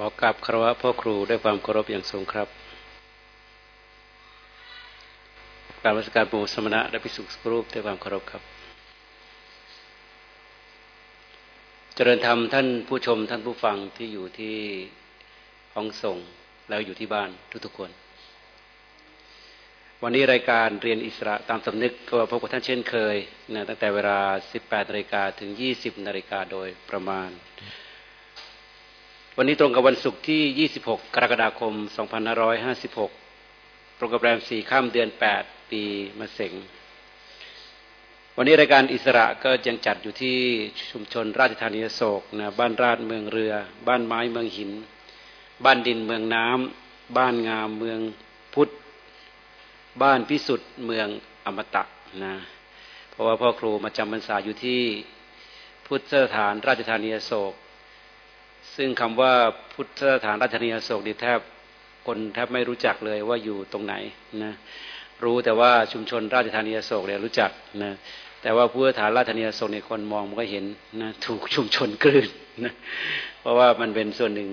ขอกราบคารวะพ่อครูด้วยความเคารพอย่างสูงครับกราบรัชการปูสมณะและพิสุขรูปด้วยความเคารพครับ เจริญธรรมท่านผู้ชมท่านผู้ฟังที่อยู่ที่ห้องส่งแล้วอยู่ที่บ้านทุกๆคน วันนี้รายการเรียนอิสระตามสำนึกก็พบกับท่านเช่นเคยนะตั้งแต่เวลา 18นาฬิกาถึง 20นาฬิกาโดยประมาณ วันนี้ตรงกับวันศุกร์ที่ 26 กรกฎาคม 2556 ตรงกับแรมสี่ข้ามเดือน 8 ปีมะเสงวันนี้รายการอิสระก็ยังจัดอยู่ที่ชุมชนราชธานีโศกนะบ้านราชเมืองเรือ บ้านไม้เมืองหิน บ้านดินเมืองน้ำ บ้านงามเมืองพุทธ บ้านพิสุทธิ์เมืองอมตะนะเพราะว่าพ่อครูมาจำพรรษาอยู่ที่พุทธสถานราชธานีโศก ซึ่งคำว่าพุทธสถานราชนียโศกนี่แทบคนแทบไม่รู้จักเลยว่าอยู่ตรงไหนนะรู้แต่ว่าชุมชนราชธานีโศกเนี่ยรู้จักนะแต่ว่าพุทธสถานราชธานีโศกเนี่ยคนมองมันก็เห็นนะถูกชุมชนกลืนนะเพราะว่ามันเป็นส่วนหนึ่ง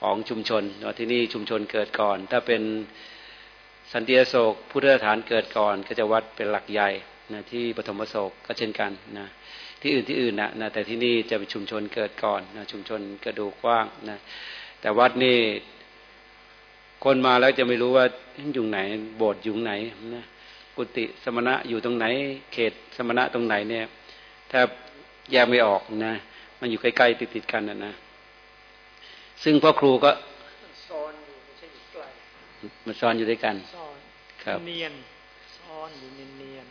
ของชุมชนที่นี่ชุมชนเกิดก่อน ถ้าเป็นสันติโศกพุทธสถานเกิดก่อน ก็จะวัดเป็นหลักใหญ่นะที่ปฐมโศกก็เช่นกันนะ ที่อื่นที่อื่นนะนะแต่ที่นี่จะเป็นชุมชนเกิดก่อนนะชุมชนกระดูกว้างนะแต่วัดนี่คนมาแล้วจะไม่รู้ว่าอยู่ไหนโบสถ์อยู่ไหนนะกุฏิสมณะอยู่ตรงไหน เขตสมณะตรงไหนเนี่ยแทบแยกไม่ออกนะ มันอยู่ใกล้ๆติดๆกันนะนะซึ่งพ่อครูก็ซ้อนอยู่ไม่ใช่อยู่ไกลมันซ้อนอยู่ด้วยกันครับเนียนซ้อนอยู่เนียน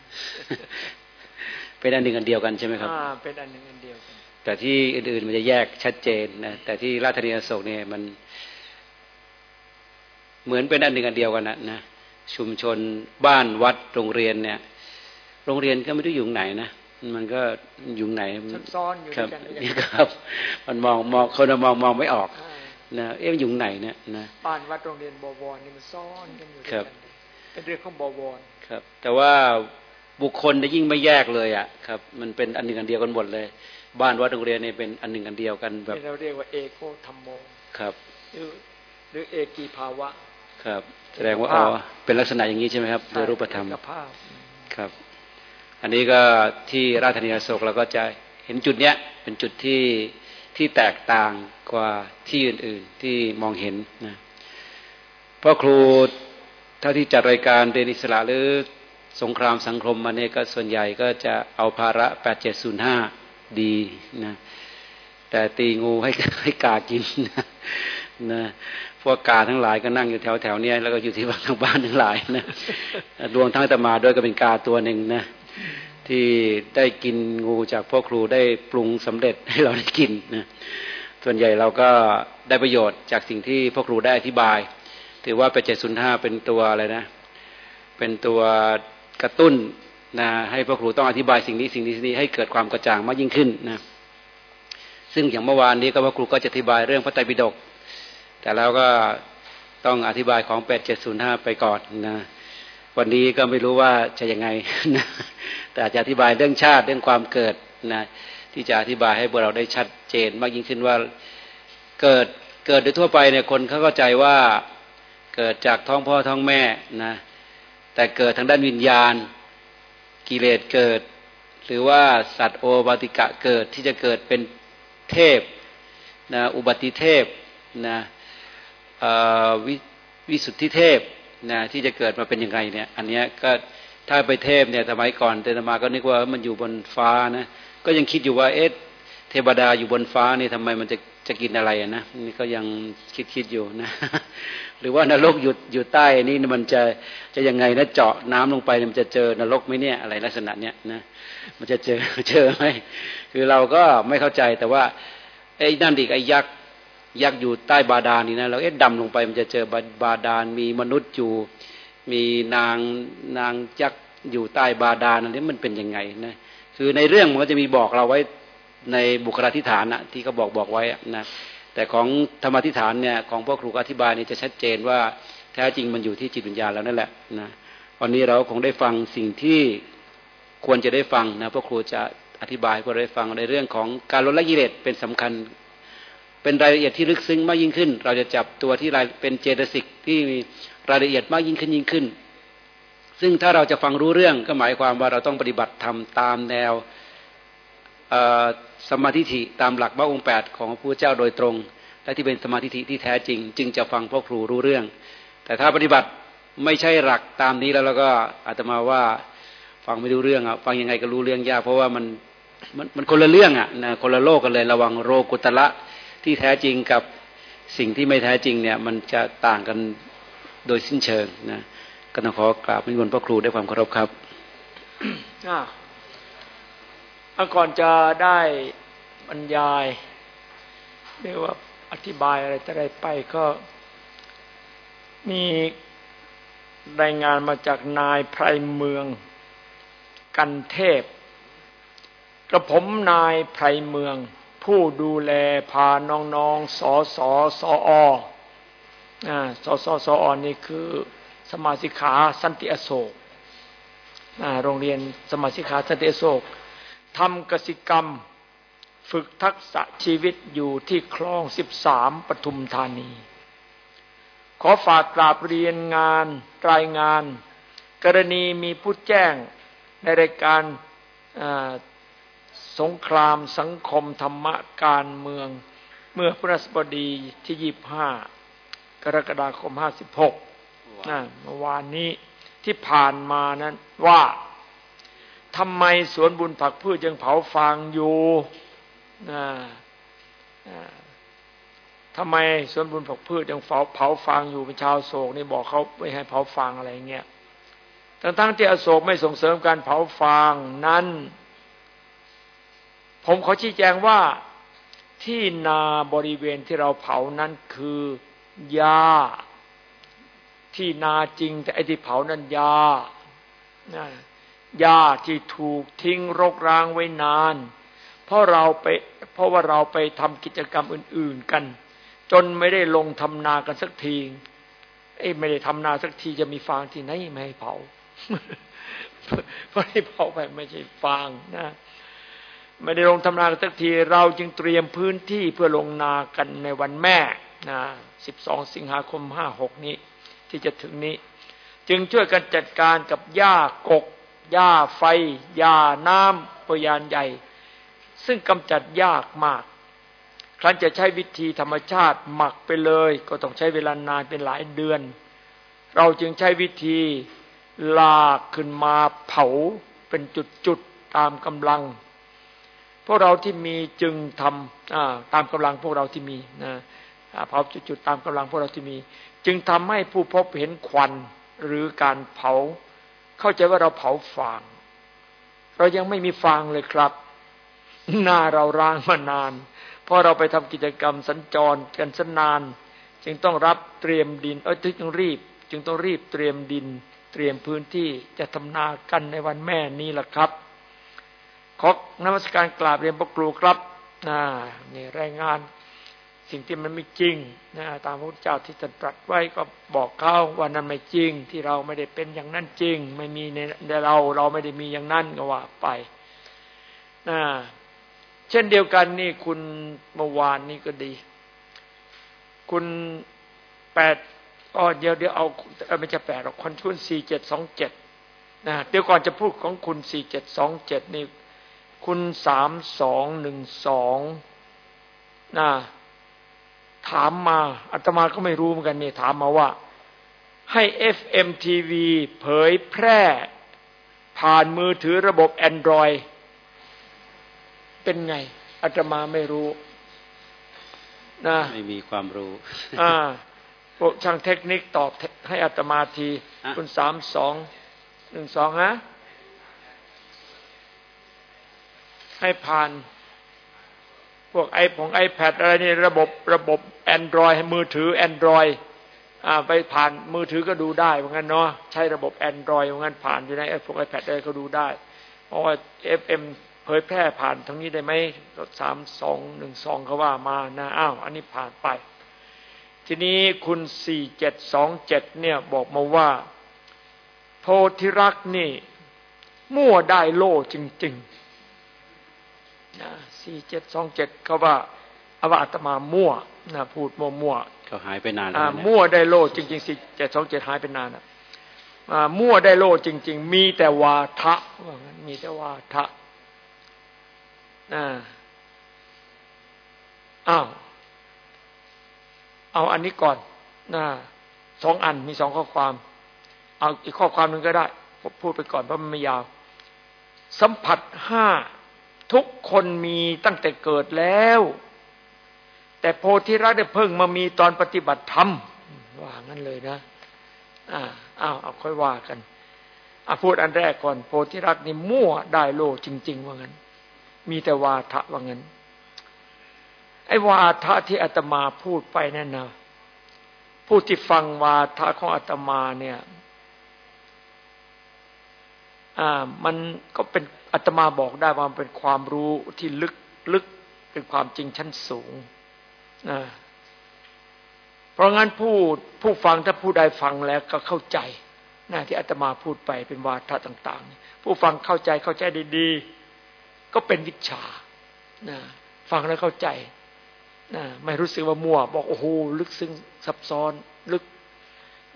เป็นอันหนึ่งอันเดียวกันใช่ไหมครับอ่าเป็นอันหนึ่งอันเดียวกันแต่ที่อื่นๆมันจะแยกชัดเจนนะแต่ที่ราชนีโศกเนี่ยมัน เหมือนเป็นอันหนึ่งอันเดียวกันนะนะชุมชนบ้านวัดโรงเรียนเนี่ย โรงเรียนก็ไม่ได้อยู่ไหนนะมันก็อยู่ไหนซ้อนอยู่กันครับ มันมองมองคนมองมองไม่ออกนะเอ๊ะอยู่ไหนเนี่ยนะบ้านวัดโรงเรียนบวรนี่มันซ้อนกันอยู่กันเป็นเรื่องของบวรครับ แต่ว่า บุคคลจะยิ่งไม่แยกเลยอะครับ มันเป็นอันหนึ่งอันเดียวกันหมดเลย บ้านวัดโรงเรียนเนี่ยเป็นอันหนึ่งอันเดียวกันแบบเราเรียกว่าเอโกธรรมโมครับหรือหรือเอกีภาวะ ครับ แสดงว่าอ๋อเป็นลักษณะอย่างนี้ใช่ไหมครับโดยรูปธรรมครับ อันนี้ก็ที่ราชธานีโศกเราก็จะเห็นจุดเนี้ยเป็นจุดที่ที่แตกต่างกว่าที่อื่น ๆที่มองเห็นนะเพราะครูถ้าที่จัดรายการเรียนอิสระหรือ สงครามสังคมมาเนี่ยก็ส่วนใหญ่ก็จะเอาภาระแปดเจ็ดศูนย์ห้าดีนะแต่ตีงูให้ให้กากินนะนะพวกกาทั้งหลายก็นั่งอยู่แถวแถวเนี้ยแล้วก็อยู่ที่บ้านทั้งบ้านทั้งหลายนะดวงทั้งตมาด้วยก็เป็นกาตัวหนึ่งนะที่ได้กินงูจากพ่อครูได้ปรุงสำเร็จให้เราได้กินนะส่วนใหญ่เราก็ได้ประโยชน์จากสิ่งที่พ่อครูได้อธิบาย ถือว่าเป็นเจ็ดศูนย์ห้าเป็นตัวอะไรนะ เป็นตัว กระตุ้นนะให้พระครูต้องอธิบายสิ่งนี้สิ่งนี้สิ่งนี้ให้เกิดความกระจ่างมากยิ่งขึ้นนะซึ่งอย่างเมื่อวานนี้ก็พระครูก็จะอธิบายเรื่องพระไตรปิฎกแต่แล้วก็ต้องอธิบายของแปดเจ็ดศูนย์ห้าไปก่อนนะวันนี้ก็ไม่รู้ว่าจะยังไงนะแต่จะอธิบายเรื่องชาติเรื่องความเกิดนะที่จะอธิบายให้พวกเราได้ชัดเจนมากยิ่งขึ้นว่าเกิดเกิดโดยทั่วไปเนี่ยคนเขาเข้าใจว่าเกิดจากท้องพ่อท้องแม่นะ แต่เกิดทางด้านวิญญาณ กิเลสเกิด หรือว่าสัตว์โอบาติกะเกิดที่จะเกิดเป็นเทพนะอุบัติเทพนะววิสุทธิเทพนะที่จะเกิดมาเป็นยังไงเนี่ยอันนี้ก็ถ้าไปเทพเนี่ยสมัยก่อนเตนมาก็นึกว่ามันอยู่บนฟ้านะก็ยังคิดอยู่ว่าเอ๊ะเทวดาอยู่บนฟ้านี่ทำไมมันจะ จะกินอะไรนะนี่ก็ยังคิดคิดอยู่นะ หรือว่านรกอยู่อยู่ใต้นี่มันจะจะยังไงนะเจาะน้ำลงไปมันจะเจอนรกไหมเนี่ยอะไรลักษณะเนี้ยนะมันจะเจอเจอไหมคือเราก็ไม่เข้าใจแต่ว่าไอ้นั่นอีกไอ้ยักษ์ยักษ์อยู่ใต้บาดาลนี่นะเราเอ๊ะดำลงไปมันจะเจอบาบาดาลมีมนุษย์อยู่ มีนางนางยักษ์อยู่ใต้บาดาลอันนี้มันเป็นยังไงนะคือในเรื่องมันก็จะมีบอกเราไว้ ในบุคลาธิฐานนะที่เขาบอกบอกไว้นะแต่ของธรรมธิฐานเนี่ยของพ่อครูอธิบายนี่จะชัดเจนว่าแท้จริงมันอยู่ที่จิตวิญญาณแล้วนั่นแหละนะวันนี้เราคงได้ฟังสิ่งที่ควรจะได้ฟังนะพ่อครูจะอธิบายให้พวกเราได้ฟังในเรื่องของการลดละกิเลสเป็นสำคัญ เป็นรายละเอียดที่ลึกซึ้งมากยิ่งขึ้น เราจะจับตัวที่รายเป็นเจตสิกที่มีรายละเอียดมากยิ่งขึ้นยิ่งขึ้น ซึ่งถ้าเราจะฟังรู้เรื่องก็หมายความว่าเราต้องปฏิบัติทำตามแนว สมาธิิตามหลักบ้าองค์แปดของพระเจ้าโดยตรง และที่เป็นสมาธิิที่แท้จริง จึงจะฟังพ่อครูรู้เรื่อง แต่ถ้าปฏิบัติไม่ใช่หลักตามนี้แล้วแล้วก็อาตมาว่าฟังไม่รู้เรื่องอะฟังยังไงก็รู้เรื่องยากเพราะว่ามันมันมันคนละเรื่องอะนะคนละโลกกันเลยระวังโรกุตละที่แท้จริงกับสิ่งที่ไม่แท้จริงเนี่ยมันจะต่างกันโดยสิ้นเชิงนะก็ต้องขอกราบมิวนพระครูด้วยความเคารพครับอ่า ก่อนจะได้บรรยายเรียกว่าอธิบายอะไรแต่ไรไปก็มีรายงานมาจากนายไพรเมืองกันเทพ กระผมนายไพรเมือง ผู้ดูแลพาน้องๆสอสอสออสอสอสออนี่คือสมาชิกขาสันติอโศกโรงเรียนสมาชิกขาสันติอโศก ทำกสิกรรม ฝึกทักษะชีวิตอยู่ที่คลองสิบสามปทุมธานี ขอฝากกราบเรียนงานรายงาน กรณีมีผู้แจ้งในรายการสงครามสังคมธรรมการเมือง เมื่อพฤหัสบดีที่ยี่ห้ากรกฎาคมห้าสิบหกเมื่อวานนี้ที่ผ่านมานั้นว่า ทำไมสวนบุญผักพืชยังเผาฟางอยู่ทำไมสวนบุญผักพืชยังเผาเผาฟางอยู่เป็นชาวโศกนี่บอกเขาไม่ให้เผาฟางอะไรเงี้ยทั้งๆที่อโศกไม่ส่งเสริมการเผาฟางนั้น ผมขอชี้แจงว่าที่นาบริเวณที่เราเผานั้นคือหญ้าที่นาจริง แต่ไอ้ที่เผานั้นหญ้า หญ้าที่ถูกทิ้งรกร้างไว้นาน เพราะเราไปเพราะว่าเราไปทำกิจกรรมอื่น ๆกัน จนไม่ได้ลงทำนากันสักทีไอ้ไม่ได้ทำนาสักทีจะมีฟางที่ไหนไม่ให้เผาเพราะที่เผาไปไม่ใช่ฟางนะไม่ได้ลงทำนาสักที เราจึงเตรียมพื้นที่เพื่อลงนากันในวันแม่นะ12สิงหาคม56นี้ ที่จะถึงนี้ จึงช่วยกันจัดการกับหญ้ากก หญ้าไฟหญ้าน้ำปยานใหญ่ ซึ่งกำจัดยากมาก ครั้นจะใช้วิธีธรรมชาติหมักไปเลย ก็ต้องใช้เวลานานเป็นหลายเดือน เราจึงใช้วิธีลากขึ้นมาเผาเป็นจุดๆตามกำลัง พวกเราที่มีจึงทำตามกำลังพวกเราที่มีนะเผาจุดๆตามกำลังพวกเราที่มี จึงทำให้ผู้พบเห็นควันหรือการเผา เข้าใจว่าเราเผาฟาง เรายังไม่มีฟางเลยครับ หน้าเราร้างมานาน เพราะเราไปทำกิจกรรมสัญจรกันสนาน จึงต้องรับเตรียมดิน เออจึงรีบ จึงต้องรีบเตรียมดิน เตรียมพื้นที่จะทำนากันในวันแม่นี้แหละครับ ขอนมัสการกราบเรียนพระครูครับน่า นี่รายงาน สิ่งที่มันไม่จริงนะตามพระพุทธเจ้าที่ตรัสไว้ก็บอกเขาว่านั้นไม่จริง ที่เราไม่ได้เป็นอย่างนั้นจริง ไม่มีในเราเราไม่ได้มีอย่างนั้นก็ว่าไปนะเช่นเดียวกันนี่คุณเมื่อวานนี่ก็ดี คุณแปดอ๋อเดี๋ยวเดี๋ยวเอาไม่ใช่แปดหรอกคนคุณสี่เจ็ดสองเจ็ดนะเดี๋ยวก่อนจะพูดของคุณสี่เจ็ดสองเจ็ดนี่คุณสามสองหนึ่งสองนะ ถามมาอาตมาก็ไม่รู้เหมือนกันนี่ถามมาว่า ให้ FMTV เผยแพร่ ผ่านมือถือระบบ Android เป็นไงอาตมาไม่รู้นะไม่มีความรู้ อ่าพวกช่างเทคนิคตอบให้อาตมาทีคุณสามสองหนึ่งสองฮะให้ผ่าน พวกไอของไอแพดอะไรนี่ระบบระบบแอนดรอยมือถือแอนดรอยไปผ่านมือถือก็ดูได้เหมือนกันเนาะใช้ระบบแอนดรอยเหมือนกันผ่านอยู่ในไอพวกไอแพดอะไรก็ดูได้เพราะว่าเอฟเอ็มเผยแพร่ผ่านทั้งนี้ได้ไหมสามสองหนึ่งสองเขาว่ามานะอ้าวอันนี้ผ่านไป ทีนี้คุณสี่เจ็ดสองเจ็ดเนี่ยบอกมาว่า โพธิรักนี่ มั่วได้โล่จริงๆ สี่เจ็ดสองเจ็ดเขาว่าเอาว่าอาตมามั่วนะพูดมั่วมั่วเขาหายไปนานแล้วมั่วได้โลจริงๆสิเจ็ดสองเจ็ดหายไปนานอะมั่วได้โลจริง ๆ มีแต่วาทะว่างั้นมีแต่วาทะอ่าอ้าวเอาอันนี้ก่อนนะสองอันมีสองข้อความ เอาอีกข้อความหนึ่งก็ได้พูดไปก่อนเพราะมันไม่ยาว สัมผัสห้า ทุกคนมีตั้งแต่เกิดแล้ว แต่โพธิรัตได้เพิ่งมามีตอนปฏิบัติธรรมว่างั้นเลยนะอ่าอ้าวเอาค่อยว่ากันอาพูดอันแรกก่อนโพธิรัตนี่มั่วได้โลจริง ๆ ว่างั้น มีแต่วาทะว่างั้น ไอ้วาทะที่อาตมาพูดไปนั่นนะผู้ที่ฟังวาทะของอาตมาเนี่ย อ่า มันก็เป็น อาตมาบอกได้ว่าเป็นความรู้ที่ลึกลึกเป็นความจริงชั้นสูงนะเพราะงั้นผู้ผู้ฟังถ้าผู้ใดฟังแล้วก็เข้าใจนะที่อาตมาพูดไปเป็นวาทะต่าง ๆ ผู้ฟังเข้าใจเข้าใจดีๆ ก็เป็นวิชานะฟังแล้วเข้าใจนะไม่รู้สึกว่ามั่ว บอกโอ้โหลึกซึ้งซับซ้อนลึก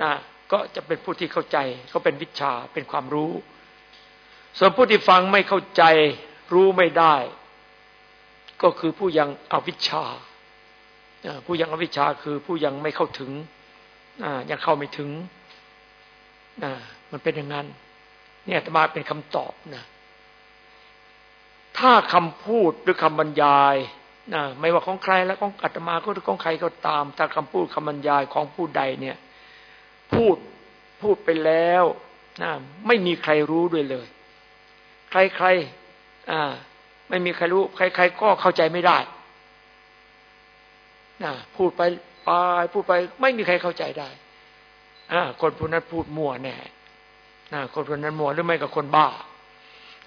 นะก็จะเป็นผู้ที่เข้าใจเขาเป็นวิชาเป็นความรู้ ส่วนผู้ที่ฟังไม่เข้าใจรู้ไม่ได้ ก็คือผู้ยังอวิชชาผู้ยังอวิชชาคือผู้ยังไม่เข้าถึงยังเข้าไม่ถึงมันเป็นอย่างนั้น เนี่ยธรรมาเป็นคำตอบนะถ้าคำพูดหรือคำบรรยายนะไม่ว่าของใครแล้วของอาตมาก็ของใครก็ตาม ถ้าคำพูดคำบรรยายของผู้ใดเนี่ย พูดพูดไปแล้วนะไม่มีใครรู้ด้วยเลย ใครๆอ่าไม่มีใครรู้ ใคร ๆ ก็เข้าใจไม่ได้นะพูดไปไปพูดไป ไม่มีใครเข้าใจได้อ่าคนผู้นั้นพูดมั่วแน่นะคนผู้นั้นมั่วหรือไม่กับคนบ้า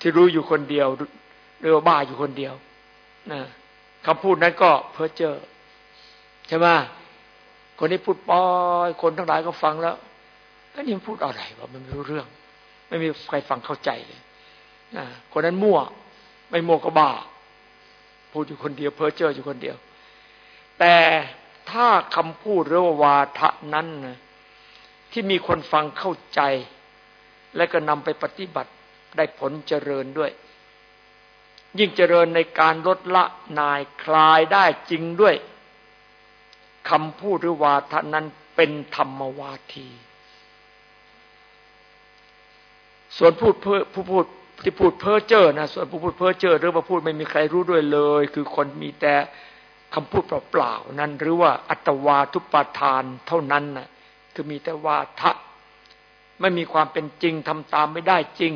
ที่รู้อยู่คนเดียวหรือว่าบ้าอยู่คนเดียวนะคำพูดนั้นก็เพ้อเจ้อใช่ไหมคนนี้พูดปอยคนทั้งหลายก็ฟังแล้วอันนี้มพูดอะไรวะมันไม่รู้เรื่อง ไม่มีใครฟังเข้าใจเลย คนนั้นมั่ว ไม่มั่วก็บ้า พูดอยู่คนเดียวเพ้อเจ้ออยู่คนเดียว แต่ถ้าคำพูดหรือว่าวาทะนั้นนะที่มีคนฟังเข้าใจ และก็นำไปปฏิบัติได้ผลเจริญด้วย ยิ่งเจริญในการลดละนายคลายได้จริงด้วยคำพูดหรือวาทะนั้นเป็นธรรมวาที ส่วนพูดเพ้อผู้พูด ที่พูดเพ้อเจ้อนะส่วนผู้พูดเพ้อเจ้อหรือว่าพูดไม่มีใครรู้ด้วยเลย คือคนมีแต่คำพูดเปล่าๆนั้น หรือว่าอัตวาทุปาทานเท่านั้นนะคือมีแต่วาทะไม่มีความเป็นจริงทำตามไม่ได้จริง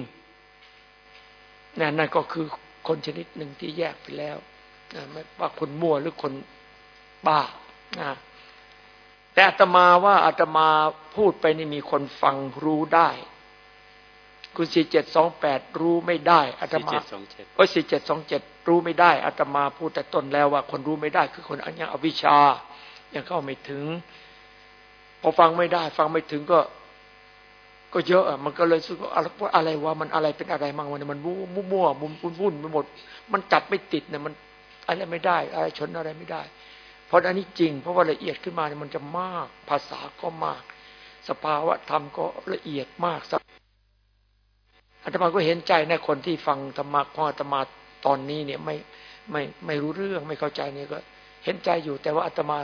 นั่นนั่นก็คือคนชนิดหนึ่งที่แยกไปแล้วไม่ว่าคนมั่วหรือคนบ้านะแต่อาตมาว่าอาตมาพูดไปนี่มีคนฟังรู้ได้ คุณสี่เจ็ดสองแปดรู้ไม่ได้อาตมาโอ้สี่เจ็ดสองเจ็ดรู้ไม่ได้อาตมาพูดแต่ต้นแล้วว่า คนรู้ไม่ได้คือคนอันยังอวิชชา ยังเข้าไม่ถึง พอฟังไม่ได้ ฟังไม่ถึงก็ ก็เยอะอะมันก็เลยสึกว่าอะไรวะมันอะไรเป็นอะไรมั่งวันนี้มันมั่วมุนวุ่นไปหมด มันจับไม่ติดเนี่ยมันอะไรไม่ได้ อะไรชนอะไรไม่ได้ เพราะอันนี้จริง เพราะว่าละเอียดขึ้นมาเนี่ยมันจะมาก ภาษาก็มาก สภาวะธรรมก็ละเอียดมาก อาตมาก็เห็นใจนะคนที่ฟังธรรมะของอาตมาตอนนี้เนี่ยไม่ไม่ไม่รู้เรื่องไม่เข้าใจเนี่ยก็ เห็นใจอยู่แต่ว่าอาตมา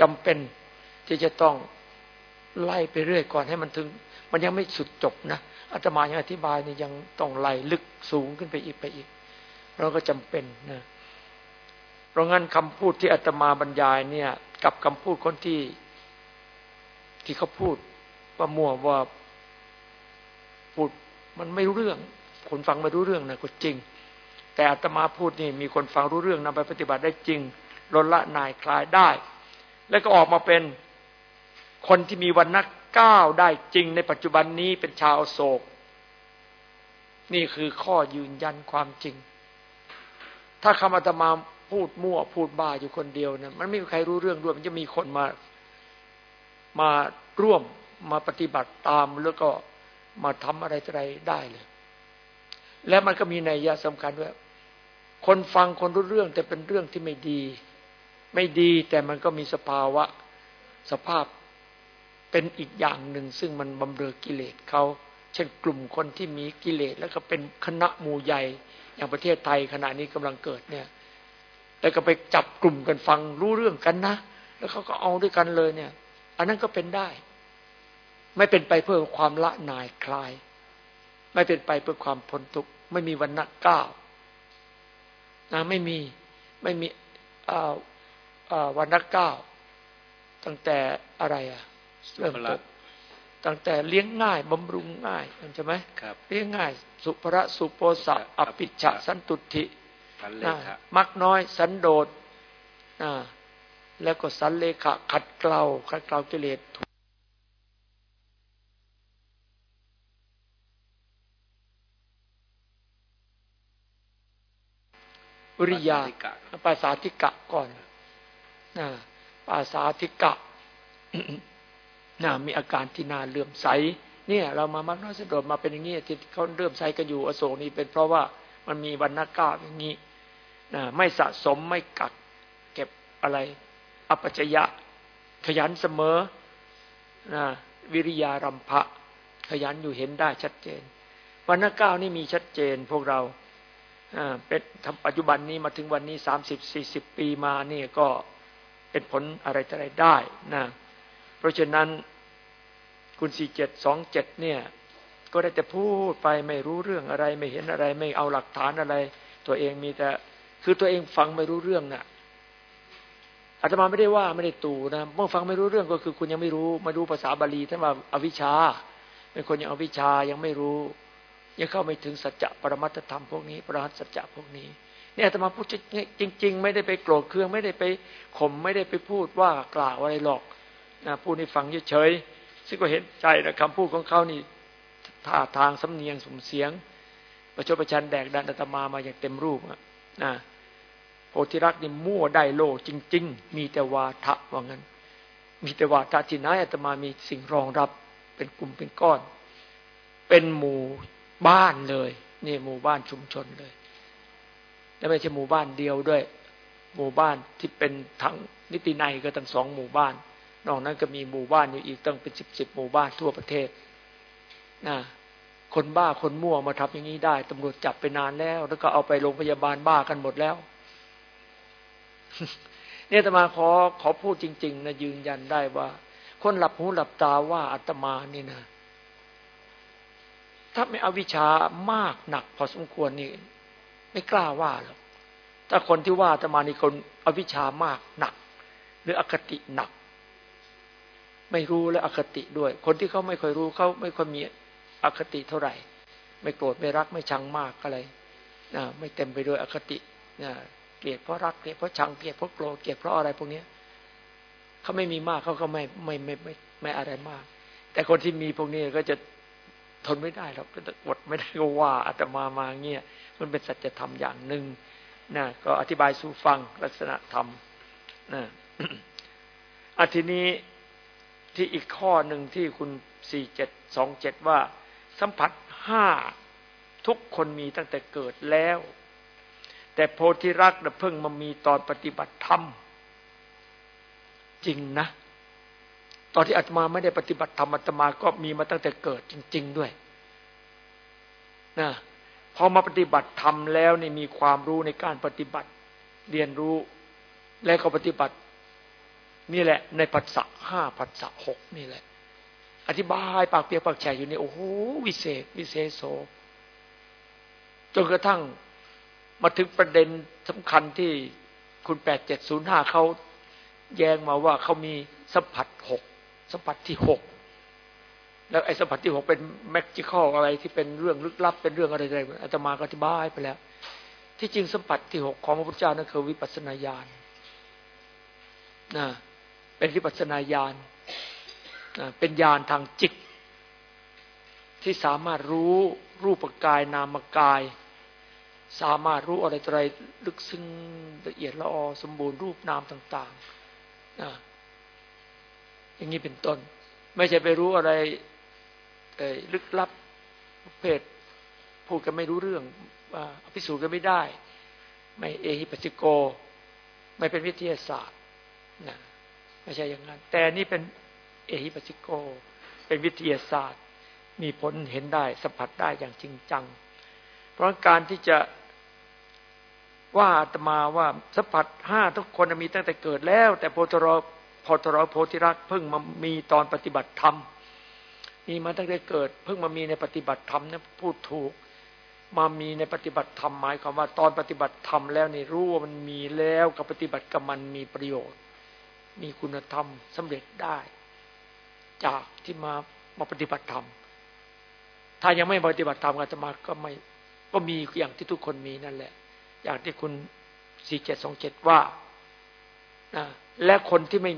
จำเป็นที่จะต้องไล่ไปเรื่อยก่อนให้มันถึง มันยังไม่สุดจบนะอาตมายังอธิบายนี่ยังต้องไล่ลึกสูงขึ้นไปอีกไปอีก เราก็จำเป็นนะเพราะงั้นคำพูดที่อาตมาบรรยายเนี่ย กับคำพูดคนที่ที่เขาพูดว่ามั่วว่าพูด มันไม่รู้เรื่อง คนฟังไม่รู้เรื่องนะก็จริง แต่อาตมาพูดนี่มีคนฟังรู้เรื่องนำไปปฏิบัติได้จริงลดละนายคลายได้ แล้วก็ออกมาเป็นคนที่มีวันนักก้าวได้จริงในปัจจุบันนี้เป็นชาวโศก นี่คือข้อยืนยันความจริง ถ้าคำอาตมาพูดมั่วพูดบ้าอยู่คนเดียวนะมันไม่มีใครรู้เรื่องด้วยมันจะมีคนมามาร่วมมาปฏิบัติตามแล้วก็ มาทำอะไรอะไรได้เลย และมันก็มีในยะสำคัญด้วยคนฟังคนรู้เรื่องแต่เป็นเรื่องที่ไม่ดี ไม่ดีแต่มันก็มีสภาวะสภาพเป็นอีกอย่างหนึ่ง ซึ่งมันบำเรอกิเลสเขาเช่นกลุ่มคนที่มีกิเลส แล้วก็เป็นคณะหมู่ใหญ่ อย่างประเทศไทยขณะนี้กำลังเกิดเนี่ย แล้วก็ไปจับกลุ่มกันฟังรู้เรื่องกันนะ แล้วเขาก็เอาด้วยกันเลยเนี่ย อันนั้นก็เป็นได้ ไม่เป็นไปเพื่อความละนายคลาย ไม่เป็นไปเพื่อความพ้นทุกข์ไม่มีวันนักก้าวนะไม่มีไม่มีวันนักก้าวตั้งแต่อะไรอะเริ่มต้นตั้งแต่เลี้ยงง่ายบำรุงง่ายใช่ไหมเลี้ยงง่าย สุภระสุโปสะอภิชะสันตุทิมักน้อยสันโดษแล้วก็สันเลขะขัดเกลาขัดเกลากิเลส วิริยาปาสาธิกะก่อนนะปาสาธิกะนะมีอาการที่น่าเลื่อมใส เนี่ย เรามามักน้อยสะดดมาเป็นอย่างนี้ที่เขาเลื่อมใสกันอยู่อโศกนี้เป็นเพราะว่ามันมีวันนักก้าอย่างนี้นะไม่สะสมไม่กัก เก็บอะไรอปัจจยะ ขยันเสมอนะวิริยารัมภะขยันอยู่เห็นได้ชัดเจนวันนักก้านี่มีชัดเจนพวกเรา เป็นทำปัจจุบันนี้มาถึงวันนี้สามสิบสี่สิบปีมานี่ก็เป็นผลอะไรอะไรได้นะเพราะฉะนั้นคุณสี่เจ็ดสองเจ็ดเนี่ย ก็ได้แต่พูดไปไม่รู้เรื่องอะไร ไม่เห็นอะไร ไม่เอาหลักฐานอะไร ตัวเองมีแต่ คือตัวเองฟังไม่รู้เรื่องนะ่ะอาตมาไม่ได้ว่าไม่ได้ตูนะเมื่อฟังไม่รู้เรื่องก็คือคุณยังไม่รู้ไมาดูภาษาบาลีท่านว่าอวิชชาเป็นคนยังอวิชชายังไม่รู้ ยังเข้าไม่ถึงสัจจะปรมัตธรรมพวกนี้ ปรหัตสัจจะพวกนี้เนี่ยอาตมาพูดจริง ๆ ไม่ได้ไปโกรธเคืองไม่ได้ไปข่มไม่ได้ไปพูดว่ากล่าวอะไรหรอกนะพูดให้ฟังเฉยๆซึ่งก็เห็นใจนะคำพูดของเขานี่ท่าทางสำเนียงสมเสียง ประชดประชันแดกดันอาตมามาอย่างเต็มรูปนะโพธิรักนี่มั่วได้โลจริง ๆ มีแต่วาทะว่างั้น มีแต่วาทะที่ไหนอาตมามีสิ่งรองรับเป็นกลุ่มเป็นก้อน เป็นหมู่ บ้านเลย นี่หมู่บ้านชุมชนเลย และไม่ใช่หมู่บ้านเดียวด้วย หมู่บ้านที่เป็นทั้งนิติในก็ตั้งสองหมู่บ้าน นอกนั้นก็มีหมู่บ้านอยู่อีกตั้งเป็นสิบสิบหมู่บ้านทั่วประเทศนะคนบ้าคนมั่วมาทำอย่างนี้ได้ตำรวจจับไปนานแล้ว แล้วก็เอาไปโรงพยาบาลบ้ากันหมดแล้ว เนี่ยตมาขอขอพูดจริง ๆนะยืนยันได้ว่า คนหลับหูหลับตาว่าอาตมานี่นะ ถ้าไม่อวิชามากหนัก พอสมควรนี่ไม่กล้าว่าหรอกถ้าคนที่ว่าจะมานี่คนอวิชามากหนัก หรืออคติหนัก ไม่รู้และอคติด้วย คนที่เขาไม่ค่อยรู้เขาไม่ค่อยมีอคติเท่าไหร่ ไม่โกรธไม่รักไม่ชังมากอะไรนะไม่เต็มไปด้วยอคตินะเกลียดเพราะรักเกลียดเพราะชังเกลียดเพราะโกรธเกลียดเพราะอะไรพวกนี้เขาไม่มีมากเขาก็ไม่ไม่ไม่ไม่ไม่อะไรมาก แต่คนที่มีพวกนี้ก็จะ ทนไม่ได้หรอกอดไม่ได้ก็ว่าอาตมามาเงี้ยมันเป็นสัจธรรมอย่างหนึ่งนะก็อธิบายสู่ฟังลักษณะธรรมนะอัทีนี้ที่อีกข้อหนึ่งที่คุณสี่เจ็ดสองเจ็ดว่า สัมผัสห้าทุกคนมีตั้งแต่เกิดแล้ว แต่โพธิรักเพิ่งมามีตอนปฏิบัติธรรม จริงนะ ตอนที่อาตมาไม่ได้ปฏิบัติธรรมอาตมาก็มีมาตั้งแต่เกิดจริง ๆด้วยนะพอมาปฏิบัติธรรมแล้วนี่มีความรู้ในการปฏิบัติเรียนรู้และก็ปฏิบัติ นี่แหละ ในปัสสะห้าปัสสะหกนี่แหละ อธิบายปากเปียกปากแฉอยู่นี่โอ้โหวิเศษ วิเศษโสจนกระทั่งมาถึงประเด็นสำคัญที่คุณแปดเจ็ดศูนย์ห้าเขาแย้งมาว่าเขามีสัมผัสหก สัมผัสที่หกแล้วไอ้สัมผัสที่หกเป็นแมกจิคอลอะไรที่เป็นเรื่องลึกลับ เป็นเรื่องอะไรอะไรอาตมาก็อธิบายไปแล้ว ที่จริงสัมผัสที่หกของพระพุทธเจ้านั่นคือวิปัสนาญาณนะเป็นวิปัสนาญาณนะเป็นญาณทางจิต ที่สามารถรู้รูปกายนามกาย สามารถรู้อะไรอะไรลึกซึ้งละเอียดละออสมบูรณ์รูปนามต่างๆนะ อย่างนี้เป็นต้น ไม่ใช่ไปรู้อะไรลึกลับเพศพูดกันไม่รู้เรื่องพิสูจน์กันไม่ได้ ไม่เอฮิปัสสิโก ไม่เป็นวิทยาศาสตร์นะไม่ใช่อย่างนั้น แต่นี่เป็นเอฮิปัสสิโก เป็นวิทยาศาสตร์ มีผลเห็นได้สัมผัสได้อย่างจริงจัง เพราะการที่จะว่าอาตมาว่าสัมผัสห้าทุกคนมีตั้งแต่เกิดแล้ว แต่โพธร พอทรโพธิรักเพิ่งมามีตอนปฏิบัติธรรม มีมาตั้งแต่เกิด เพิ่งมามีในปฏิบัติธรรมนะพูดถูก มามีในปฏิบัติธรรมหมายความว่า ตอนปฏิบัติธรรมแล้วนี่รู้ว่ามันมีแล้วกับปฏิบัติกับมันมีประโยชน์ มีคุณธรรมสำเร็จได้ จากที่มามาปฏิบัติธรรม ถ้ายังไม่ปฏิบัติธรรมอาตมาก็ไม่ก็มีอย่างที่ทุกคนมีนั่นแหละ อย่างที่คุณสี่เจ็ดสองเจ็ดว่านะ และคนที่ไม่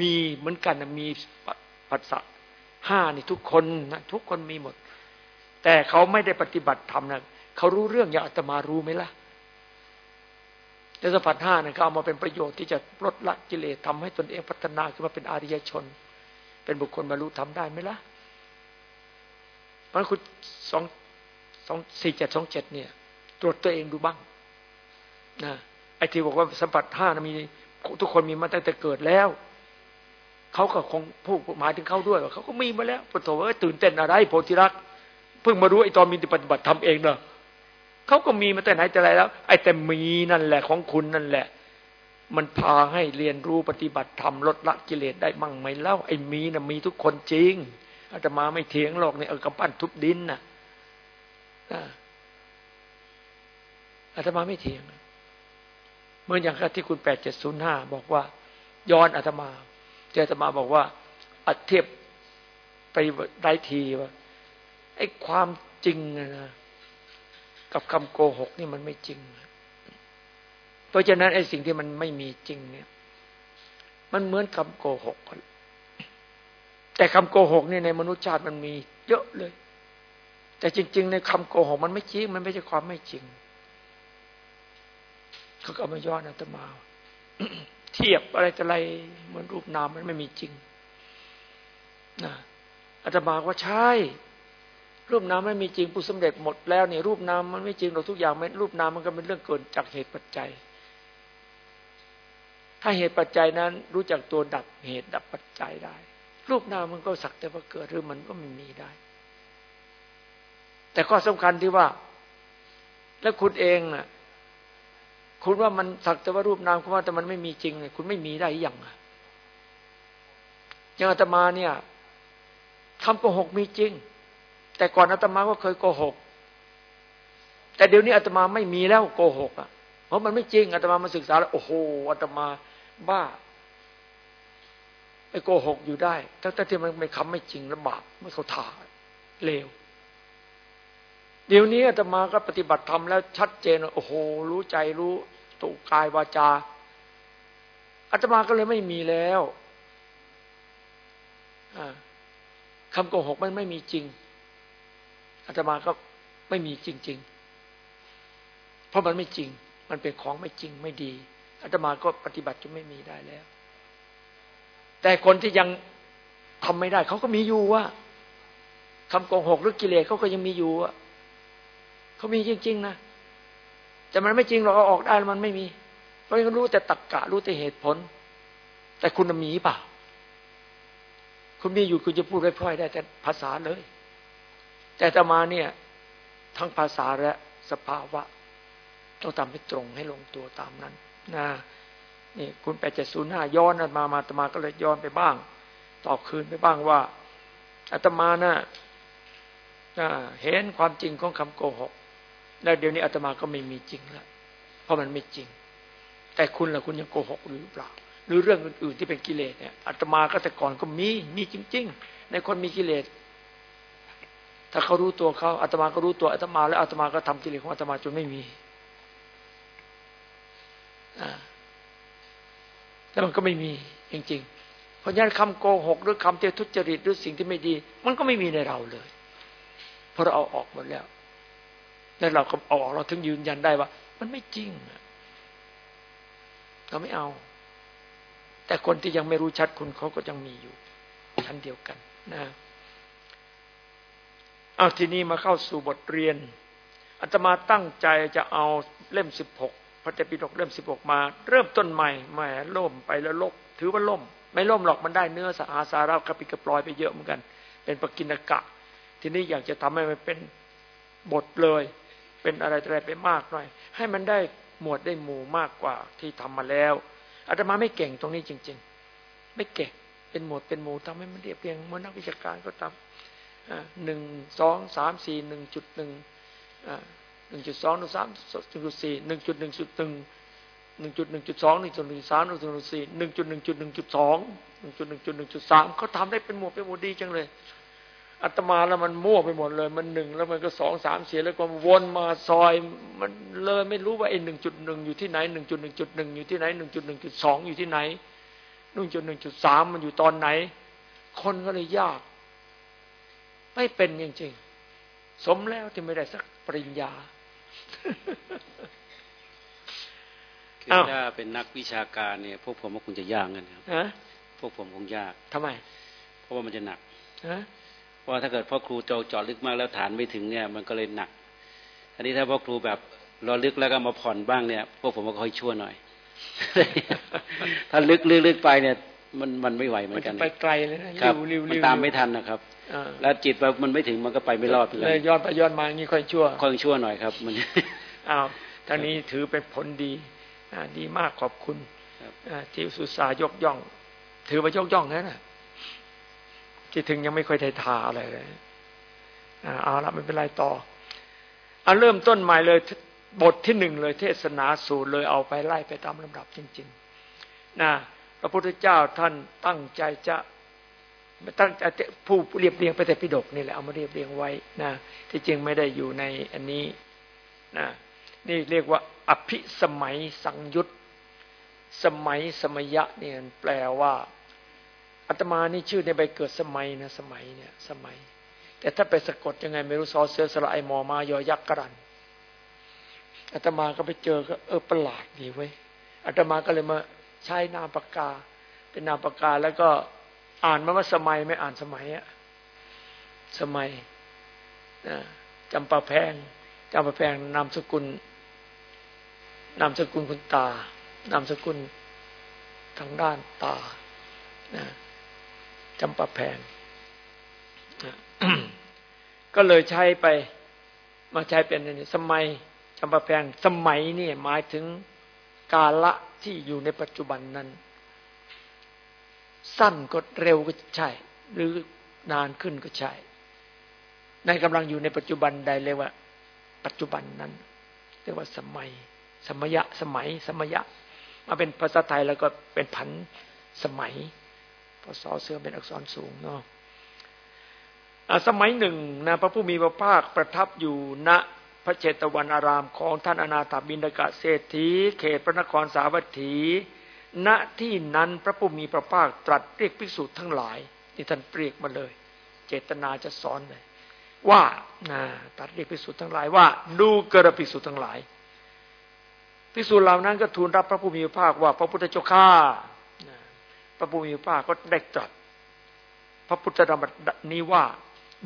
มีเหมือนกันมีปัสสะห้านี่ทุกคนนะทุกคนมีหมด แต่เขาไม่ได้ปฏิบัติธรรมนะเขารู้เรื่องอย่างอาตมารู้ไหมล่ะแต่สัมผัสห้าเนี่ยเขาเอามาเป็นประโยชน์ที่จะลดละกิเลสทำให้ตนเองพัฒนาขึ้นมาเป็นอริยชน เป็นบุคคลบรรลุธรรมได้ไหมล่ะมันคุณสองสองสี่เจ็ดสองเจ็ดเนี่ย ตรวจตัวเองดูบ้างนะไอ้ที่บอกว่าสัมผัสห้านะมี ทุกคนมีมาตั้งแต่เกิดแล้ว เขาก็คงพูดหมายถึงเขาด้วยว่าเขาก็มีมาแล้วปฐมว่าตื่นเต้นอะไร โพธิรักเพิ่งมารู้ไอ้ตอนมีปฏิบัติทำเองเนอะเขาก็มีมาแต่ไหนแต่ไรแล้ว ไอ้แต่มีนั่นแหละของคุณนั่นแหละ มันพาให้เรียนรู้ปฏิบัติธรรมลดละกิเลสได้มั่งไหมเล่าไอ้มีนะ่ะมีทุกคนจริงอาตมาไม่เถียงหรอกในเออกระปั้นทุบดินน่ะอาตมาไม่เถียง เหมือนอย่างที่คุณแปดเจ็ดศูนย์ห้าบอกว่า ย้อนอาตมาเจอาตมาบอกว่า อัดเทียบไปได้ทีว่าไอ้ความจริงนะกับคำโกหกนี่มันไม่จริง เพราะฉะนั้นไอ้สิ่งที่มันไม่มีจริงเนี่ย มันเหมือนคำโกหกแต่คำโกหกเนี่ยในมนุษยชาติมันมีเยอะเลย แต่จริง ๆ ในคำโกหกมันไม่จริง มันไม่ใช่ความไม่จริง เขาก็มาย้อนอาตมา เทียบอะไรแต่อะไรเหมือนรูปนามมันไม่มีจริงนะอาตมาว่าใช่ รูปนามไม่มีจริงผู้สำเร็จหมดแล้วเนี่ยรูปนามมันไม่จริงเราทุกอย่างมันรูปนามมันก็เป็นเรื่องเกิดจากเหตุปัจจัย ถ้าเหตุปัจจัยนั้น รู้จักตัวดับเหตุดับปัจจัยได้ รูปนามมันก็สักแต่ว่าเกิดหรือมันก็ไม่มีได้ แต่ข้อสำคัญที่ว่า แล้วคุณเองน่ะ คุณว่ามันสักแต่ว่ารูปนามคุณว่าแต่มันไม่มีจริงเนี่ยคุณไม่มีได้ยังอะย่างอาตมาเนี่ยคำโกหกมีจริง แต่ก่อนอาตมาก็เคยโกหก แต่เดี๋ยวนี้อาตมาไม่มีแล้วโกหกอะ เพราะมันไม่จริงอาตมามาศึกษาแล้วโอ้โหอาตมาบ้าไปโกหกอยู่ได้ทั้งที่มันไม่คำไม่จริงและบาปไม่เขาถ่าเลว เดี๋ยวนี้อาตมาก็ปฏิบัติธรรมแล้วชัดเจนโอ้โหรู้ใจรู้ตุกายวาจาอาตมาก็เลยไม่มีแล้วคำโกหกมันไม่มีจริงอาตมาก็ไม่มีจริง ๆ เพราะมันไม่จริง มันเป็นของไม่จริงไม่ดีอาตมาก็ปฏิบัติจะไม่มีได้แล้ว แต่คนที่ยังทำไม่ได้ เขาก็มีอยู่ว่าคำโกหกหรือกิเลสเขาก็ยังมีอยู่อะ เขามีจริง ๆ นะ แต่มันไม่จริงเราเอาออกได้มันไม่มีเพราะรู้แต่ตักกะรู้แต่เหตุผล แต่คุณมีเปล่า คุณมีอยู่คุณจะพูดพร่อยได้ แต่ภาษาเลย แต่ตมาเนี่ย ทั้งภาษาและสภาวะต้องทำให้ตรงให้ลงตัวตามนั้นนะนี่คุณแปดเจ็ดศูนย์ห้าย้อนมามาตมาก็เลยย้อนไปบ้าง ตอบคืนไปบ้างว่าอาตมานะ่ะเห็นความจริงของคำโกหก แล้วเดี๋ยวนี้อาตมาก็ไม่มีจริงแล้วเพราะมันไม่จริง แต่คุณล่ะคุณยังโกหกหรือเปล่า หรือเรื่องอื่นๆที่เป็นกิเลสเนี่ยอาตมาก็แต่ก่อนก็มีมีจริง ๆ ในคนมีกิเลส ถ้าเขารู้ตัวเขาอาตมาก็รู้ตัวอาตมา แล้วอาตมาก็ทำกิเลสของอาตมาจนไม่มีแล้วมันก็ไม่มีจริงๆ เพราะฉะนั้นคำโกหกหรือคำเททุจริตหรือสิ่งที่ไม่ดี มันก็ไม่มีในเราเลย เพราะเราเอาออกหมดแล้ว แล้วเราก็เอาออกเราถึงยืนยันได้ว่า มันไม่จริงเราไม่เอา แต่คนที่ยังไม่รู้ชัดคุณเขาก็ยังมีอยู่ชั้นเดียวกันนะเอาทีนี้มาเข้าสู่บทเรียนอาตมาตั้งใจจะเอาเล่มสิบหกพระเจ้าปิฎกเริ่มสิบหกมา เริ่มต้นใหม่แหมล่มไปแล้วลบถือว่าล่ม ไม่ล่มหรอกมันได้เนื้อสะอาสาระกระปิกระปลอยไปเยอะเหมือนกัน เป็นปกินกะ ทีนี้อยากจะทำให้มันเป็นบทเลย เป็นอะไรอะไรไปมากหน่อย ให้มันได้หมวดได้หมู่มากกว่าที่ทำมาแล้วอาตมาไม่เก่งตรงนี้จริง ๆ ไม่เก่งเป็นหมวดเป็นหมู่ทำให้มันเรียบเรียงเหมือนนักวิชาการก็ทำหนึ่งสองสามสี่หนึ่งจุดหนึ่งหนึ่งจุดสองหนึ่งสามหนึ่งจุดสี่หนึ่งจุดหนึ่งจุดหนึ่งหนึ่งจุดหนึ่งจุดสองหนึ่งจุดหนึ่งสามหนึ่งจุดหนึ่งสี่หนึ่งจุดหนึ่งจุดหนึ่งจุดสองหนึ่งจุดหนึ่งจุดหนึ่งจุดสามเขาทำได้เป็นหมวดเป็นหมวดดีจังเลย อัตมาแล้วมันมั่วไปหมดเลย มันหนึ่งแล้วมันก็สองสามเสียแล้วก็วนมาซอย มันเลยไม่รู้ว่าไอ้หนึ่งจุดหนึ่งอยู่ที่ไหนหนึ่งจุดหนึ่งจุดหนึ่งอยู่ที่ไหนหนึ่งจุดหนึ่งจุดสองอยู่ที่ไหนหนึ่งจุดหนึ่งจุดสามมันอยู่ตอนไหน คนก็เลยยาก ไม่เป็นจริงๆ สมแล้วที่ไม่ได้สักปริญญาคือถ้าเป็นนักวิชาการเนี่ย พวกผมว่าคงจะยากกันครับพวกผมคงยากทำไม เพราะว่ามันจะหนักเพ ราะถ้าเกิดพ่อครูโจเจาะลึกมากแล้วฐานไม่ถึงเนี่ยมันก็เลยหนัก อันนี้ถ้าพ่อครูแบบรอลึกแล้วก็มาผ่อนบ้างเนี่ย พวกผมก็ค่อยชั่วหน่อย ถ้าลึกลึกไปเนี่ย มันมันไม่ไหวเหมือนกันไปไกลเลยนะครับมันตามไม่ทันนะครับแล้วจิตมันไม่ถึงมันก็ไปไม่รอดเลยย้อนไปย้อนมาอย่างนี้ค่อยชั่วค่อยชั่วหน่อยครับ มันอ้าวทางนี้ถือเป็นผลดีดีมากขอบคุณที่สุสายกย่อง ถือว่ายกย่องนะ ที่ถึงยังไม่ค่อยได้ทาอะไรเลยเอาละไม่เป็นไรต่อเอาเริ่มต้นใหม่เลยบทที่หนึ่งเลยเทศนาสูตรเลยเอาไปไล่ไปตามลำดับจริงๆนะพระพุทธเจ้าท่านตั้งใจจะตั้งใจผู้เรียบเรียงไปแต่พิดกนี่แหละเอามาเรียบเรียงไว้นะที่จริงไม่ได้อยู่ในอันนี้นะนี่เรียกว่า อภิสมัยสังยุตสมัยสมยะเนี่ยแปลว่า อาตมานี่ชื่อในใบเกิดสมัยนะสมัยเนี่ย สมัย แต่ถ้าไปสะกดยังไงไม่รู้ซอเสือสละไอมอมายอยักษ์กรันอาตมาก็ไปเจอก็เออประหลาดดีเว้ยอาตมาก็เลยมาใช้นามปากกา เป็นนามปากกาแล้วก็อ่านมาว่าสมัยไม่อ่านสมัยอะสมัยจำปาแพงจำปาแพงนามสกุลนามสกุลคุณตานามสกุลทางด้านตา จำปาแพงก็เลยใช้ไปมาใช้เป็นสมัยจำปาแพงสมัยนี่หมายถึงกาละที่อยู่ในปัจจุบันนั้น สั้นก็เร็วก็ใช่ หรือนานขึ้นก็ใช่ ในกำลังอยู่ในปัจจุบันใดเรียว่า ปัจจุบันนั้น เรียกว่าสมัย สมัยะสมัย สมัยะมาเป็นภาษาไทยแล้วก็เป็นผันสมัย พอสอเสือมเป็นอักษรสูงเนาะสมัยหนึ่งนะพระผู้มีพระภาคประทับอยู่ณพระเจตวันอารามของท่านอนาถบินกะเศรษฐี เขตพระนครสาวัตถี ณที่นั้นพระผู้มีพระภาคตรัสเรียกภิกษุทั้งหลายที่ท่านเรียกมาเลย เจตนาจะสอนเลยว่านะตัดเรียกภิกษุทั้งหลายว่า ดูกระภิกษุทั้งหลายภิกษุเหล่านั้นก็ทูลรับพระผู้มีพระภาคว่าพระพุทธเจ้าข้า พระผู้มีพระก็ได้ตรัสพระพุทธธรรมนี้ว่า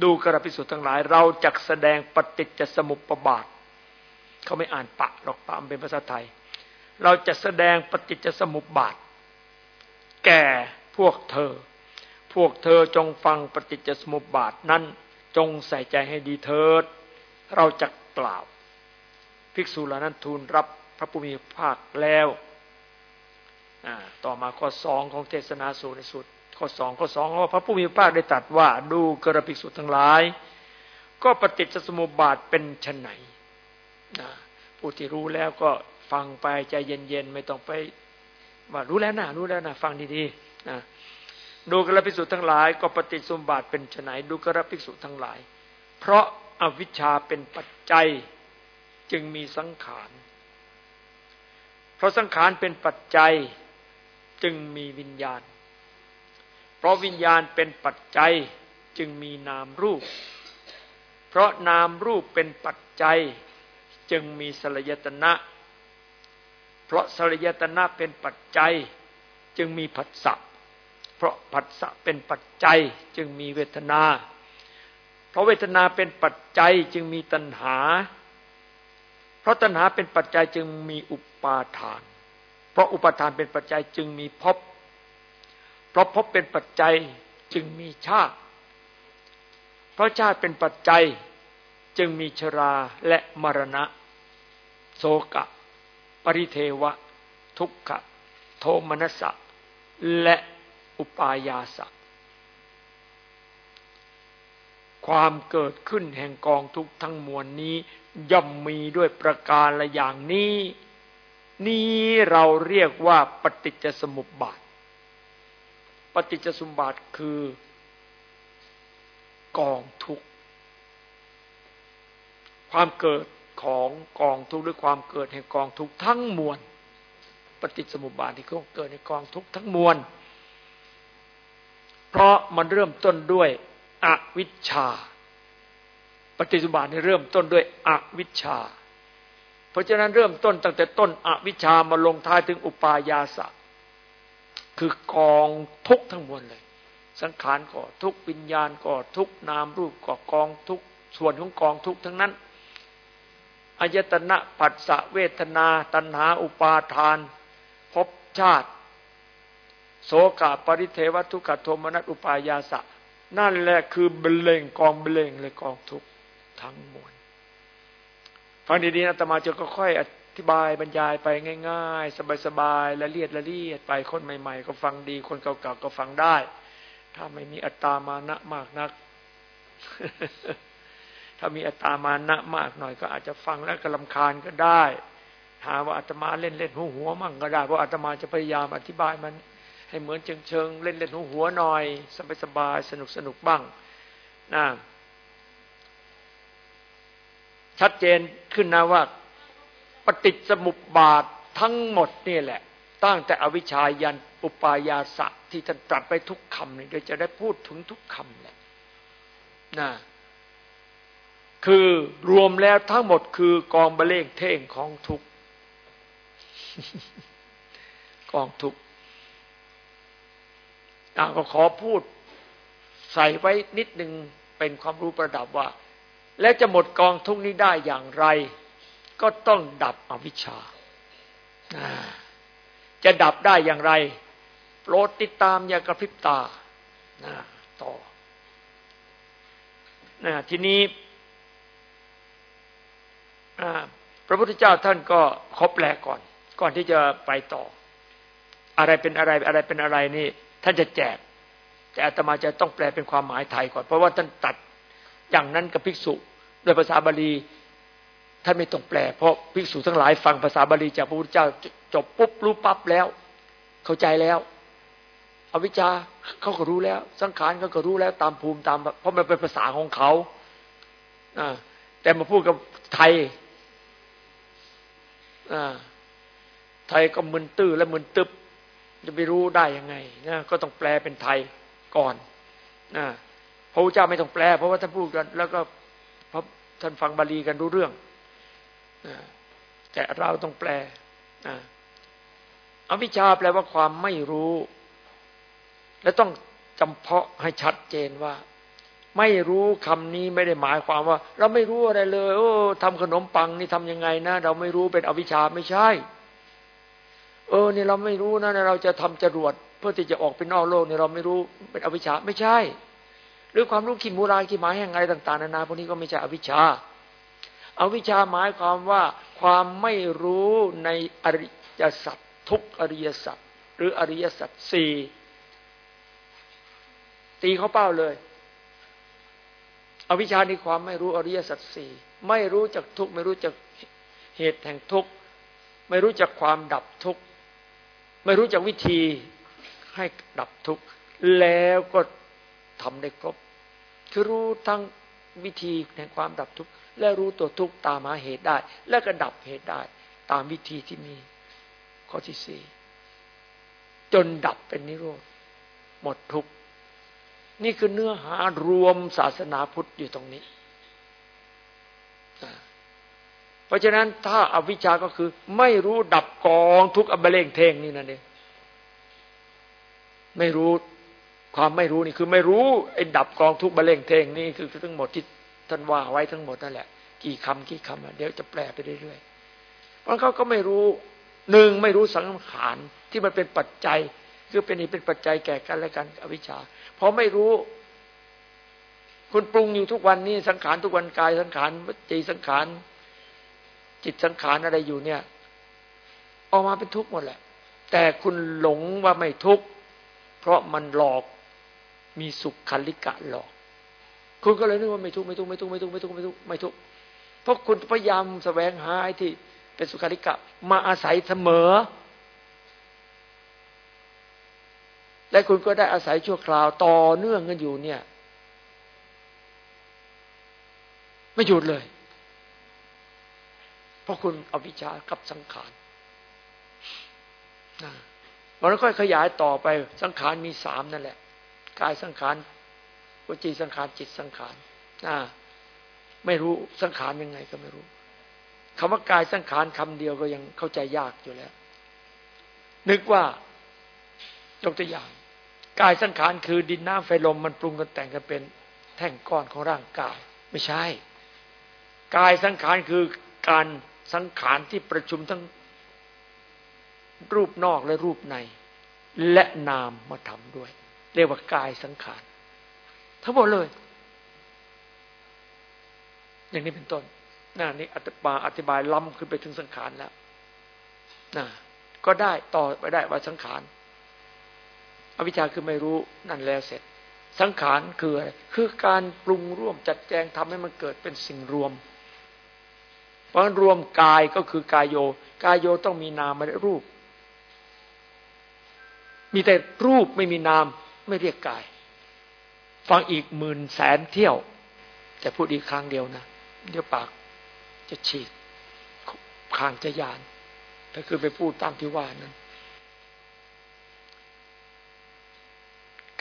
ดูกระพิสุทธ์ทั้งหลาย เราจะแสดงปฏิจจสมุปบาท เขาไม่อ่านปะหรอกปะมันเป็นภาษาไทย เราจะแสดงปฏิจจสมุปบาท แก่พวกเธอ พวกเธอจงฟังปฏิจจสมุปบาทนั้นจงใส่ใจให้ดีเถิด เราจะกล่าว ภิกษุเหล่านั้นทูลรับพระผู้มีภาคแล้ว ต่อมาข้อสองของเทศนาสูตรในสุดข้อสองข้อสองว่าพระผู้มีพระได้ตรัสว่าดูกระภิกษุทั้งหลาย ก็ปฏิจจสมุปบาทเป็นชนไหนผู้ที่รู้แล้วก็ฟังไปใจเย็นๆไม่ต้องไปว่ารู้แล้วนะรู้แล้วนะฟังดีๆนะดูกระภิกษุทั้งหลาย ก็ปฏิจจสมุปบาทเป็นชนไหนดูกระภิกษุทั้งหลาย เพราะอวิชชาเป็นปัจจัยจึงมีสังขาร เพราะสังขารเป็นปัจจัย จึงมีวิญญาณ เพราะวิญญาณเป็นปัจจัยจึงมีนามรูป เพราะนามรูปเป็นปัจจัย จึงมีสลยตนะ เพราะสลยตนะเป็นปัจจัย จึงมีผัสสะ เพราะผัสสะเป็นปัจจัย จึงมีเวทนา เพราะเวทนาเป็นปัจจัยจึงมีตัณหา เพราะตัณหาเป็นปัจจัยจึงมีอุปาทาน ราะอุปาทานเป็นปัจจัยจึงมีภพเพราะภพเป็นปัจจัยจึงมีชาติ เพราะชาติเป็นปัจจัยจึงมีชราและมรณะ โศกะ ปริเทวะ ทุกขะ โทมนัสสะและอุปายาสะความเกิดขึ้นแห่งกองทุกทั้งมวลนี้ ย่อมมีด้วยประการละอย่างนี้ นี้เราเรียกว่าปฏิจจสมุปบาท ปฏิจจสมุปบาทคือกองทุกความเกิดของกองทุกข์หรือความเกิดแห่งกองทุกข์ทั้งมวล ปฏิจสมุปบาทที่เกิดในกองทุกข์ทั้งมวล เพราะมันเริ่มต้นด้วยอวิชชา ปฏิจสมุปบาทนี่เริ่มต้นด้วยอวิชชา ราะฉะนั้นเริ่มต้นตั้งแต่ต้นอวิชามาลงท้ายถึงอุปายาสะ คือกองทุกทั้งมวลเลย สังขารก็ทุกวิญญาณก็ทุกนามรูปก็กองทุกส่วนของกองทุกทั้งนั้นอายตนะปัสสะเวทนา ตัณหาอุปาทานภพชาติ โสกาปริเทวทุกขโทมนัสอุปายาสะ นั่นแหละคือเบลงกองเบลงเลยกองทุกทั้งมวล ฟังดีๆนะตมาจะก็ค่อยอธิบายบรรยายไปง่าย ๆ สบายๆละเลียดละเลียดไปคนใหม่ ๆ ก็ฟังดี คนเก่าๆก็ฟังได้ ถ้าไม่มีอัตตามานะมากนัก ถ้ามีอัตามานะมากหน่อย ก็อาจจะฟังแล้วก็ลำคาญก็ได้หาว่าอาตมาเล่นเล่นหัวหัวมั่งก็ได้เพราะอาตมาจะพยายามอธิบายมัน ให้เหมือนเชิงเชิงเล่นเล่นหัวหัวหน่อยสบายสบายสนุกสนุกบ้างนะ ชัดเจนขึ้นนะว่าปฏิจสมุปบาททั้งหมดนี่แหละ ตั้งแต่อวิชายันอุปายาสะที่ท่านตรัสไปทุกคำนี่เดี๋ยวจะได้พูดถึงทุกคำแหละนะคือรวมแล้วทั้งหมดคือกองบะเลงเท่งของทุกกองทุกอ่าก็ขอพูดใส่ไว้นิดหนึ่งเป็นความรู้ประดับว่า แล้วจะหมดกองทุกนี้ได้อย่างไร ก็ต้องดับอวิชชา จะดับได้อย่างไรโปรดติดตามอย่ากระพริบตาต่อทีนี้พระพุทธเจ้าท่านก็ขอแปลก่อน ก่อนที่จะไปต่อ อะไรเป็นอะไรอะไรเป็นอะไรนี่ ท่านจะแจก แต่อาตมาจะต้องแปลเป็นความหมายไทยก่อน เพราะว่าท่านตัด อย่างนั้นกับภิกษุโดยภาษาบาลีท่านไม่ต้องแปล เพราะภิกษุทั้งหลายฟังภาษาบาลีจากพระพุทธเจ้าจบปุ๊บรู้ปั๊บแล้ว เข้าใจแล้วอวิชชาเขาก็รู้แล้ว สังขารเขาก็รู้แล้วตามภูมิตาม เพราะมันเป็นภาษาของเขาแต่มาพูดกับไทยไทยก็มึนตื้อและมึนตึบจะไปรู้ได้ยังไงนะก็ต้องแปลเป็นไทยก่อนนะ ระพุทธเจ้าไม่ต้องแปล เพราะว่าท่านพูดกัน แล้วก็พระท่านฟังบาลีกันรู้เรื่องแต่เราต้องแปลอวิชชาแปลว่าความไม่รู้ และต้องจำเพาะให้ชัดเจนว่า ไม่รู้คำนี้ไม่ได้หมายความว่า เราไม่รู้อะไรเลย โอ้ทำขนมปังนี่ทํำยังไงนะ เราไม่รู้เป็นอวิชชาไม่ใช่ เออนี่เราไม่รู้นะเราจะทำจรวดเพื่อที่จะออกไปนอกโลกนี่เราไม่รู้เป็นอวิชชาไม่ใช่ หรือความรู้ขีมูราขีหมายแห่งไรต่าง ๆ นานาพวกนี้ก็ไม่ใช่อวิชชาอวิชชาหมายความว่าความไม่รู้ในอริยสัจทุกอริยสัจหรืออริยสัจสี่ตีเขาเป้าเลย อวิชชาในความไม่รู้อริยสัจสี่ไม่รู้จักทุกไม่รู้จักเหตุแห่งทุกไม่รู้จักความดับทุกไม่รู้จักวิธีให้ดับทุกแล้วก็ ทำได้ครบ คือรู้ทั้งวิธีแห่งความดับทุกข์และรู้ตัวทุกข์ตามหาเหตุได้ และก็ดับเหตุได้ ตามวิธีที่มีข้อที่สี่จนดับเป็นนิโรธ หมดทุกข์ นี่คือเนื้อหารวมศาสนาพุทธอยู่ตรงนี้ เพราะฉะนั้นถ้าอาวิชาก็คือ ไม่รู้ดับกองทุกอบเลงเทงนี่นั่นเองไม่รู้ ความไม่รู้นี่คือไม่รู้ไอ้ดับกองทุกบะเลงเทงนี่คือทั้งหมดที่ท่านว่าไว้ทั้งหมดนั่นแหละ กี่คำกี่คำเดี๋ยวจะแปลไปเรื่อยมันเขาก็ไม่รู้หนึ่งไม่รู้สังขารที่มันเป็นปัจจัย คือเป็นนี่เป็นปัจจัยแก่กันและกันอวิชชาพอไม่รู้ คุณปรุงอยู่ทุกวันนี้สังขารทุกวันกายสังขารจิตสังขารจิตสังขารอะไรอยู่เนี่ย ออกมาเป็นทุกข์หมดแหละ แต่คุณหลงว่าไม่ทุกข์เพราะมันหลอก มีสุขคันลิกะหลอก คุณก็เลยนึกว่าไม่ทุกข์ไม่ทุกข์ไม่ทุกข์ไม่ทุกข์ไม่ทุกข์ไม่ทุกข์ไม่ทุกข์เพราะคุณพยายามแสวงหาที่เป็นสุขาริกะ มาอาศัยเสมอ และคุณก็ได้อาศัยชั่วคราวต่อเนื่องกันอยู่เนี่ย ไม่หยุดเลย เพราะคุณอวิชากับสังขารมันก็ขยายต่อไปสังขารมีสามนั่นแหละ กายสังขารวจีสังขารจิตสังขารไม่รู้สังขารยังไงก็ไม่รู้คำว่ากายสังขารคำเดียวก็ยังเข้าใจยากอยู่แล้ว นึกว่ายกตัวอย่าง กายสังขารคือดินน้ำไฟลมมันปรุงกันแต่งกันเป็นแท่งก้อนของร่างกาย ไม่ใช่ กายสังขารคือการสังขารที่ประชุมทั้งรูปนอกและรูปใน และนามมาทำด้วย เรียกว่ากายสังขาร ทั้งหมดเลย อย่างนี้เป็นต้นน่านี่อัตมาอธิบายล้ำขึ้นไปถึงสังขารแล้วน่ะก็ได้ต่อไปได้ว่าสังขารอวิชชาคือไม่รู้นั่นแล้วเสร็จ สังขารคืออะไรคือการปรุงร่วมจัดแจงทำให้มันเกิดเป็นสิ่งรวม เพราะรวมกายก็คือกายโย กายโยต้องมีนามม่ได้รูป มีแต่รูปไม่มีนาม ไม่เรียกกาย ฟังอีกหมื่นแสนเที่ยวจะพูดอีกครั้งเดียวนะ เดี๋ยวปากจะฉีกคางจะยานถ้าคือไปพูดตามที่ว่านั้น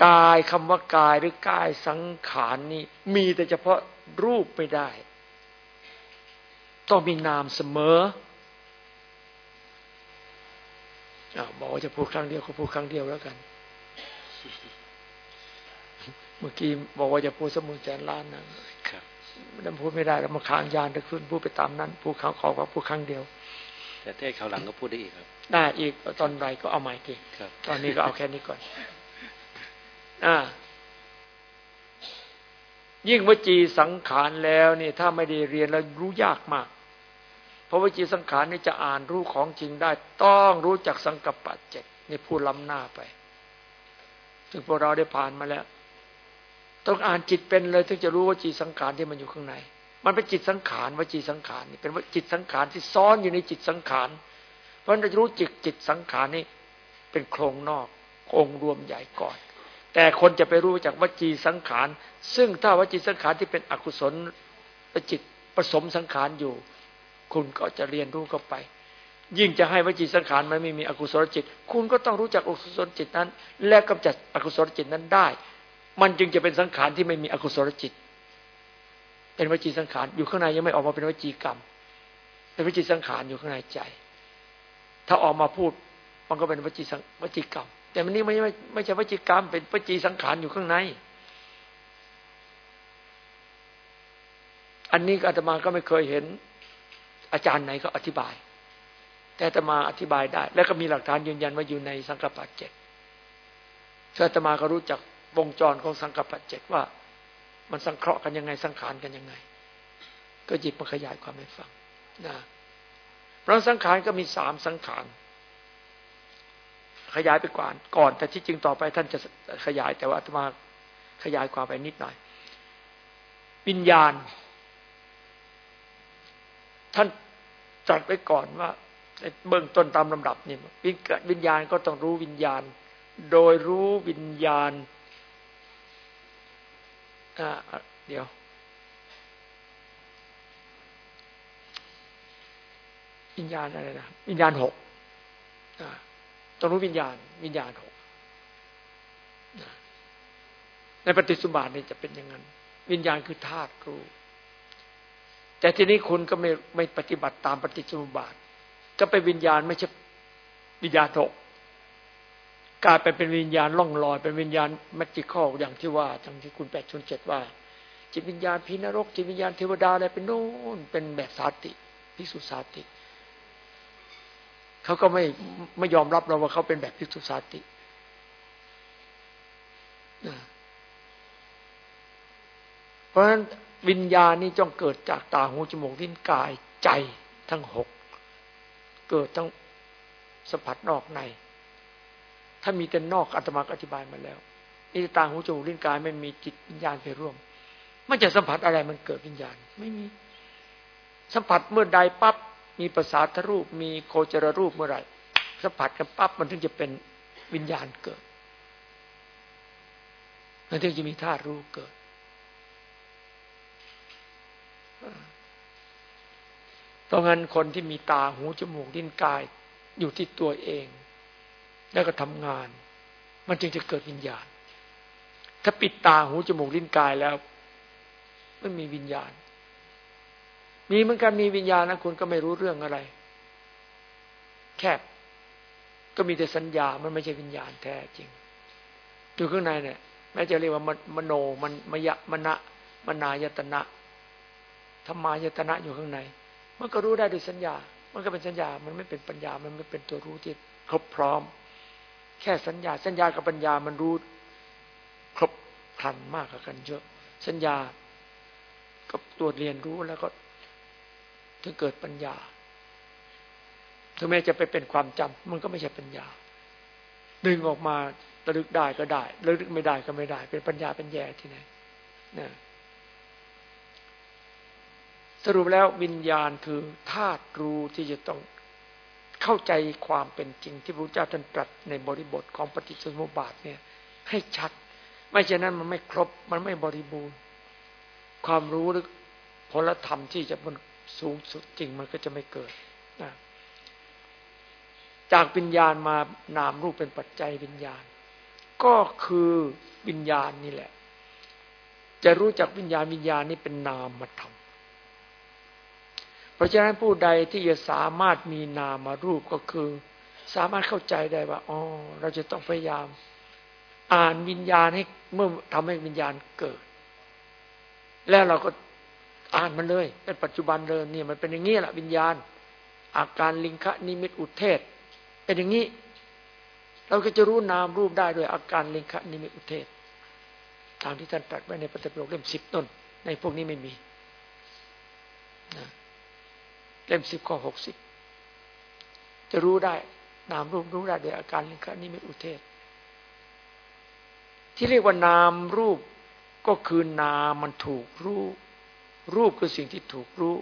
กายคำว่ากายหรือกายสังขารนี่มีแต่เฉพาะรูปไม่ได้ ต้องมีนามเสมออบอกว่าจะพูดครั้งเดียวก็พูดครั้งเดียวแล้วกัน เมื่อกี้บอกว่าจะพูดสมุนแสนล้านนะมันพูดไม่ได้แล้วมาค้างยานจะขึ้นพูดไปตามนั้นพูดครั้งขอว่าพูดครั้งเดียว แต่เทศเขาหลังก็พูดได้อีกครับ ได้อีกตอนไรก็เอาใหม่ทีตอนนี้ก็เอาแค่นี้ก่อน อ่า ยิ่งวจีสังขารแล้วนี่ถ้าไม่ได้เรียนแล้วรู้ยากมาก เพราะวจีสังขารนี่จะอ่านรู้ของจริงได้ ต้องรู้จักสังกัปปะเจ็ดนี่พูดล้ำหน้าไปซึ่งพวกเราได้ผ่านมาแล้ว ต้องอ่านจิตเป็นเลย ถึงจะรู้ว่าจิตสังขารที่มันอยู่ข้างใน มันเป็นจิตสังขารว่าจิตสังขารนี่เป็นว่าจิตสังขารที่ซ้อนอยู่ในจิตสังขาร เพราะเราจะรู้จิตจิตสังขารนี่เป็นโครงนอกองรวมใหญ่ก่อน แต่คนจะไปรู้จากวจีสังขาร ซึ่งถ้าวจีสังขารที่เป็นอกุศลจิตผสมสังขารอยู่ คุณก็จะเรียนรู้เข้าไป ยิ่งจะให้วจีสังขารมันไม่มีอกุศลจิต คุณก็ต้องรู้จักอกุศลจิตนั้น และกำจัดอกุศลจิตนั้นได้ มันจึงจะเป็นสังขารที่ไม่มีอกุศลจิต เป็นวจีสังขารอยู่ข้างในยังไม่ออกมาเป็นวจีกรรม เป็นวจีสังขารอยู่ข้างในใจ ถ้าออกมาพูดมันก็เป็นวจีสังวจีกรรม แต่มันนี่ไม่ไม่ไม่ใช่วจีกรรม เป็นวจีสังขารอยู่ข้างใน อันนี้อาตมาก็ไม่เคยเห็น อาจารย์ไหนก็อธิบาย แต่อาตมาอธิบายได้ แล้วก็มีหลักฐานยืนยันว่าอยู่ในสังกปปะเจ็ดอาตมาก็รู้จัก วงจรของสังกัปปะเจ็ดว่า มันสังเคราะห์กันยังไงสังขารกันยังไง ก็หยิบมาขยายความให้ฟังนะเพราะสังขารก็มีสามสังขารขยายไปก่อนก่อน แต่ที่จริงต่อไปท่านจะขยายแต่ว่าอาตมาขยายความไปนิดหน่อยวิญญาณ ท่านตรัสไว้ก่อนว่าเบื้องต้นตามลำดับนี่วิญญาณก็ต้องรู้วิญญาณ โดยรู้วิญญาณ เดี๋ยว วิญญาณอะไรนะวิญญาณหกต้องรู้วิญญาณ วิญญาณหกในปฏิสุบาทนี่จะเป็นอย่างนั้น วิญญาณคือธาตุรู้แต่ทีนี้คุณก็ไม่ไม่ปฏิบัติตามปฏิสุบาท ก็ไปวิญญาณไม่ใช่วิญญาณหก กลายไปเป็นวิญญาณล่องลอย เป็นวิญญาณมัจจิคอลอย่างที่ว่าทั้งที่คุณแปดชนเจ็ดว่า จิตวิญญาณพินรก จิตวิญญาณเทวดาอะไรเป็นโน่นเป็นแบบสาติพิสุสาติเขาก็ไม่ไม่ยอมรับเราว่าเขาเป็นแบบภิกษุสาติเพราะฉะนั้นวิญญาณนี่จ้องเกิดจากตาหูจมูกลิ้นกายใจทั้งหกเกิดทั้งสัมผัสนอกใน ถ้ามีแต่นอกอาตมาอธิบายมาแล้วนี่ตาหูจมูกลิ้นกายไม่มีจิตวิญญาณไปร่วม มันจะสัมผัสอะไรมันเกิดวิญญาณ ไม่มี สัมผัสเมื่อใดปั๊บมีภาษาทรูป มีโคจรรูปเมื่อไหร่สัมผัสกันปั๊บมันถึงจะเป็นวิญญาณเกิดมันถึงจะมีธาตุรู้เกิดตรงนั้นคนที่มีตาหูจมูกลิ้นกายอยู่ที่ตัวเอง แล้วก็ทำงาน มันจึงจะเกิดวิญญาณ ถ้าปิดตาหูจมูกลิ้นกายแล้วไม่มีวิญญาณ มีเหมือนกันมีวิญญาณนะคุณก็ไม่รู้เรื่องอะไร แคบ ก็มีแต่สัญญา มันไม่ใช่วิญญาณแท้จริงอยู่ข้างในเนี่ยแม้จะเรียกว่ามโนมันมยะมณะมนายตนะธรรมายตนะอยู่ข้างใน มันก็รู้ได้ด้วยสัญญา มันก็เป็นสัญญา มันไม่เป็นปัญญา มันไม่เป็นตัวรู้ที่ครบพร้อม แค่สัญญา สัญญากับปัญญามันรู้ครบครันมากกันเยอะ สัญญากับตัวเรียนรู้แล้วก็ถึงเกิดปัญญา ถึงแม้จะไปเป็นความจำมันก็ไม่ใช่ปัญญา ดึงออกมาระลึกได้ก็ได้ระลึกไม่ได้ก็ไม่ได้ เป็นปัญญาเป็นแย่ที่ไหนนะสรุปแล้ววิญญาณคือธาตุรู้ที่จะต้อง เข้าใจความเป็นจริงที่พระเจ้าท่านตรัสในบริบทของปฏิจจสมุปบาทเนี่ย ให้ชัด ไม่เช่นนั้นมันไม่ครบ มันไม่บริบูรณ์ ความรู้หรือผลธรรมที่จะมันสูงสุดจริงมันก็จะไม่เกิดนะจากวิญญาณมานามรูปเป็นปัจจัยวิญญาณ ก็คือวิญญาณนี่แหละ จะรู้จักวิญญาณวิญญาณนี่เป็นนามธรรม เพราะฉะนั้นผู้ใดที่จะสามารถมีนามารูปก็คือ สามารถเข้าใจได้ว่าอ๋อเราจะต้องพยายาม อ่านวิญญาณให้เมื่อทำให้วิญญาณเกิด แล้วเราก็อ่านมันเลย เป็นปัจจุบันเลยเนี่ยมันเป็นอย่างนี้แหละวิญญาณ อาการลิงคะนิมิตอุเทศ เป็นอย่างนี้ เราก็จะรู้นามรูปได้ด้วยอาการลิงคะนิมิตอุเทศตามที่ท่านตรัสไว้ในปฏิปิฎกเล่มสิบต้น ในพวกนี้ไม่มีนะ เล่มสิบข้อหกสิบจะรู้ได้ นามรูปรู้ได้โดยอาการลิงคนิมิตอุเทศ ที่เรียกว่านามรูปก็คือนามมันถูกรู้ รูปคือสิ่งที่ถูกรู้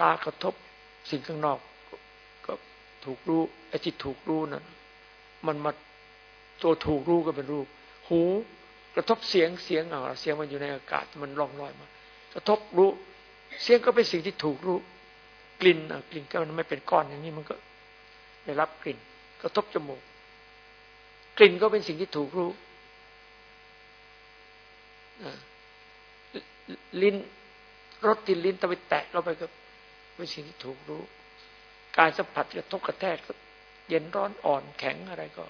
ตากระทบสิ่งข้างนอก ก็ถูกรู้ไอ้ที่ถูกรู้นั้นมันมาตัวถูกรู้ก็เป็นรูป หูกระทบเสียงเสียงอ่าเสียงมันอยู่ในอากาศมันล่องลอยมา กระทบรู้ เสียงก็เป็นสิ่งที่ถูกรู้ กลิ่นกลิ่นก็มันไม่เป็นก้อนอย่างนี้มันก็ได้รับกลิ่นกระทบจมูก กลิ่นก็เป็นสิ่งที่ถูกรู้ลิ้นรสที่ลิ้นตะไปแตะเราไปก็เป็นสิ่งที่ถูกรู้ การสัมผัสกระทบกระแทกเย็นร้อนอ่อนแข็งอะไรก็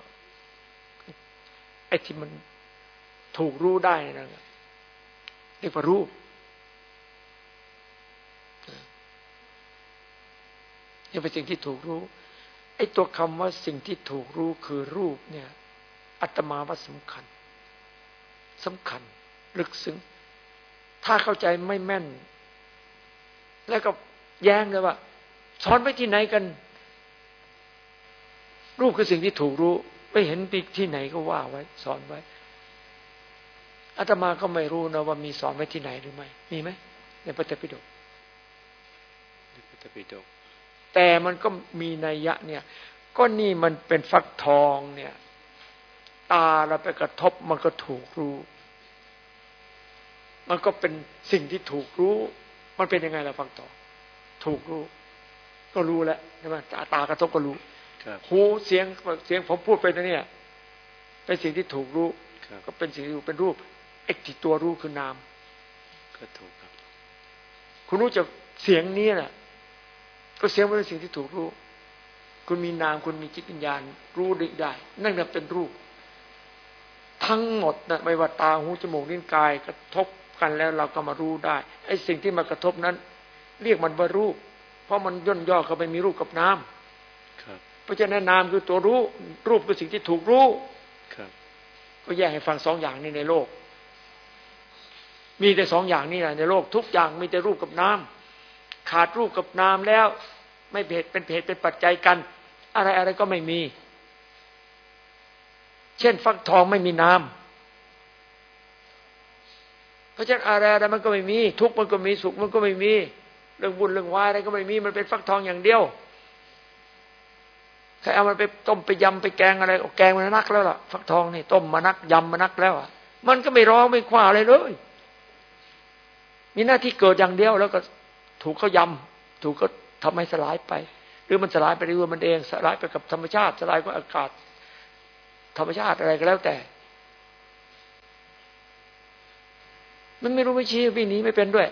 ไอ้ที่มันถูกรู้ได้นะเรียกว่ารูป นี่เป็นสิ่งที่ถูกรู้ไอ้ตัวคำว่าสิ่งที่ถูกรู้คือรูปเนี่ยอัตมาว่าสำคัญสำคัญ ลึกซึ้งถ้าเข้าใจไม่แม่น แล้วก็แย้งเลยว่าสอนไปที่ไหนกัน รูปคือสิ่งที่ถูกรู้ ไม่เห็นปีที่ไหนก็ว่าไว้ สอนไว้อาตมาก็ไม่รู้นะว่ามีสอนไว้ที่ไหนหรือไม่ มีไหมในพระเตปิฎกในพระเตปิฎก แต่มันก็มีนัยยะเนี่ย ก็นี่มันเป็นฟักทองเนี่ย ตาเราไปกระทบมันก็ถูกรู้ มันก็เป็นสิ่งที่ถูกรู้ มันเป็นยังไงล่ะฟักทองถูกรู้ ก็รู้แล้วใช่ไหมตาตากระทบก็รู้หูเสียงเสียงผมพูดไปนะเนี่ย เป็นสิ่งที่ถูกรู้ก็เป็นสิ่งที่เป็นรูปไอ้ที่ตัวรู้คือนามก็ถูกครับ คุณรู้จักเสียงนี้แหละ ก็เสียงเป็นสิ่งที่ถูกรู้ คุณมีนามคุณมีจิตวิญญาณ รู้ได้ นั่นก็เป็นรูป ทั้งหมดนะไม่ว่าตาหูจมูกนิ้วกายกระทบกันแล้วเราก็มารู้ได้ไอ้สิ่งที่มากระทบนั้น เรียกมันว่ารูป เพราะมันย่นย่อเข้าไปมีรูปกับน้ำครับไปราะฉะนั้นนามคือตัวรู้ รูปคือสิ่งที่ถูกรู้ครับก็แยกให้ฟังสองอย่างนี้ในโลก มีแต่สองอย่างนี้แหละในโลกทุกอย่างมีแต่รูปกับนาม ขาดรูปกับนามแล้ว ไม่เหตุเป็นเหตุเป็นปัจจัยกัน อะไรอะไรก็ไม่มี เช่น ฟักทองไม่มีน้ำเพราะฉะนั้นอะไรอะไรมันก็ไม่มี ทุกมันก็มีสุขมันก็ไม่มี เรื่องบุญเรื่องวายอะไรก็ไม่มี มันเป็นฟักทองอย่างเดียวใครเอามันไปต้มไปยำไปแกงอะไรแกงมันนักแล้วล่ะฟักทองนี่ต้มมานักยำมานักแล้วอะมันก็ไม่ร้องไม่คว้าอะไรเลย มีหน้าที่เกิดอย่างเดียวแล้วก็ ถูกเขายำถูกก็ทำให้สลายไป หรือมันสลายไปด้วยมันเองสลายไปกับธรรมชาติ สลายกับอากาศ ธรรมชาติอะไรก็แล้วแต่ มันไม่รู้ไม่ชี้วิ่งหนีไม่เป็นด้วย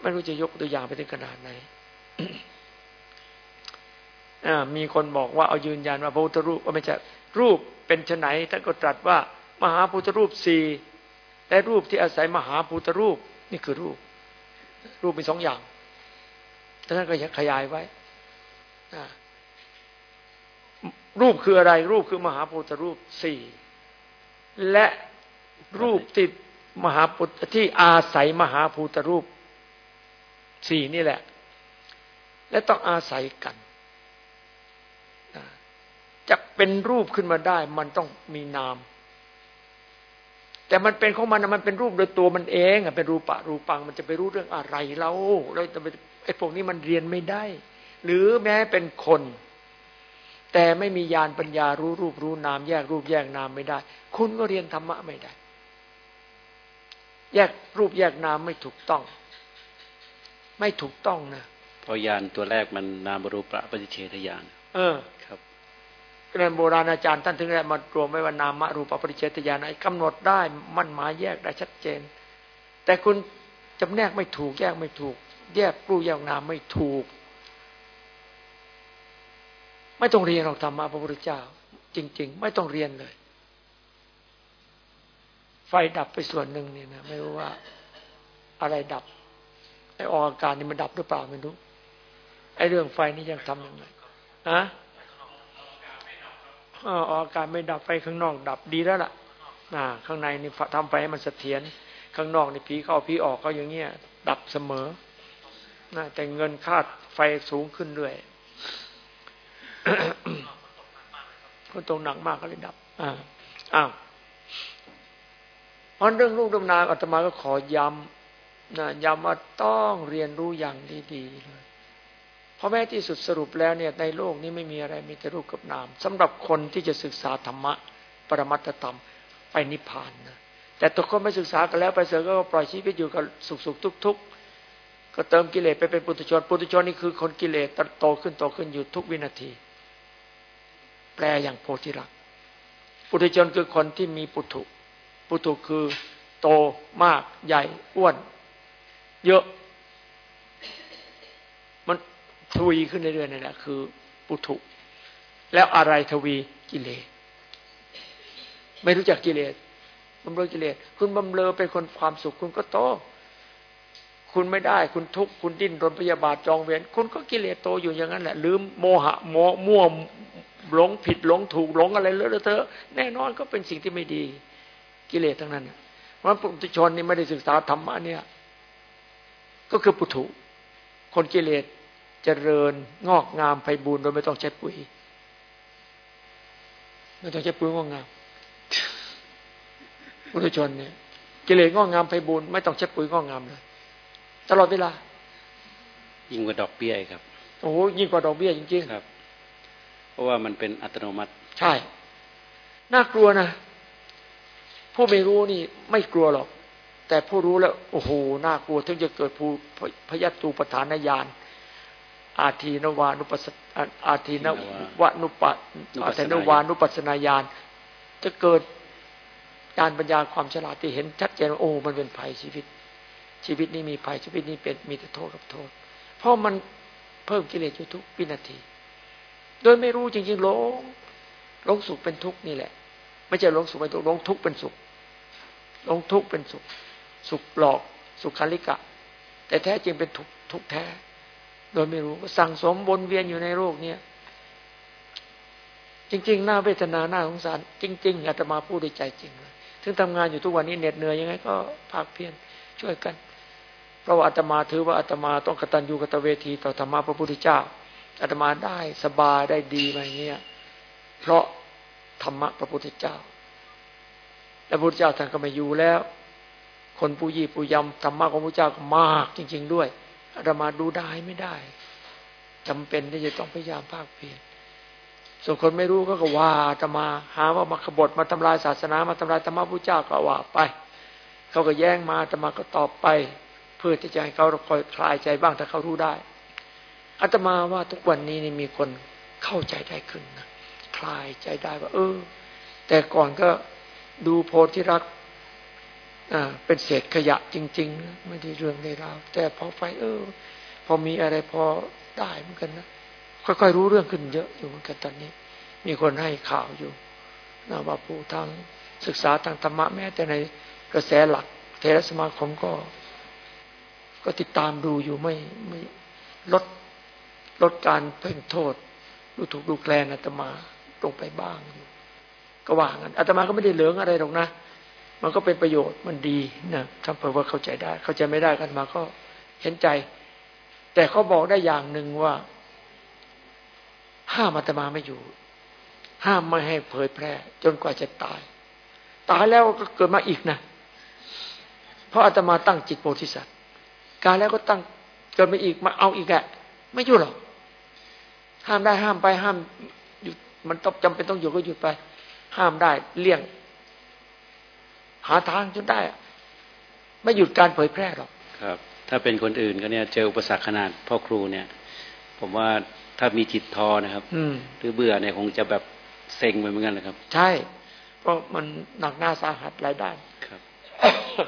ไม่รู้จะยกตัวอย่างไปถึงขนาดไหนมีคนบอกว่าเอายืนยันว่าพระพุทธรูปไม่ใช่รูปเป็นชไหนท่านก็ตรัสว่า มหาพุทธรูปสี่ และรูปที่อาศัยมหาพุทธรูปนี่คือรูป รูปมีสองอย่างท่านก็ขยายไว้รูปคืออะไร รูปคือมหาพุทธรูปสี่และรูปติดมหาพุทธที่อาศัยมหาพุทธรูปสี่นี่แหละ และต้องอาศัยกันจะเป็นรูปขึ้นมาได้ มันต้องมีนาม แต่มันเป็นของมันมันเป็นรูปโดยตัวมันเองเป็นรูปะรูปังมันจะไปรู้เรื่องอะไรเราเราจะไปไอ้พวกนี้มันเรียนไม่ได้ หรือแม้เป็นคน แต่ไม่มีญาณปัญญารู้รูปรู้นาม แยกรูปแยกนามไม่ได้ คุณก็เรียนธรรมะไม่ได้ แยกรูปแยกนามไม่ถูกต้อง ไม่ถูกต้องนะพอยานตัวแรกมันนามรูปะปฏิเฉทยานเออ นั่นโบราณอาจารย์ท่านถึงได้มารวมไว้ว่านามรูปปริเฉทญาณกำหนดได้มันหมายแยกได้ชัดเจน แต่คุณจำแนกไม่ถูกแยกไม่ถูก แยกรูแยกนามไม่ถูก ไม่ต้องเรียนหรอกธรรมะพระพุทธเจ้า จริง ๆ ไม่ต้องเรียนเลย ไฟดับไปส่วนหนึ่งเนี่ยนะไม่รู้ว่าอะไรดับไออออาการนี่มันดับหรือเปล่าไม่รู้ไอเรื่องไฟนี่ยังทำยังไงฮะ อออาการไม่ดับไฟข้างนอกดับดีแล้วล่ะข้างในนี่ทำไฟให้มันเสถียรข้างนอกนี่ผีเข้าผีออกก็อย่างเงี้ยดับเสมอนะแต่เงินค่าไฟสูงขึ้นเรื่อยก็ตรงหนักมากก็เลยดับอ่าอ้าวเพราะเรื่องลูกดำนาอาตมาก็ขอย้ำนะย้ำว่าต้องเรียนรู้อย่างดีๆเลย ราะแม้ที่สุดสรุปแล้วเนี่ยในโลกนี้ไม่มีอะไรมีแต่รูปกับนามสำหรับคนที่จะศึกษาธรรมะ ปรมัตธรรมไปนิพพานนะแต่ตัวคนไม่ศึกษากันแล้วไปเสือก็ปล่อยชีวิตอยู่กับสุขสุขทุกทุกก็เติมกิเลสไปเป็นปุถุชน ปุถุชนนี่คือคนกิเลสโตขึ้นโตขึ้นอยู่ทุกวินาที แปลอย่างโพธิรักปุถุชนคือคนที่มีปุถุ ปุถุคือโตมากใหญ่อ้วน เยอะ ทวีขึ้นเรื่อยๆนั่นแหละคือปุถุ แล้วอะไรทวีกิเลสไม่รู้จักกิเลสบำเรอกิเลสคุณบำเรอเป็นคนความสุขคุณก็โต คุณไม่ได้ คุณทุกข์คุณดิ้นรนพยาบาทจองเวรคุณก็กิเลสโตอยู่อย่างนั้นแหละลืมโมหะโมมั่วหลงผิดหลงถูกหลงอะไรเลอะเทอะแน่นอนก็เป็นสิ่งที่ไม่ดี กิเลสทั้งนั้นเพราะปุถุชนนี่ไม่ได้ศึกษาธรรมะเนี่ย ก็คือปุถุ คนกิเลส เจริญงอกงามไพบูรณ์โดยไม่ต้องใช้ปุ๋ย ไม่ต้องใช้ปุ๋ยงอกงามพุทธชนเนี่ยกิเลสงอกงามไพบูรณ์ไม่ต้องใช้ปุ๋ยงอกงามเลยตลอดเวลา ยิ่งกว่าดอกเบี้ยครับ โอ้ยิ่งกว่าดอกเบี้ยจริงๆครับ เพราะว่ามันเป็นอัตโนมัติ ใช่ น่ากลัวนะผู้ไม่รู้นี่ไม่กลัวหรอก แต่ผู้รู้แล้ว โอ้โหน่ากลัวถึงจะเกิดภูพยัตตูปฐานญาณ อาทีนวานุปัสอาทีนวานุปัอาทีนวานุปัสนาญาณจะเกิดการปัญญาความฉลาดที่เห็นชัดเจนว่าโอ้มันเป็นภัยชีวิต ชีวิตนี้มีภัยชีวิตนี้เป็นมีแต่โทษกับโทษ เพราะมันเพิ่มกิเลสอยู่ทุกวินาที โดยไม่รู้จริงๆหลงหลงสุขเป็นทุกข์นี่แหละ ไม่ใช่หลงสุขเป็นทุกข์หลงทุกข์เป็นสุขหลงทุกข์เป็นสุข สุขหลอกสุขคาลิกะ แต่แท้จริงเป็นทุกข์ทุกแท้ โดยไม่รู้ก็สั่งสมวนเวียนอยู่ในโลกเนี้ยจริงๆหน้าเวทนาหน้าสงสาร จริง ๆอาตมาพูดด้วยใจจริงเลยถึงทำงานอยู่ทุกวันนี้เหน็ดเหนื่อยยังไงก็ภาคเพียรช่วยกันเพราะว่าอาตมาถือว่าอาตมาต้องกตัญญูกตเวทีต่อธรรมะพระพุทธเจ้าอาตมาได้สบายได้ดีมาอย่างเงี้ยเพราะธรรมะพระพุทธเจ้าและพระพุทธเจ้าท่านก็ม่อยู่แล้ว คนผู้ยี่ผู้ยำธรรมะของพระเจ้าก็มากจริง ๆ ด้วย อามาดูได้ไม่ได้จำเป็นที่จะต้องพยายามภาคเพียรส่วนคนไม่รู้ก็กว่าอาตมาหาว่ามาขบฏมาทำลายศาสนา มาทำลายธรรมะพระเจ้าก็ว่าไป เขาก็แย้งมาอาตมาก็ตอบไป เพื่อที่จะให้เขาคอยคลายใจบ้างถ้าเขารู้ได้อาตมาว่าทุกวันนี้นี่มีคนเข้าใจได้ขึ้นนะคลายใจได้ว่า เออ แต่ก่อนก็ดูโพธิรัก เป็นเศษขยะจริง ๆ ไม่ได้เรื่องได้ราวแต่พอไฟเออ พอมีอะไรพอได้เหมือนกันนะค่อยๆรู้เรื่องขึ้นเยอะอยู่เหมือนกันตอนนี้ มีคนให้ข่าวอยู่นะว่าผู้ทางศึกษาทางธรรมะแม้แต่ในกระแสหลัก เทรสมาคมก็ ก็ติดตามดูอยู่ไม่ไม่ลดลดการเพ่งโทษ ดูถูกดูแคลนอาตมาลงไปบ้างอยู่ก็ว่างั้นอาตมาก็ไม่ได้เหลืองอะไรหรอกนะ มันก็เป็นประโยชน์มันดีนะถ้าเผื่อว่าเข้าใจได้ เข้าใจไม่ได้กันมาก็เห็นใจ แต่เขาบอกได้อย่างหนึ่งว่า ห้ามอาตมาไม่อยู่ ห้ามไม่ให้เผยแพร่ จนกว่าจะตาย ตายแล้วก็เกิดมาอีกนะ เพราะอาตมาตั้งจิตโพธิสัตว์การแล้วก็ตั้งเกิดมาอีกมาเอาอีกแหละไม่อยู่หรอกห้ามได้ห้ามไปห้ามหยุดมันต้องจำเป็นต้องหยุดก็หยุดไป ห้ามได้เลี่ยง หาทางจนได้ ไม่หยุดการเผยแพร่หรอกครับ ถ้าเป็นคนอื่นก็เนี่ยเจออุปสรรคขนาดพ่อครูเนี่ย ผมว่าถ้ามีจิตทอนะครับหรือเบื่อเนี่ยคงจะแบบเซ็งไปเหมือนกันนะครับ ใช่ เพราะมันหนักหน้าสาหัสหลายด้านครับ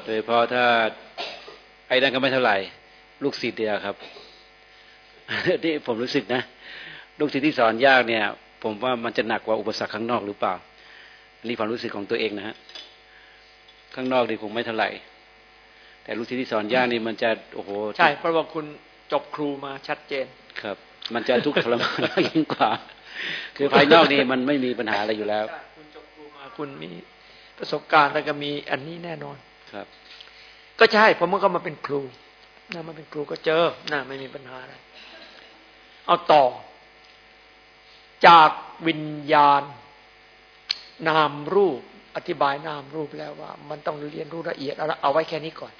โดยเพราะถ้าไอ้นั่นก็ไม่เท่าไหร่ ลูกศิษย์เดียวครับที่ผมรู้สึกนะ ลูกศิษย์ที่สอนยากเนี่ย ผมว่ามันจะหนักกว่าอุปสรรคข้างนอกหรือเปล่าอันนี้ความรู้สึกของตัวเองนะฮะ ข้างนอกนี่คงไม่เท่าไหร่ แต่ลูกศิษย์ที่สอนยากนี่มันจะโอ้โห ใช่เพราะว่าคุณจบครูมาชัดเจน ครับ มันจะทุกข์ทรมานมากยิ่งกว่า คือภายนอกนี่มันไม่มีปัญหาอะไรอยู่แล้ว คุณจบครูมาคุณมีประสบการณ์แล้วก็มีอันนี้แน่นอนครับ ก็ใช่เพราะมันก็มาเป็นครูนะมาเป็นครูก็เจอนะไม่มีปัญหาอะไรเอาต่อ จากวิญญาณ นามรูป อธิบายนามรูปแล้วว่า มันต้องเรียนรู้ละเอียดเอาเอาไว้แค่นี้ก่อน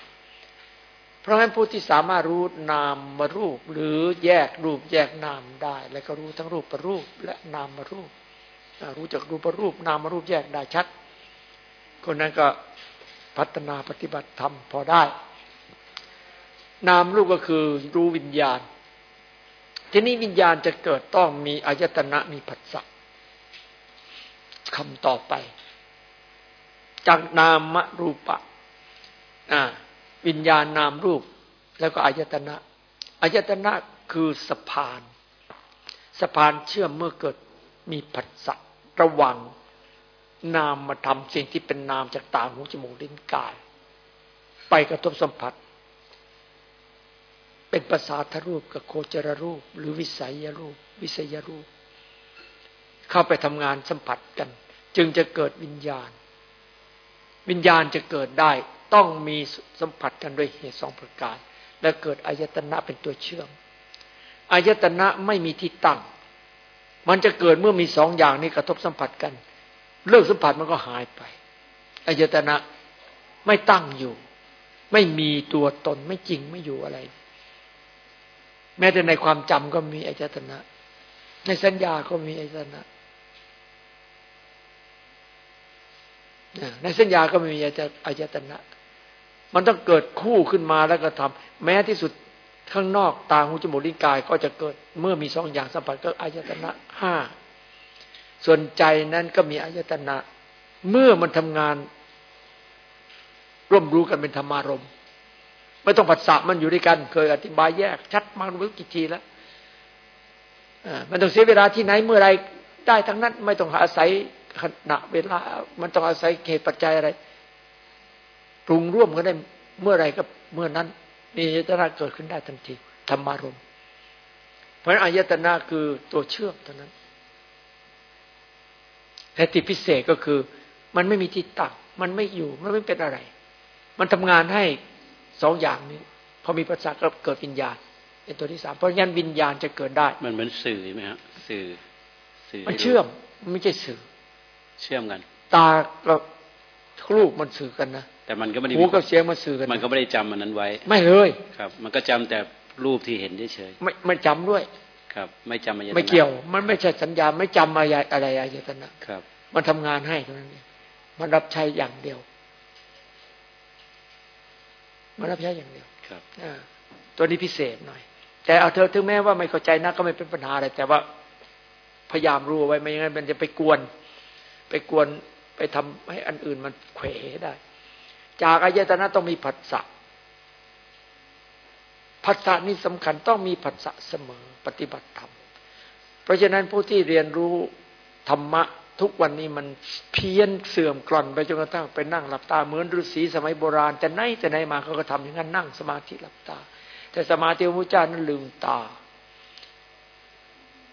เพราะฉะนั้นผู้ที่สามารถรู้นามมารูป หรือแยกรูปแยกนามได้ แล้วก็รู้ทั้งรูปประรูป และนามมารูป รู้จักรูปประรูป นามมารูปแยกได้ชัด คนนั้นก็พัฒนาปฏิบัติธรรมพอได้ นามรูปก็คือรู้วิญญาณ ทีนี้วิญญาณจะเกิดต้องมีอายตนะมีผัสสะคำต่อไป จากนามรูปะวิญญาณนามรูป แล้วก็อายตนะอายตนะคือสะพานสะพานเชื่อมเมื่อเกิดมีผัสสะระหว่างนามมาทำสิ่งที่เป็นนามจากตาหูจมูกลิ้นกาย ไปกระทบสัมผัส เป็นภาษาทรูปกับโคจรรูป หรือวิสัยรูป วิสัยรูป เข้าไปทำงานสัมผัสกัน จึงจะเกิดวิญญาณ วิญญาณจะเกิดได้ต้องมีสัมผัสกันด้วยเหตุสองประการ และเกิดอายตนะเป็นตัวเชื่อมอายตนะไม่มีที่ตั้ง มันจะเกิดเมื่อมีสองอย่างนี้กระทบสัมผัสกัน เลิกสัมผัสมันก็หายไปอายตนะไม่ตั้งอยู่ ไม่มีตัวตนไม่จริงไม่อยู่อะไร แม้แต่ในความจำก็มีอายตนะ ในสัญญาก็มีอายตนะ ในสัญญาก็ไม่มีอายตนะ มันต้องเกิดคู่ขึ้นมาแล้วก็ทำแม้ที่สุดข้างนอกตาหูจมูกลิ้นกายก็จะเกิดเมื่อมีสองอย่างสัมผัสก็อายตนะห้าส่วนใจนั้นก็มีอายตนะ เมื่อมันทำงาน ร่วมรู้กันเป็นธรรมารมณ์ไม่ต้องผัสสะมันอยู่ด้วยกัน เคยอธิบายแยก ชัดมาไม่รู้กี่ทีแล้วมันต้องเสียเวลาที่ไหนเมื่อไรได้ทั้งนั้น ไม่ต้องอาศัย ขณะเวลา มันต้องอาศัยเหตุปัจจัยอะไรปรุงร่วมกันได้เมื่อไรก็เมื่อนั้นมียตนาเกิดขึ้นได้ทันทีธรรมารมเพราะฉะนั้นอายตนะคือตัวเชื่อมเท่านั้นแต่ติพิเศษก็คือ มันไม่มีที่ตั้งมันไม่อยู่มันไม่เป็นอะไร มันทำงานให้สองอย่างนี้พอมีภาษาก็เกิดวิญญาณเป็นตัวที่สามเพราะงั้นวิญญาณจะเกิดได้ มันเหมือนสื่อไหมฮะสื่อสื่อมันเชื่อมไม่ใช่สื่อ เชื่อมกัน ตากับรูปมันสื่อกันนะแต่มันก็ไม่ได้หูกับเสียงมันสื่อกัน มันก็ไม่ได้จำมันนั้นไว้ ไม่เลยครับ มันก็จำแต่รูปที่เห็นเฉยไม่ไม่จำด้วย ครับ ไม่จำอะไรไม่เกี่ยว มันไม่ใช่สัญญาไม่จำอะไรอะไรอายตนะครับ มันทำงานให้เท่านั้นเองมันรับใช้อย่างเดียว มันรับใช้อย่างเดียวครับตัวนี้พิเศษหน่อย แต่เอาเธอถึงแม้ว่าไม่เข้าใจนะก็ไม่เป็นปัญหาอะไรแต่ว่าพยายามรู้ไว้ไม่งั้นมันจะไปกวน ไปกวนไปทำให้อันอื่นมันเขวได้ จากอายตนะต้องมีผัสสะผัสสะนี่สำคัญต้องมีผัสสะเสมอปฏิบัติธรรม เพราะฉะนั้นผู้ที่เรียนรู้ธรรมะทุกวันนี้มันเพี้ยนเสื่อมกล่อนไปจนกระทั่งไปนั่งหลับตาเหมือนฤาษีสมัยโบราณ แต่ไหนแต่ไหนมาเขาก็ทำอย่างนั้นนั่งสมาธิหลับตา แต่สมาธิพระพุทธเจ้านั้นลืมตา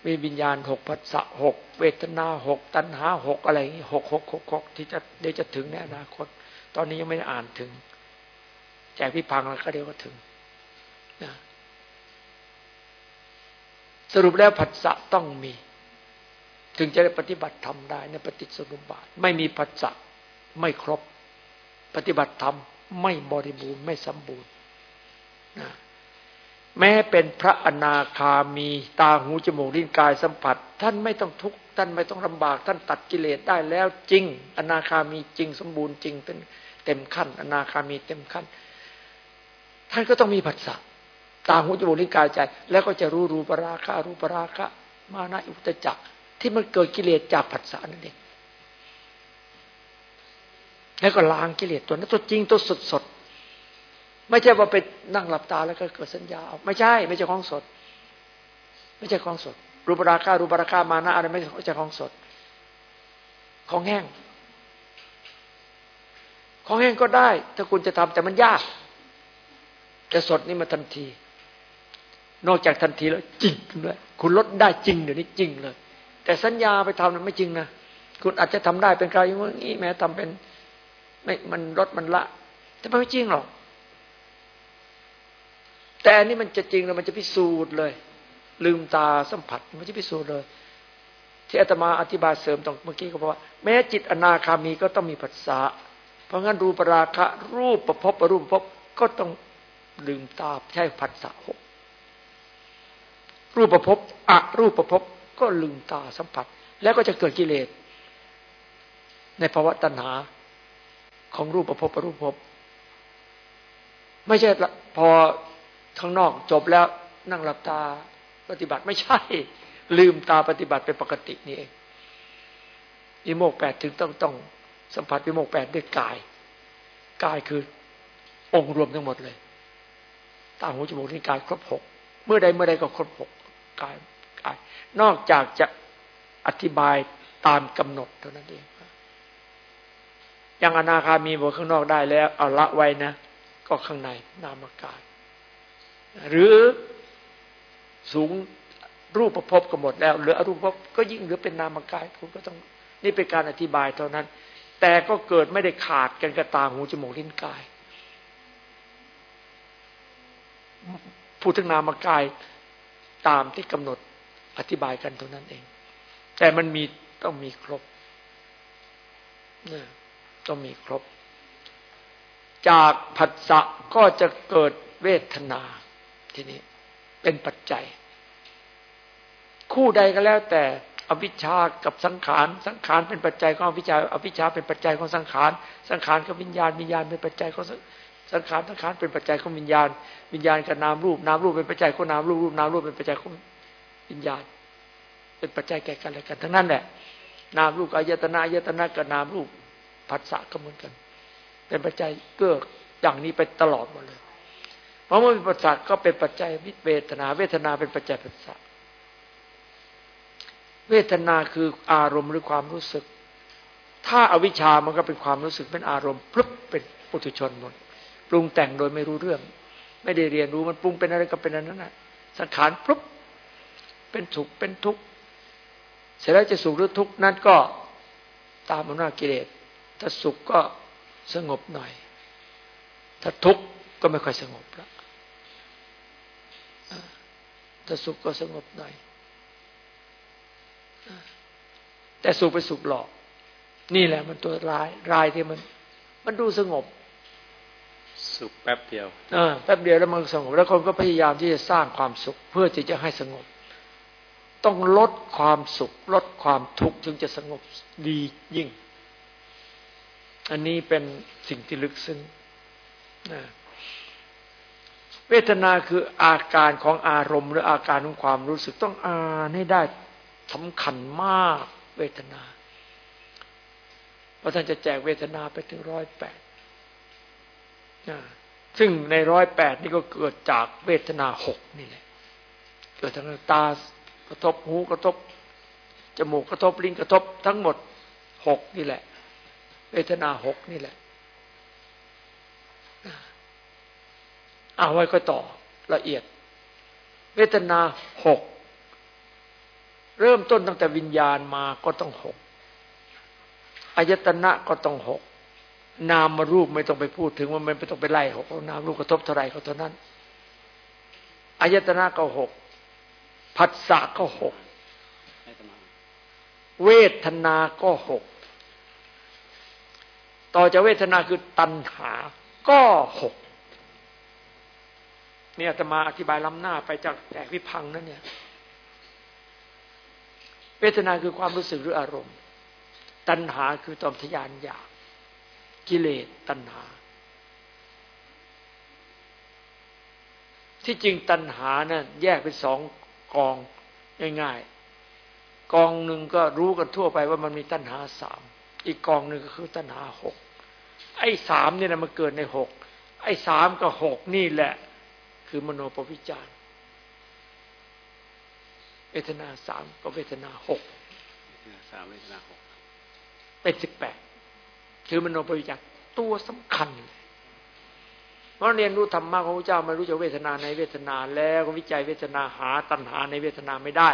มีวิญญาณหกภาษะหกเวทนาหกตัณหาหกอะไรอย่างนี้หกหกหกหกที่จะเดี๋ยวจะถึงในอนาคต ตอนนี้ยังไม่ได้อ่านถึง แจกพิพังแล้วก็เดี๋ยวก็ถึงนะสรุปแล้วผัสสะต้องมี ถึงจะได้ปฏิบัติธรรมได้ในปฏิสนุบาท ไม่มีปัจจักไม่ครบ ปฏิบัติธรรมไม่บริบูรณ์ไม่สมบูรณ์นะ แม้เป็นพระอนาคามีตาหูจมูกลิ้นกายสัมผัส ท่านไม่ต้องทุกข์ท่านไม่ต้องลำบาก ท่านตัดกิเลสได้แล้วจริง อนาคามีจริงสมบูรณ์จริงเป็นเต็มขั้น อนาคามีเต็มขั้น ท่านก็ต้องมีผัสสะตาหูจมูกลิ้นกายใจ แล้วก็จะรู้รูปราคะรูปราคะมานะอุตจักที่มันเกิดกิเลสจากผัสสะนั่นเองแล้วก็ล้างกิเลสตัวนั้นตัวจริงตัวสดสด ไม่ใช่ว่าไปนั่งหลับตาแล้วก็เกิดสัญญาไม่ใช่ ไม่ใช่ของสด ไม่ใช่ของสด รูปราคารูปราคามานะอะไรไม่ใช่ของสด ของแห้ง ของแห้งก็ได้ ถ้าคุณจะทำแต่มันยากแต่สดนี่มาทันที นอกจากทันทีแล้วจริงด้วยคุณลดได้จริงเดี๋ยวนี้จริงเลย แต่สัญญาไปทำนั้นไม่จริงนะคุณอาจจะทำได้เป็นคราวอย่างนี้แม้ทำเป็นไม่มันลดมันละแต่ไม่จริงหรอก แต่อันนี้มันจะจริงแล้วมันจะพิสูจน์เลย ลืมตาสัมผัสมันจะพิสูจน์เลย ที่อาตมาอธิบายเสริมตรงเมื่อกี้ก็บอกว่า แม้จิตอนาคามีก็ต้องมีผัสสะเพราะงั้นรูปราคะ รูปประพบรูปพบก็ต้องลืมตาใช้ผัสสะหกรูปประพบอะรูปประพบก็ลืมตาสัมผัส แล้วก็จะเกิดกิเลส ในภาวะตัณหาของรูปประพบประรูปภพไม่ใช่พอ ข้างนอกจบแล้วนั่งหลับตาปฏิบัติไม่ใช่ ลืมตาปฏิบัติเป็นปกตินี่เองอิโมกแปดถึงต้องต้องสัมผัสอิโมกแปดด้วยกาย กายคือองค์รวมทั้งหมดเลยตาหูจมูกนิ้วกายครบหกเมื่อใดเมื่อใดก็ครบหกกายกาย นอกจากจะอธิบายตามกำหนดเท่านั้นเองยังอนาคามีบนข้างนอกได้แล้ว เอาละไว้นะ ก็ข้างในนามกาย หรือสูงรูปประพบก็หมดแล้วเหลืออรูปภพก็ยิ่งเหลือเป็นนามกายคุณก็ต้องนี่เป็นการอธิบายเท่านั้น แต่ก็เกิดไม่ได้ขาดกันกระตาหูจมูกลิ้นกายพูดถึงนามกายตามที่กำหนดอธิบายกันเท่านั้นเอง แต่มันมีต้องมีครบต้องมีครบ จากผัสสะก็จะเกิดเวทนา ทีนี้ เป็นปัจจัย คู่ใดก็แล้ว แต่อวิชชากับสังขารสังขารเป็นปัจจัยของอวิชชาอวิชชาเป็นปัจจัยของสังขารสังขารกับวิญญาณวิญญาณเป็นปัจจัยของสังขารสังขารเป็นปัจจัยของวิญญาณ วิญญาณกับนามรูปนามรูปเป็นปัจจัยของนามรูปรูปนามรูปเป็นปัจจัยของวิญญาณ เป็นปัจจัยแก่กันและกัน ทั้งนั้นแหละนามรูปอายตนะอายตนะกับนามรูปผัสสะก็เหมือนกัน เป็นปัจจัยเกื้ออย่างนี้ไปตลอดหมดเลย เพราะเมื่อมีปัสสะก็เป็นปัจจัยวิเวทนา เวทนาเป็นปัจจัยผัสสะเวทนาคืออารมณ์หรือความรู้สึก ถ้าอาวิชามันก็เป็นความรู้สึกเป็นอารมณ์พลุบเป็นปุถุชนหมดปรุงแต่งโดยไม่รู้เรื่อง ไม่ได้เรียนรู้มันปรุงเป็นอะไรก็เป็นอันนั้นนะสังขารพลุบเป็นสุขเป็นทุกข์เสร็จแล้วจะสุขหรือทุกข์นั้นก็ตามอำนาจกิเลสถ้าสุขก็สงบหน่อย ถ้าทุกข์ก็ไม่ค่อยสงบและ ถ้าสุขก็สงบหน่อย แต่สุขไปสุขหลอก นี่แหละมันตัวร้ายร้ายที่มัน มันดูสงบ สุขแป๊บเดียวอแป๊บเดียวแล้วมันสงบ แล้วคนก็พยายามที่จะสร้างความสุข เพื่อที่จะให้สงบ ต้องลดความสุข ลดความทุกข์จึงจะสงบดียิ่ง อันนี้เป็นสิ่งที่ลึกซึ้ง เวทนาคืออาการของอารมณ์ หรืออาการของความรู้สึกต้องอ่านให้ได้สำคัญมากเวทนา เพราะท่านจะแจกเวทนาไปถึงร้อยแปดซึ่งในร้อยแปดนี่ก็เกิดจากเวทนาหกนี่แหละ เกิดทางตากระทบหูกระทบจมูกกระทบลิ้นกระทบทั้งหมดหกนี่แหละ เวทนาหกนี่แหละ เอาไว้ก็ต่อละเอียด เวทนาหกเริ่มต้นตั้งแต่วิญญาณมาก็ต้องหกอายตนะก็ต้องหกนามรูปไม่ต้องไปพูดถึงว่ามันไม่ต้องไปไล่หกนามรูปกระทบเท่าไรก็เท่านั้นอายตนะก็หกผัสสะก็หกเวทนาก็หกต่อจากเวทนาคือตัณหาก็หก เนี่ยจะมาอธิบายล้ำหน้าไปจากแตกวิพังนั่นเนี่ย เวทนาคือความรู้สึกหรืออารมณ์ ตัณหาคือตอมทยานอยากกิเลสตัณหา ที่จริงตัณหานะ่ะแยกเป็นสองกองง่ายๆ กองหนึ่งก็รู้กันทั่วไปว่ามันมีตัณหาสามอีกกองหนึ่งก็คือตัณหาหกไอ้สามเนี่ยนะมันเกิดในหกไอ้สามกับหกนี่แหละ คือมโนปวิจารเวทนาสามก็เวทนาหกสามเวทนาหกเป็นสิบแปดคือมโนปวิจารตัวสำคัญเพราะเรียนรู้ธรรมะของพระเจ้ามารู้จักเวทนาในเวทนาแล้วก็วิจัยเวทนาหาตัณหาในเวทนาไม่ได้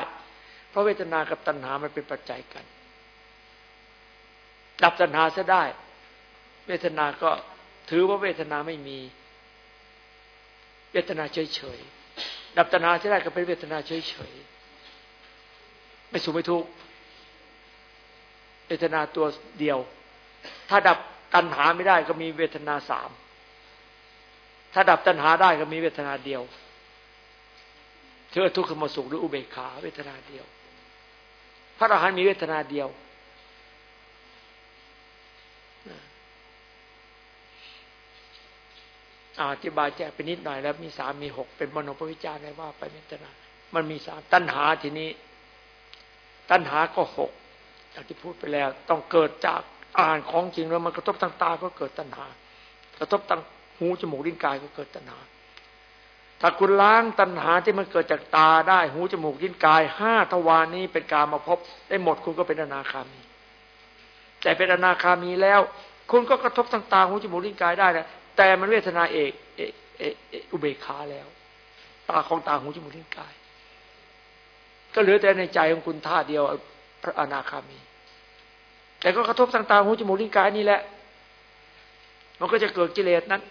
เพราะเวทนากับตัณหามันเป็นปัจจัยกัน ดับตัณหาซะได้ เวทนาก็ถือว่าเวทนาไม่มี เวทนาเฉยๆดับตัณหาซะได้ก็เป็นเวทนาเฉยๆไม่สุขไม่ทุกข์เวทนาตัวเดียว ถ้าดับตัณหาไม่ได้ก็มีเวทนาสามถ้าดับตัณหาได้ก็มีเวทนาเดียวเธอทุกข์ขมสุขหรืออุเบกขาเวทนาเดียว พระอรหันต์มีเวทนาเดียว อธิบายแจกไปนิดหน่อยแล้วมีสามมีหกเป็นมโนปวิจารณ์ว่าไปเวทนามันมีสามตัณหาทีนี้ ตัณหาก็หกอย่างที่พูดไปแล้ว ต้องเกิดจากอ่านของจริงแล้วมันกระทบทางตาก็เกิดตัณหา กระทบทางหูจมูกลิ้นกายก็เกิดตัณหา ถ้าคุณล้างตัณหาที่มันเกิดจากตาได้หูจมูกลิ้นกายห้าทวารนี้เป็นการมาพบได้หมดคุณก็เป็นอนาคามีแต่เป็นอนาคามีแล้ว คุณก็กระทบทางตาหูจมูกลิ้นกายได้แล้ว แต่มันเวทนาเอกเอเออุเบกขาแล้ว ตาของตาหูจมูกลิ้นกาย ก็เหลือแต่ในใจของคุณท่าเดียวพระอนาคามี แต่ก็กระทบทางตาหูจมูกลิ้นกายนี่แหละ มันก็จะเกิดกิเลสนั้น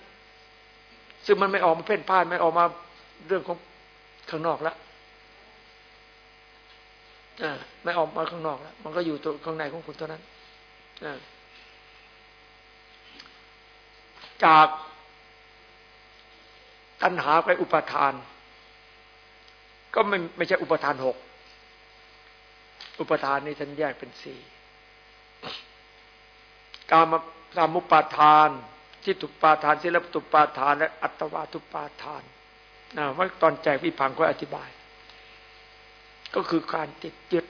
ซึ่งมันไม่ออกมาเพ่นพ่านไม่ออกมาเรื่องของข้างนอกแล้วไม่ออกมาข้างนอกแล้วมันก็อยู่ตัวข้างในของคุณเท่านั้น จากตัณหาไปอุปทาน ก็ไม่ไม่ใช่อุปทานหกอุปทานนี้ท่านแยกเป็นสี่กามกามุปาทานที่ตุปาทานศิลปตุปาทาน และอัตวาตุปาทานนะว่าตอนแจกวิพังก็อธิบาย ก็คือการติดยึด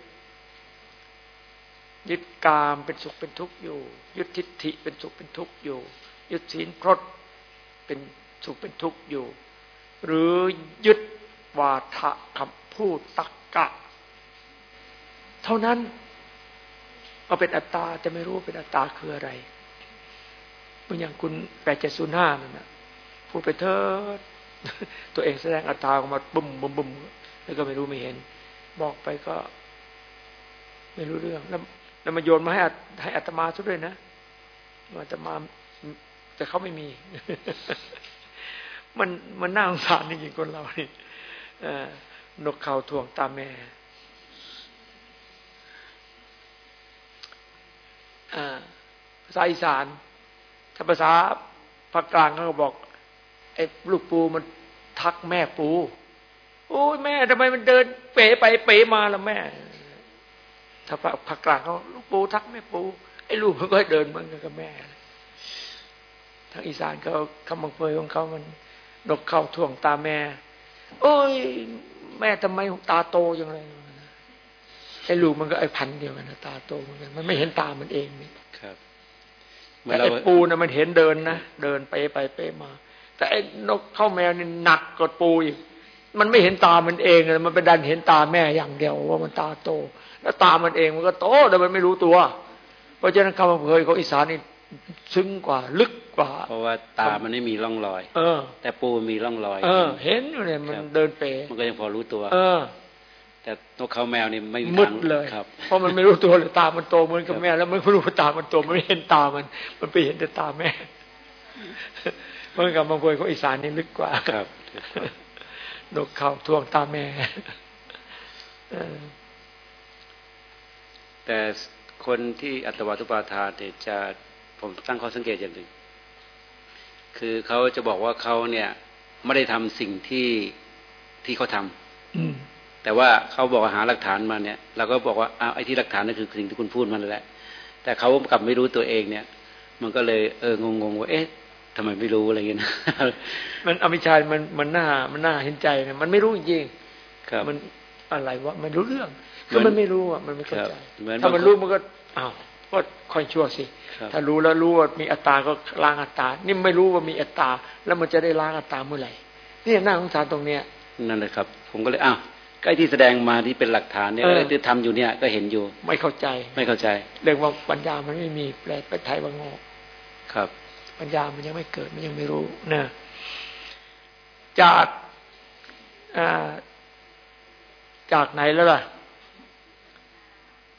ยึดกามเป็นสุขเป็นทุกข์อยู่ ยึดทิฏฐิเป็นสุขเป็นทุกข์อยู่ ยึดศีลพรตเป็นสุขเป็นทุกข์อยู่ หรือยึดวาทะคำพูดตักกะ เท่านั้นเอาเป็นอัตตาจะไม่รู้เป็นอัตตาคืออะไรเมือนอย่างคุณแปดเจ็ดศูนย์ห้านั่นนะพูดไปเถิดตัวเองแสดงอัตตาออกมาบุ้มบุ้มบุ้มแล้วก็ไม่รู้ไม่เห็น บอกไปก็ ไม่รู้เรื่อง แล้วแล้วมาโยนมาให้ให้อัตมาทุกด้วยนะว่าจะมา แต่เขาไม่มี มันมันน่าสงสารจริงๆคนเรานี่นกเขาทวงตาแม่ภาษาอีสาน ถ้าภาษาภาคกลางเขาบอก ไอ้ลูกปูมันทักแม่ปู โอ้ยแม่ทำไมมันเดิน เป๋ไปเป๋มาล้วแม่ ถ้าภาคกลางเขาลูกปูทักแม่ปู ไอ้ลูกมันก็เดินเหมือนกันกับแม่างอีสานเขาคำบังเฟยของเขามันนกเข้าท่วงตาแม่ โอ้ย แม่ทำไมตาโตอย่างไรไอ้ลูกมันก็ไอ้พันเดียวกันนะตาโตเหมือนกันมันไม่เห็นตามันเองนี่ครับแต่ไอ้ปูนะมันเห็นเดินนะเดินไปไปไปมา แต่ไอ้นกเข้าแมวนี่หนักกว่าปูอีกมันไม่เห็นตามันเองเลยมันไปดันเห็นตาแม่อย่างเดียวว่ามันตาโต แล้วตามันเองมันก็โตแต่มันไม่รู้ตัว เพราะฉะนั้นคำเผยของอีสานนี่ซึ้งกว่าลึก กว่าเพราะว่าตามันไม่มีร่องรอย เออ แต่ปูมีร่องรอย เออ เห็นอยู่เนี่ยมันเดินเป๋มันก็ยังพอรู้ตัว เออ แต่นกเขาแมวนี่ไม่มีมืดเลยครับ เพราะมันไม่รู้ตัวเลยตามันโตเหมือนกับแม่แล้วมันไม่รู้ตามันโตมันไม่เห็นตามัน มันไปเห็นแต่ตาแม่เมื่อกับบางคนเขาอีสานนี่ลึกกว่าครับนกเขาทวงตาแม่แต่คนที่อัตวัตุปาทานเนี่ยจะผมตั้งข้อสังเกตอย่างหนึ่ง คือเขาจะบอกว่าเขาเนี่ยไม่ได้ทำสิ่งที่ที่เขาทำแต่ว่าเขาบอกหาหลักฐานมาเนี่ยเราก็บอกว่าอ้าวไอ้ที่หลักฐานนั่นคือสิ่งที่คุณพูดมันแหละ แต่เขากลับไม่รู้ตัวเองเนี่ย มันก็เลยเอองงๆว่าเอ๊ะทำไมไม่รู้อะไรเงี้ยนะมันอมิชายมันมันน่ามันน่าเห็นใจเนี่ยมันไม่รู้จริงครับมันอะไรวะมันรู้เรื่องคือมันไม่รู้อะมันไม่เข้าใจถ้ามันรู้มันก็อ้าว ก็ค่อยชั่วสิ ถ้ารู้แล้วรู้ว่ามีอัตตาก็ล้างอัตตา นี่ไม่รู้ว่ามีอัตตา แล้วมันจะได้ล้างอัตตาเมื่อไหร่นี่น่าสงสารตรงเนี้ยนั่นเลยครับ ผมก็เลยอ้าวใกล้ที่แสดงมาที่เป็นหลักฐานเนี่ยที่ทำอยู่เนี่ยก็เห็นอยู่ ไม่เข้าใจ ไม่เข้าใจ เรื่องว่าปัญญามันไม่มีแปลไปไทยว่าโง่ครับ ปัญญามันยังไม่เกิดมันยังไม่รู้นะจากจากไหนแล้วล่ะ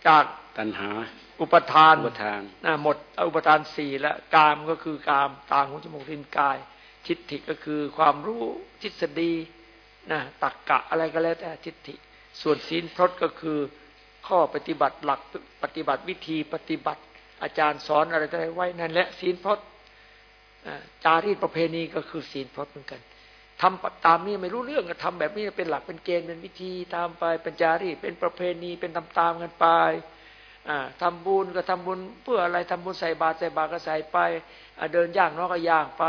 จากตัณหา อุปทานอุปทานนะหมดอุปทานสี่แล้วกามก็คือกามตาหูจมูกลิ้นกาย ทิฏฐิก็คือความรู้ทฤษฎีนะตักกะอะไรก็แล้วแต่ทิฏฐิ ส่วนศีลพรตก็คือข้อปฏิบัติหลักปฏิบัติวิธีปฏิบัติ อาจารย์สอนอะไรอะไรไว้นั่นแหละศีลพรตจารีตประเพณีก็คือศีลพรตเหมือนกันทำตามนี้ไม่รู้เรื่องก็ทำแบบนี้เป็นหลักเป็นเกณฑ์เป็นวิธีตามไปเป็นจารีตเป็นประเพณีเป็นตามตามกันไป ทำบุญก็ทำบุญเพื่ออะไรทำบุญใส่บาตรใส่บาตรก็ใส่ไปเดินย่างนอกก็ย่างไป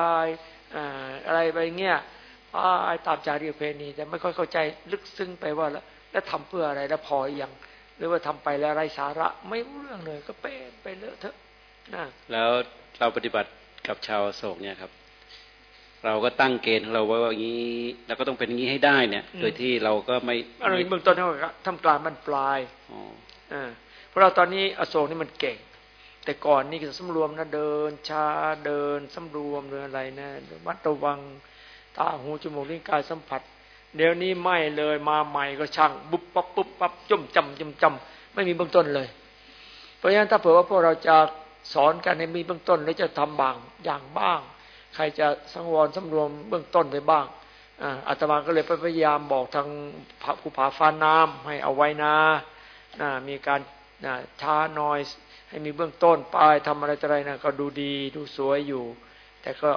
อะไรไปเงี้ยไอ้ตามจารีตเพณีแต่ไม่ค่อยเข้าใจลึกซึ้งไปว่าแล้วแล้วทำเพื่ออะไรแล้วพออย่างหรือว่าทำไปแล้วไรสาระไม่รู้เรื่องเลย ก็เป๊ะไปเลอะเถอะนะแล้วเราปฏิบัติกับชาวโศกเนี่ยครับ เราก็ตั้งเกณฑ์เราว่าอย่างนี้เราก็ต้องเป็นอย่างนี้ให้ได้เนี่ย โดยที่เราก็ไม่อะไรเบื้องต้นเท่ากับทำกลางมันปลายอ๋ออ่าเพราะเราตอนนี้อโศกนี่มันเก่ง แต่ก่อนนี่ก็สำรวมนะเดินช้าเดินสำรวมเดินอะไรนะวัดระวังตาหูจมูกลิ้นกายสัมผัส เดี๋ยวนี้ไม่เลยมาใหม่ก็ช่างบุบปั๊บปุ๊บปั๊บจุ่มจำจุ่มจำไม่มีเบื้องต้นเลย เพราะฉะนั้นถ้าเผื่อว่าพวกเราจะสอนกันในมีเบื้องต้นแล้วจะทำบางอย่างบ้าง ใครจะสังวรสำรวมเบื้องต้นไปบ้างอาตมาก็เลยพยายามบอกทางผู้ผาฟ้าน้ำให้เอาไว้นะมีการ นะช้าน้อยให้มีเบื้องต้นปลายทำอะไรอะไรนะก็ดูดีดูสวยอยู่ แต่ก็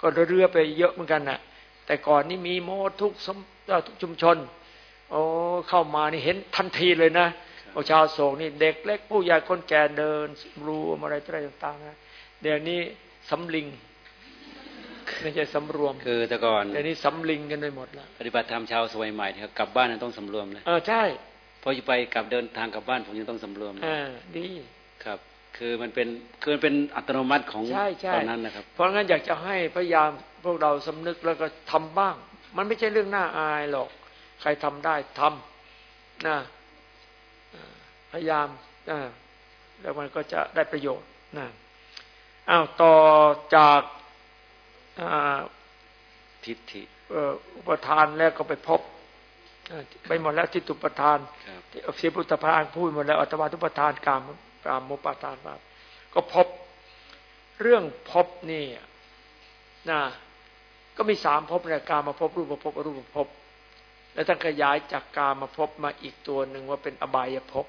ก็เรือไปเยอะเหมือนกันนะ่ะ แต่ก่อนนี่มีโมทุกทุกชุมชน โอ้เข้ามานี่เห็นทันทีเลยนะเอาชาวโศกนี่เด็กเล็กผู้ใหญ่คนแก่เดินรู้อะไรอะไรต่างๆนะเดี๋ยวนี้สำลิงไม่ใช่สำรวม คือแต่ก่อนเดี๋ยวนี้สำลิงกันไปหมดแล้วปฏิบัติธรรมชาวสวยใหม่เนี่ยกลับบ้านต้องสำรวมเลยเออใช่ พอจะไปกลับเดินทางกลับบ้านผมยังต้องสำรวมอ่าดีครับ คือมันเป็นคือมันเป็นอัตโนมัติของตอนนั้นนะครับ เพราะงั้นอยากจะให้พยายามพวกเราสำนึกแล้วก็ทำบ้าง มันไม่ใช่เรื่องน่าอายหรอก ใครทำได้ทำนะพยายามนะแล้วมันก็จะได้ประโยชน์นะอ้าวต่อจากทิฏฐิอุปทานแล้วก็ไปพบ ไปหมดแล้วที่ตุปทานที่อภิพุทธพานพูดหมดแล้วอัตวาทุปทานกามกามโมปทานมาก็พบเรื่องพบนี่นะก็มีสามพบในกามาพบรูปภพอรูปภพแล้วท่านขยายจากกามาพบมาอีกตัวหนึ่งว่าเป็นอบายภพ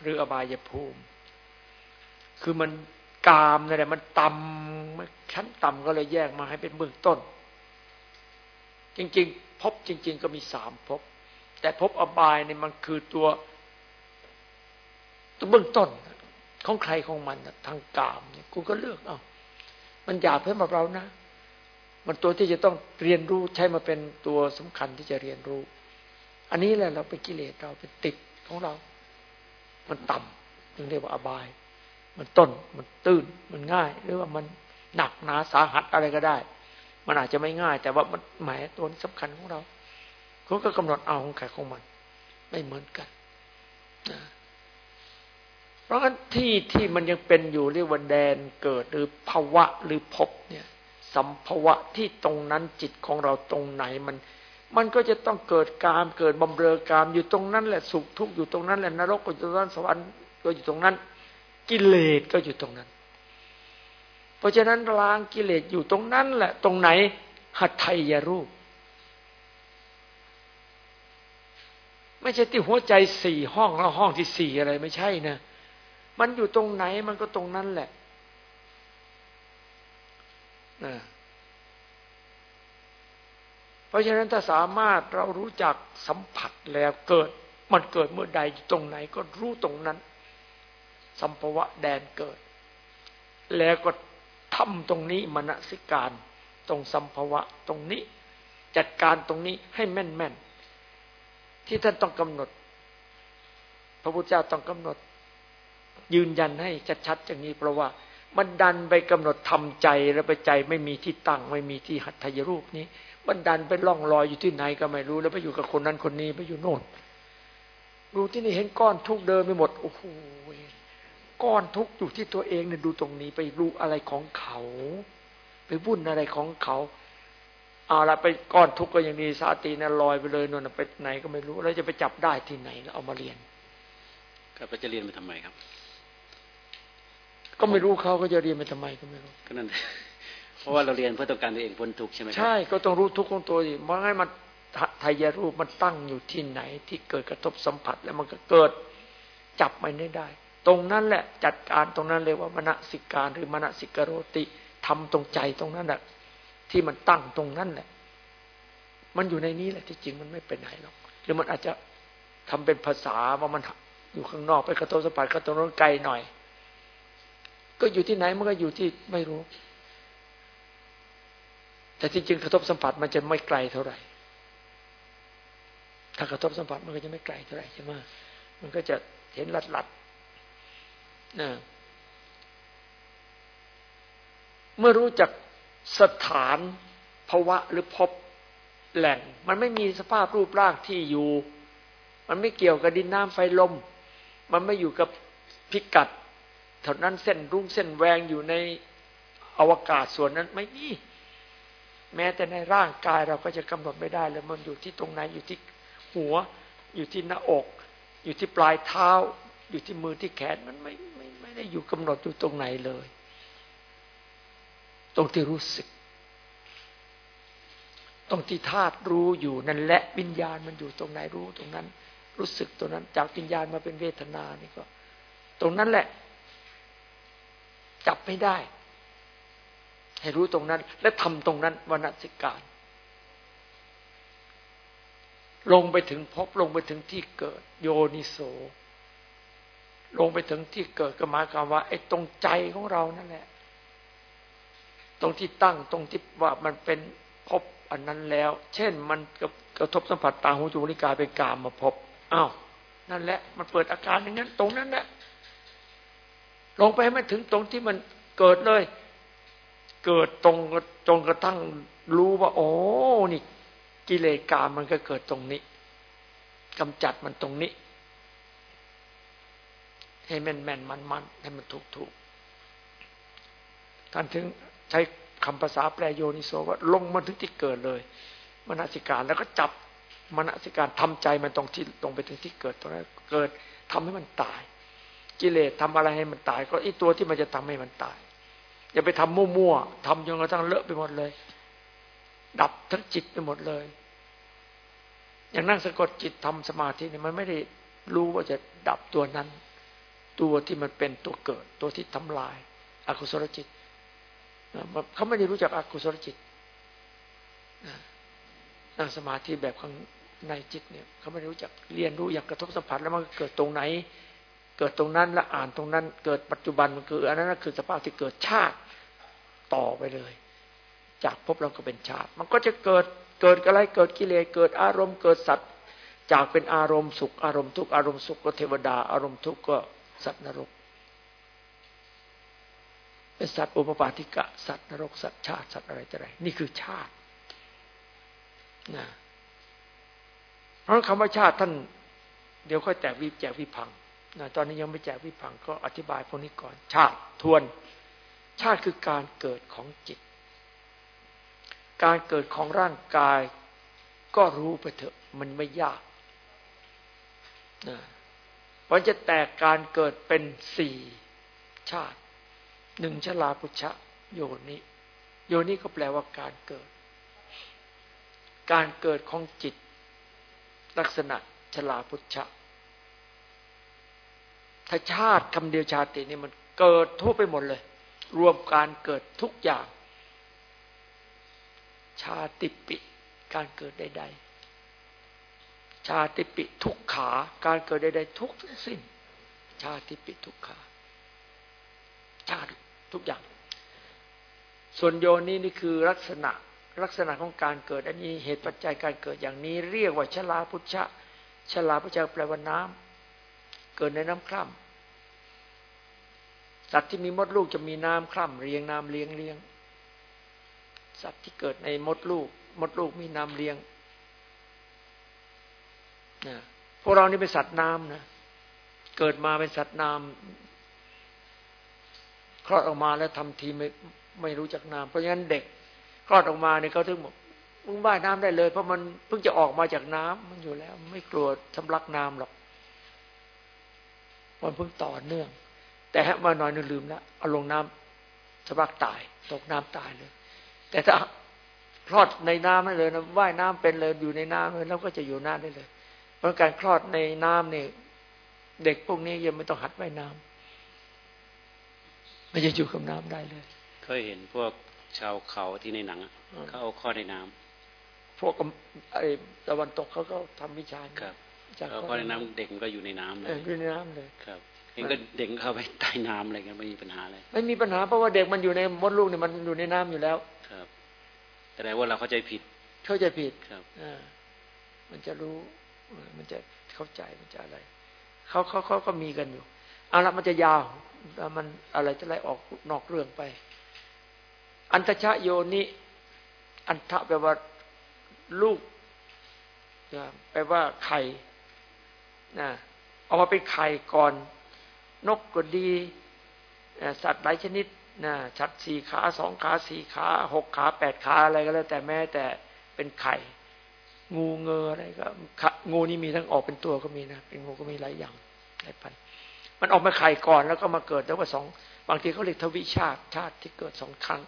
หรืออบายภูมิ คือมันกามนั่นแหละมันต่ำชั้นต่ำก็เลยแยกมาให้เป็นเบื้องต้น จริง ๆ พบจริง ๆ ก็มีสามพบแต่พบอบายเนี่ยมันคือตัวตัวเบื้องต้นของใครของมันทางกามเนี่ยคุณก็เลือกเอามันหยาบเพิ่มกับเรานะ มันตัวที่จะต้องเรียนรู้ใช้มาเป็นตัวสำคัญที่จะเรียนรู้ อันนี้แหละเราเป็นกิเลสเราเป็นติดของเรา มันต่ำถึงเรียกว่าอบาย มันต้น มันตื้น มันง่าย หรือว่ามันหนักหนาสาหัสอะไรก็ได้ มันอาจจะไม่ง่าย แต่ว่ามันหมายตัวสำคัญของเราเขาก็กำหนดเอาของใครของมัน ไม่เหมือนกันนะเพราะฉะนั้นที่ที่มันยังเป็นอยู่เรียกว่าแดนเกิดหรือภาวะหรือภพเนี่ย สัมภาวะที่ตรงนั้นจิตของเราตรงไหนมัน มันก็จะต้องเกิดกามเกิดบำเรอกามอยู่ตรงนั้นแหละสุขทุกข์อยู่ตรงนั้นแหละนรกก็อยู่ตรงนั้นสวรรค์ก็อยู่ตรงนั้น กิเลสก็อยู่ตรงนั้น เพราะฉะนั้นล้างกิเลสอยู่ตรงนั้นแหละ ตรงไหนหัตถยรูป ไม่ใช่ที่หัวใจสี่ห้องแล้วห้องที่สี่อะไรไม่ใช่นะ มันอยู่ตรงไหนมันก็ตรงนั้นแหละนะเพราะฉะนั้นถ้าสามารถเรารู้จักสัมผัสแล้วเกิด มันเกิดเมื่อใดตรงไหนก็รู้ตรงนั้น สัมภวะแดนเกิด แล้วก็ ทำตรงนี้มณสิการ ตรงสัมภวะตรงนี้ จัดการตรงนี้ให้แม่นแม่นที่ท่านต้องกำหนด พระพุทธเจ้าต้องกำหนด ยืนยันให้ชัดๆอย่างนี้เพราะว่ามันดันไปกำหนดทำใจแล้วไปใจไม่มีที่ตั้ง ไม่มีที่หัตถยรูปนี้มันดันไปล่องลอยอยู่ที่ไหนก็ไม่รู้ แล้วไปอยู่กับคนนั้นคนนี้ไปอยู่โน่นดูที่นี่เห็นก้อนทุกเดินไปหมดโอ้โห ก้อนทุกอยู่ที่ตัวเองเนี่ยดูตรงนี้ไปรู้อะไรของเขา ไปวุ่นอะไรของเขาเอาละไปก้อนทุกข์ก็ยังดีสาตีนะลอยไปเลยนนไปไหนก็ไม่รู้แล้วจะไปจับได้ที่ไหนแล้วเอามาเรียนก็ไปจะเรียนไปทำไมครับ ก็ไม่รู้เขาก็จะเรียนไปทำไมก็ไม่รู้ก็นั่นเพราะว่าเราเรียนเพื่อต้องการตัวเองพ้นทุกข์ใช่ไหมใช่ก็ต้องรู้ทุกข์ของตัวเองมันให้มันทายรูปมันตั้งอยู่ที่ไหนที่เกิดกระทบสัมผัสแล้วมันก็เกิดจับมันได้ได้ ตรงนั้นแหละจัดการตรงนั้นเรียว่ามณสิการหรือมณสิกโรติทำตรงใจตรงนั้นแหละที่มันตั้งตรงนั้นแหละ มันอยู่ในนี้แหละที่จริงมันไม่เป็นไหนหรอกหรือมันอาจจะทำเป็นภาษาว่ามันอยู่ข้างนอกไปกระทบสัมผัสกระทบน้นไกลหน่อย ก็อยู่ที่ไหนมันก็อยู่ที่ไม่รู้ แต่ที่จริงกระทบสัมผัสมันจะไม่ไกลเท่าไหร่ ถ้ากระทบสัมผัสมันก็จะไม่ไกลเท่าไหร่ใช่ไหมมันก็จะเห็นหลัดหลัด เมื่อรู้จักสถานภาวะหรือพบแหล่ง มันไม่มีสภาพรูปร่างที่อยู่ มันไม่เกี่ยวกับดินน้ำไฟลม มันไม่อยู่กับพิกัดเท่านั้นเส้นรุ่งเส้นแวงอยู่ในอวกาศส่วนนั้นไม่มีแม้แต่ในร่างกายเราก็จะกำหนดไม่ได้เลยมันอยู่ที่ตรงไหนอยู่ที่หัว อยู่ที่หน้าอก อยู่ที่ปลายเท้า อยู่ที่มือที่แขนมันไม่ไม่ไม่ได้อยู่กำหนดอยู่ตรงไหนเลย ตรงที่รู้สึก ตรงที่ธาตุรู้อยู่นั่นแหละวิญญาณมันอยู่ตรงไหนรู้ตรงนั้น รู้สึกตรงนั้น จากวิญญาณมาเป็นเวทนานี่ก็ ตรงนั้นแหละ จับไม่ได้ ให้รู้ตรงนั้น และทำตรงนั้นวณสิการลงไปถึงพบลงไปถึงที่เกิด โยนิโส ลงไปถึงที่เกิดก็หมายความว่าไอ้ตรงใจของเรานั่นแหละ ตรงที่ตั้งตรงที่ว่ามันเป็นพบอันนั้นแล้ว เช่นมันกระทบสัมผัสตาหูจมูกลิ้นกายเป็นกามมาพบอ้าวนั่นแหละ มันเปิดอาการอย่างนั้น ตรงนั้นแหละลงไปให้มันถึงตรงที่มันเกิดเลย เกิดตรงจงกระทั่งรู้ว่า โอ้นี่กิเลสกามมันก็เกิดตรงนี้กำจัดมันตรงนี้ ให้แม่นแม่นมันมันให้มันถูกถูกท่านถึงใช้คำภาษาแปลโยนิโสว่าลงมาถึงที่เกิดเลยมนสิการแล้วก็จับมณสิการทำใจมันตรงที่ตรงไปถึงที่เกิดตรงนั้นเกิดทำให้มันตาย กิเลสทำอะไรให้มันตาย ก็ไอ้ตัวที่มันจะทำให้มันตาย อย่าไปทำมั่วๆทำจนกระทั่งเลอะไปหมดเลย ดับทั้งจิตไปหมดเลย อย่างนั่งสะกดจิตทำสมาธิเนี่ยมันไม่ได้รู้ว่าจะดับตัวนั้น ตัวที่มันเป็นตัวเกิด ตัวที่ทำลาย อกุศลจิตเขาไม่ได้รู้จักอกุศลจิตนั่งสมาธิแบบข้างในจิตเนี่ยเขาไม่รู้จักเรียนรู้อย่างกระทบสัมผัสแล้วมันเกิดตรงไหน เกิดตรงนั้นแล้วอ่านตรงนั้น เกิดปัจจุบันมันคืออันนั้นคือสภาพที่เกิดชาติต่อไปเลย จากพบเราก็เป็นชาติ มันก็จะเกิดเกิดอะไรเกิดกิเลสเกิดอารมณ์เกิดสัตว์ จากเป็นอารมณ์สุขอารมณ์ทุกข์อารมณ์สุขก็เทวดา อารมณ์ทุกข์ก็ สัตว์นรก เป็นสัตว์อุปปาติกะ สัตว์นรก สัตว์ชาติ สัตว์อะไรต่ออะไร นี่คือชาตินะเพราะคำว่าชาติท่าน เดี๋ยวค่อยแจกวิแจกวิพังนะตอนนี้ยังไม่แจกวิพังก็อธิบายพวกนี้ก่อน ชาติทวน ชาติคือการเกิดของจิต การเกิดของร่างกาย ก็รู้ไปเถอะ มันไม่ยากนะ มันจะแตกการเกิดเป็นสี่ชาติหนึ่งชลาพุชะโยนิ โยนิก็แปลว่าการเกิด การเกิดของจิต ลักษณะชลาพุชะถ้าชาติคำเดียวชาตินี่มันเกิดทั่วไปหมดเลย รวมการเกิดทุกอย่าง ชาติปิ การเกิดใดๆ ชาติปิทุกขา การเกิดใดๆทุกทั้งสิ้น ชาติปิทุกขา ชาติทุกอย่าง ส่วนโยนี้นี่คือลักษณะลักษณะของการเกิด อันนี้เหตุปัจจัยการเกิดอย่างนี้ เรียกว่าชลาพุชะชลาพุชะแปลว่าน้ำเกิดในน้ำคร่ำสัตว์ที่มีมดลูกจะมีน้ำคร่ำเรียงน้ำเลี้ยงเลี้ยงสัตว์ที่เกิดในมดลูก มดลูกมีน้ำเลี้ยง นะพวกเรานี่เป็นสัตว์น้ำนะ เกิดมาเป็นสัตว์น้ำคลอดออกมาแล้วทำทีไม่ไม่รู้จักน้ำเพราะฉะนั้นเด็กคลอดออกมาเนี่ยเขาถึงบอกมึงว่ายน้ำได้เลย เพราะมันเพิ่งจะออกมาจากน้ำมันอยู่แล้ว ไม่กลัวสำลักน้ำหรอก มันเพิ่งต่อเนื่อง แต่มาหน่อยนึงลืมแล้วเอาลงน้ำสำลักตาย ตกน้ำตายเลย แต่ถ้าคลอดในน้ำได้เลยนะว่ายน้ำเป็นเลยอยู่ในน้ำเลยแล้วก็จะอยู่น้ำได้เลย เพราะการคลอดในน้ำเนี่ยเด็กพวกนี้ยังไม่ต้องหัดว่ายน้ำไม่จะอยู่กับน้ำได้เลย เคยเห็นพวกชาวเขาที่ในหนังเขาเอาข้อในน้ำพวกไอ้ตะวันตกเขาก็ทำวิชาครับเอาข้อในน้ำเด็กก็อยู่ในน้ำเลยอยู่ในน้ำเลยครับเองก็เด็กเข้าไปใต้น้ำอะไรกันไม่มีปัญหาเลยไม่มีปัญหาเพราะว่าเด็กมันอยู่ในมดลูกเนี่ยมันอยู่ในน้ำอยู่แล้ว ครับแต่ว่าเราเข้าใจผิด เข้าใจผิดครับอ่ามันจะรู้ มันจะเข้าใจมันจะอะไรเขาเขาเขาก็มีกันอยู่เอาละมันจะยาวมันอะไรจะไล่ออกนอกเรื่องไป อันตชะโยนิอันทะแปลว่าลูกแปลว่าไข่นะเอามาเป็นไข่ก่อน นกก็ดี สัตว์หลายชนิดนะชัดสี่ขาสองขาสี่ขาหกขาแปดขาอะไรก็แล้วแต่แม้แต่เป็นไข่ งูเงออะไรก็งูนี่มีทั้งออกเป็นตัวก็มีนะเป็นงูก็มีหลายอย่างหลายพันมันออกมาไข่ก่อนแล้วก็มาเกิดแล้วว่าสองบางทีเขาเรียกทวิชาติชาติที่เกิดสองครั้ง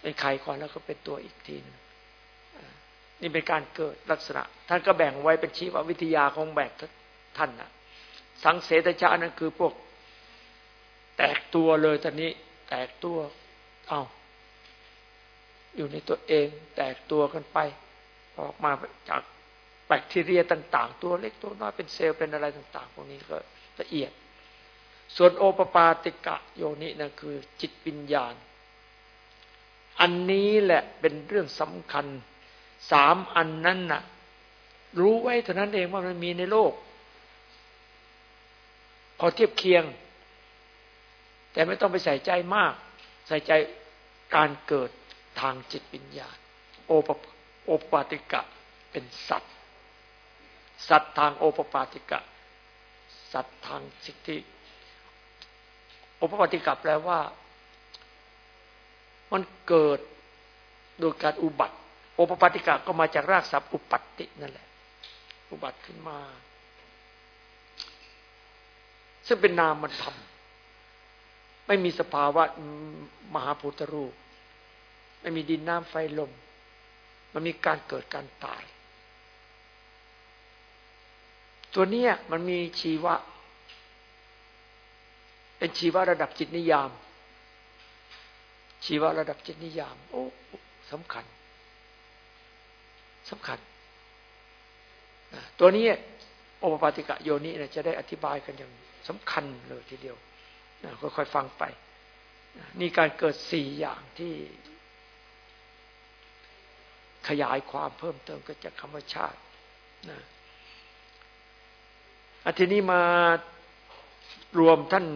เป็นไข่ก่อนแล้วก็เป็นตัวอีกทีนึงนี่เป็นการเกิดลักษณะ ท่านก็แบ่งไว้เป็นชีววิทยาของแบบท่านนะสังเสตชานั่นคือพวก แตกตัวเลยตอนนี้ แตกตัว เอาอยู่ในตัวเอง แตกตัวกันไป ออกมาจากแบคทีเรียต่าง ๆ ตัวเล็กตัวน้อยเป็นเซลล์เป็นอะไรต่าง ๆ พวกนี้ก็ละเอียด ส่วนโอปปาติกะโยนินั่นคือจิตวิญญาณ อันนี้แหละเป็นเรื่องสำคัญสามอันนั้นน่ะ รู้ไว้เท่านั้นเองว่ามันมีในโลก พอเทียบเคียง แต่ไม่ต้องไปใส่ใจมาก ใส่ใจการเกิดทางจิตวิญญาณ โอป โอปปาติกะเป็นสัตว์ สัตว์ทางโอปปาติกะ สัตว์ทางสิทธิโอปปาติกะแปลว่า มันเกิดโดยการอุบัติ โอปปาติกะก็มาจากรากศัพท์อุปัตินั่นแหละ อุบัติขึ้นมา ซึ่งเป็นนามธรรมไม่มีสภาวะมหาพุทธรูป ไม่มีดินน้ำไฟลม มันมีการเกิดการตาย ตัวเนี้ยมันมีชีวะ เป็นชีวะระดับจิตนิยาม ชีวะระดับจิตนิยาม โอ้สำคัญสำคัญ ตัวนี้โอปปาติกะโยนิเนี่ยจะได้อธิบายกันอย่างสำคัญเลยทีเดียวค่อยๆฟังไป นี่การเกิดสี่อย่างที่ ขยายความเพิ่มเติมก็จากธรรมชาตินะอันทีนี้มารวมท่าน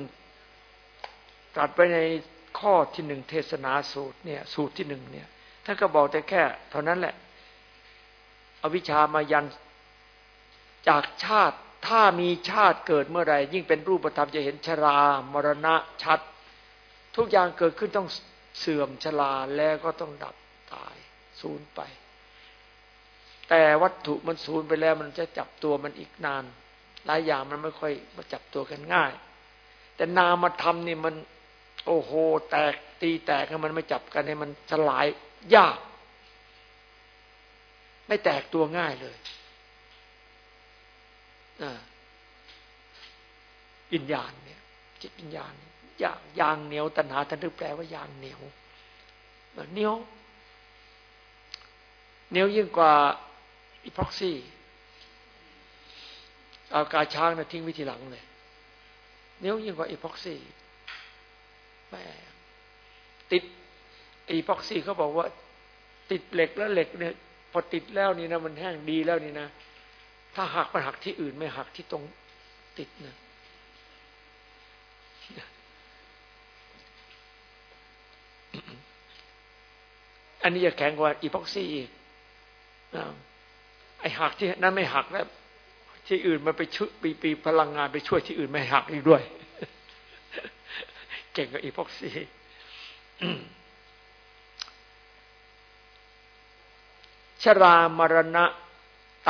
ตรัสไปในข้อที่หนึ่งเทศนาสูตรเนี่ย สูตรที่หนึ่งเนี่ยท่านก็บอกแต่แค่ เท่านั้นแหละ อวิชามายันจากชาติถ้ามีชาติเกิดเมื่อไรยิ่งเป็นรูปธรรมจะเห็นชรามรณะชัด ทุกอย่างเกิดขึ้นต้องเสื่อมชราแล้วก็ต้องดับตาย สูญไป แต่วัตถุมันสูญไปแล้ว มันจะจับตัวมันอีกนาน หลายอย่างมันไม่ค่อยมาจับตัวกันง่าย แต่นามธรรมนี่มัน โอ้โห แตกตีแตกให้มันไม่จับกันให้มันสลายยาก ไม่แตกตัวง่ายเลยวิญญาณเนี่ยจิตวิญญาณยางยางเหนียวตัณหาท่านถึงแปลว่ายางเหนียวเหนียว เหนียวยิ่งกว่าอีพ็อกซี่เอากาช้างนะทิ้งไว้ทีหลังเลยเหนียวยิ่งกว่าอีพ็อกซี่แม่ติดอีพ็อกซี่เขาบอกว่า ติดเหล็กแล้วเหล็กเนี่ยพอติดแล้วนี่นะมันแห้งดีแล้วนี่นะ ถ้าหักมันหักที่อื่น ไม่หักที่ตรงติดนะอันนี้จะแข็งกว่าอีพ็อกซี่อีก ไอหักที่นั้นไม่หักแล้ว ที่อื่นมันไปช่วยปีปีพลังงานไปช่วยที่อื่นไม่หักอีกด้วย เก่งกว่าอีพ็อกซี่ชรามรณะ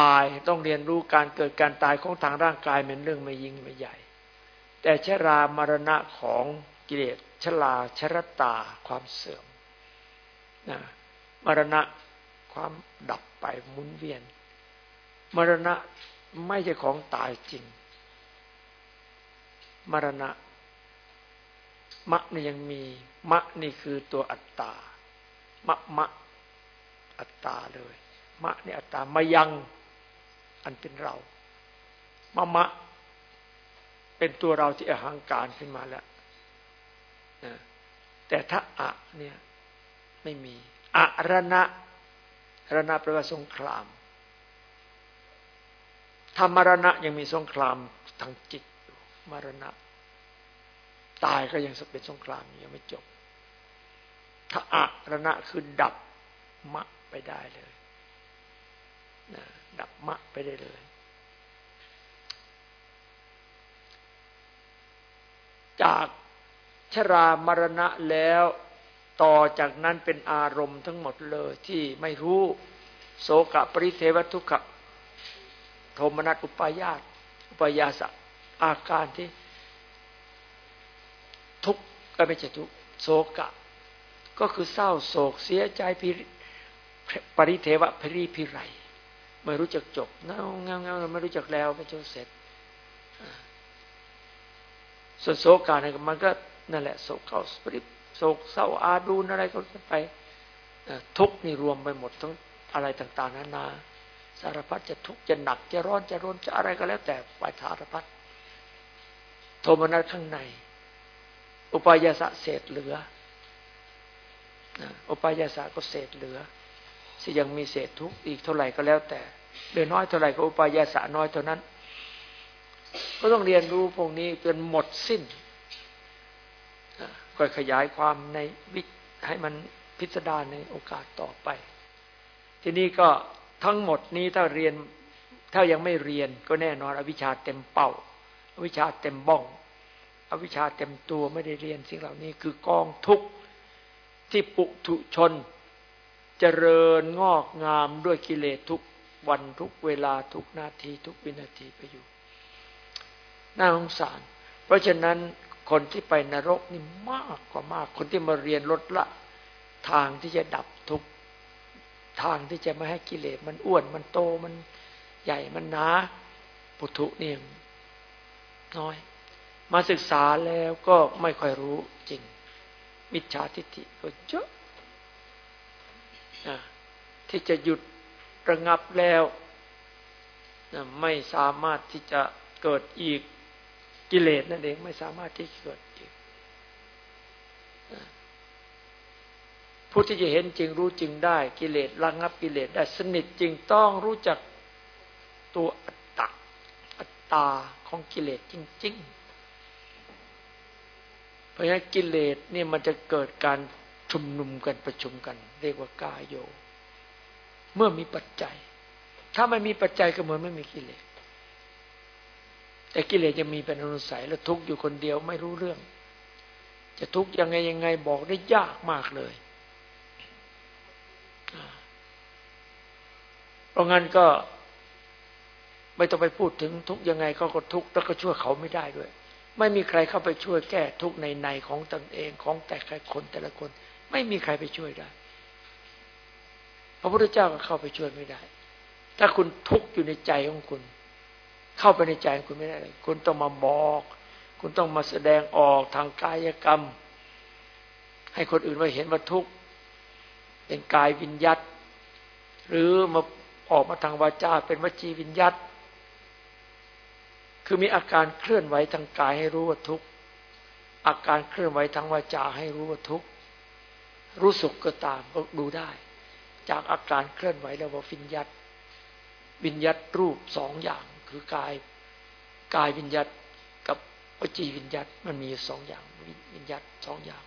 ตายต้องเรียนรู้การเกิดการตายของทางร่างกายเป็นเรื่องไม่ยิ่งไม่ใหญ่ แต่ชรามรณะของกิเลสชลาชรตาความเสื่อมนะมรณะความดับ ไปหมุนเวียน มรณะไม่ใช่ของตายจริง มรณะ มะนี่ยังมี มะนี่คือตัวอัตตา มะมะอัตตาเลย มะนี่อัตตามายัง อันเป็นเรา มะมะ เป็นตัวเราที่อหังการขึ้นมาแล้วแต่ถ้าอะเนี่ย ไม่มีอะระณะ ระณะแปลว่าสงครามถ้ามรณะยังมีสงครามทางจิตมรณะ ตายก็ยังเป็นสงครามยังไม่จบถ้าอะระณะคือดับมะไปได้เลยนะดับมะไปได้เลย จากชรามรณะแล้ว ต่อจากนั้นเป็นอารมณ์ทั้งหมดเลยที่ไม่รู้โสกะปริเทวทุกขะโทมนัสอุปายาตอุปายาสะอาการที่ทุกข์ก็ไม่ใช่ทุกข์โศกะ ก็คือเศร้าโศกเสียใจปริเทวะพรีพิไรไม่รู้จักจบเงาเงาเงาไม่รู้จักแล้วไม่จบเสร็จส่วนโศกาเนี่ยมันก็นั่นแหละโศกเขาสปริ โศกเศร้าอาดูนอะไรก็ไปทุกนี่รวมไปหมดทั้งอะไรต่างๆนานา สารพัดจะทุกข์จะหนักจะร้อนจะร้อนจะอะไรก็แล้วแต่ไปสารพัดโทมนัสข้างใน อุปายาสะเศษเหลืออุปายาสะก็เศษเหลือสิยังมีเศษทุกข์อีกเท่าไหร่ก็แล้วแต่เหลือน้อยเท่าไหร่ก็อุปายาสะน้อยเท่านั้น ก็ต้องเรียนรู้พวกนี้จนหมดสิ้น ก็ขยายความในวิให้มันพิสดารในโอกาสต่อไป ทีนี้ก็ทั้งหมดนี้ถ้าเรียนถ้ายังไม่เรียนก็แน่นอนอวิชชาเต็มเป้าอวิชชาเต็มบ้อง อวิชชาเต็มตัวไม่ได้เรียนสิ่งเหล่านี้คือกองทุกข์ที่ปุถุชนเจริญงอกงามด้วยกิเลสทุกวันทุกเวลาทุกนาทีทุกวินาทีไปอยู่น่าสงสาร เพราะฉะนั้น คนที่ไปนรกนี่มากกว่ามาก คนที่มาเรียนลดละ ทางที่จะดับทุกทางที่จะไม่ให้กิเลสมันอ้วนมันโตมันใหญ่มันหนาปุถุเนี่ยน้อย มาศึกษาแล้วก็ไม่ค่อยรู้จริง มิจฉาทิฏฐิก็เยอะที่จะหยุดระงับแล้ว ไม่สามารถที่จะเกิดอีก กิเลสนั่นเองไม่สามารถที่เกิดอีกผู้ที่จะเห็นจริงรู้จริงได้ กิเลสระงับกิเลสได้สนิทจริงต้องรู้จักตัวอัตตาอัตตาของกิเลสจริง ๆ เพราะฉะนั้นกิเลสนี่มันจะเกิดการชุมนุมกันประชุมกัน เรียกว่ากายโย เมื่อมีปัจจัย ถ้าไม่มีปัจจัยก็เหมือนไม่มีกิเลส แต่กิเลสจะมีเป็นอนุสัยแล้วทุกข์อยู่คนเดียวไม่รู้เรื่อง จะทุกข์ยังไงยังไงบอกได้ยากมากเลยเพราะงั้นก็ไม่ต้องไปพูดถึงทุกยังไงก็ก็ทุกแล้วก็ช่วยเขาไม่ได้ด้วย ไม่มีใครเข้าไปช่วยแก้ทุกในในของตนเองของแต่ใครคนแต่ละคน ไม่มีใครไปช่วยได้ พระพุทธเจ้าก็เข้าไปช่วยไม่ได้ ถ้าคุณทุกข์อยู่ในใจของคุณ เข้าไปในใจคุณไม่ได้เลย คุณต้องมาบอก คุณต้องมาแสดงออกทางกายกรรม ให้คนอื่นมาเห็นว่าทุกข์เป็นกายวิญญัตหรือมาออกมาทางวาจาเป็นวจีวิญญัตคือมีอาการเคลื่อนไหวทางกายให้รู้ว่าทุกข์อาการเคลื่อนไหวทางวาจาให้รู้ว่าทุกข์รู้สุขก็ตามก็ดูได้ จากอาการเคลื่อนไหวแล้วว่าวิญญัตวิญญัตรูปสองอย่าง คือกายกายวิญญัตกับวจีวิญญัตมันมีสองอย่างวิญญัตสองอย่าง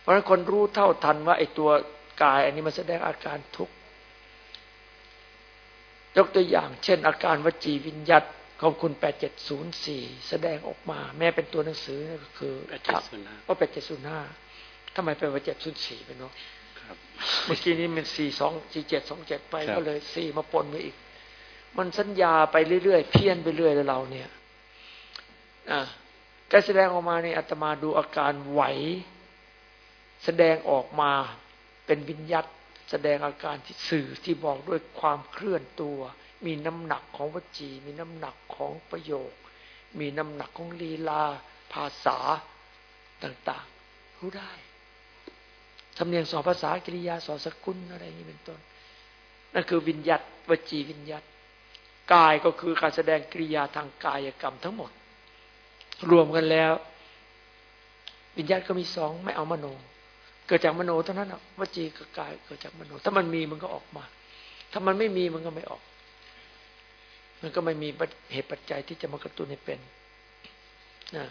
เพราะฉะนั้นคนรู้เท่าทันว่าไอ้ตัวกาย อันนี้มันแสดงอาการทุกข์ยกตัวอย่าง เช่น อาการวจีวิญญัตของคุณแปดเจ็ดศูนย์สี่แสดงออกมา แม้เป็นตัวหนังสือก็คือแปดเจ็ดศูนย์ห้าก็แปดเจ็ดศูนย์ห้าทำไมเป็นว่าเจ็ดศูนย์สี่ไปเนาะเมื่อกี้นี้มันสี่สองสี่เจ็ดสองเจ็ดไปก็เลยสี่มาปนไปอีก มันสัญญาไปเรื่อยๆเพี้ยนไปเรื่อยแล้วเราเนี่ยอ่าการแสดงออกมาในอาตมาดูอาการไหว แสดงออกมาเป็นวิญญัตแสดงอาการที่สื่อที่บอกด้วยความเคลื่อนตัว มีน้ำหนักของวจี มีน้ำหนักของประโยค มีน้ำหนักของลีลา ภาษาต่างๆ รู้ได้ทำเนียงสอนภาษากิริยาสอนสกุลอะไรอย่างนี้เป็นต้นนั่นคือวิญญัตวจีวิญญัต กายก็คือการแสดงกิริยาทางกายกรรมทั้งหมด รวมกันแล้ว วิญญาตก็มีสองไม่เอามโน เกิดจากมโนเท่านั้นวจีกับกายเกิดจากมโน ถ้ามันมีมันก็ออกมา ถ้ามันไม่มีมันก็ไม่ออก มันก็ไม่มีเหตุปัจจัยที่จะมากระตุ้นให้เป็นนะ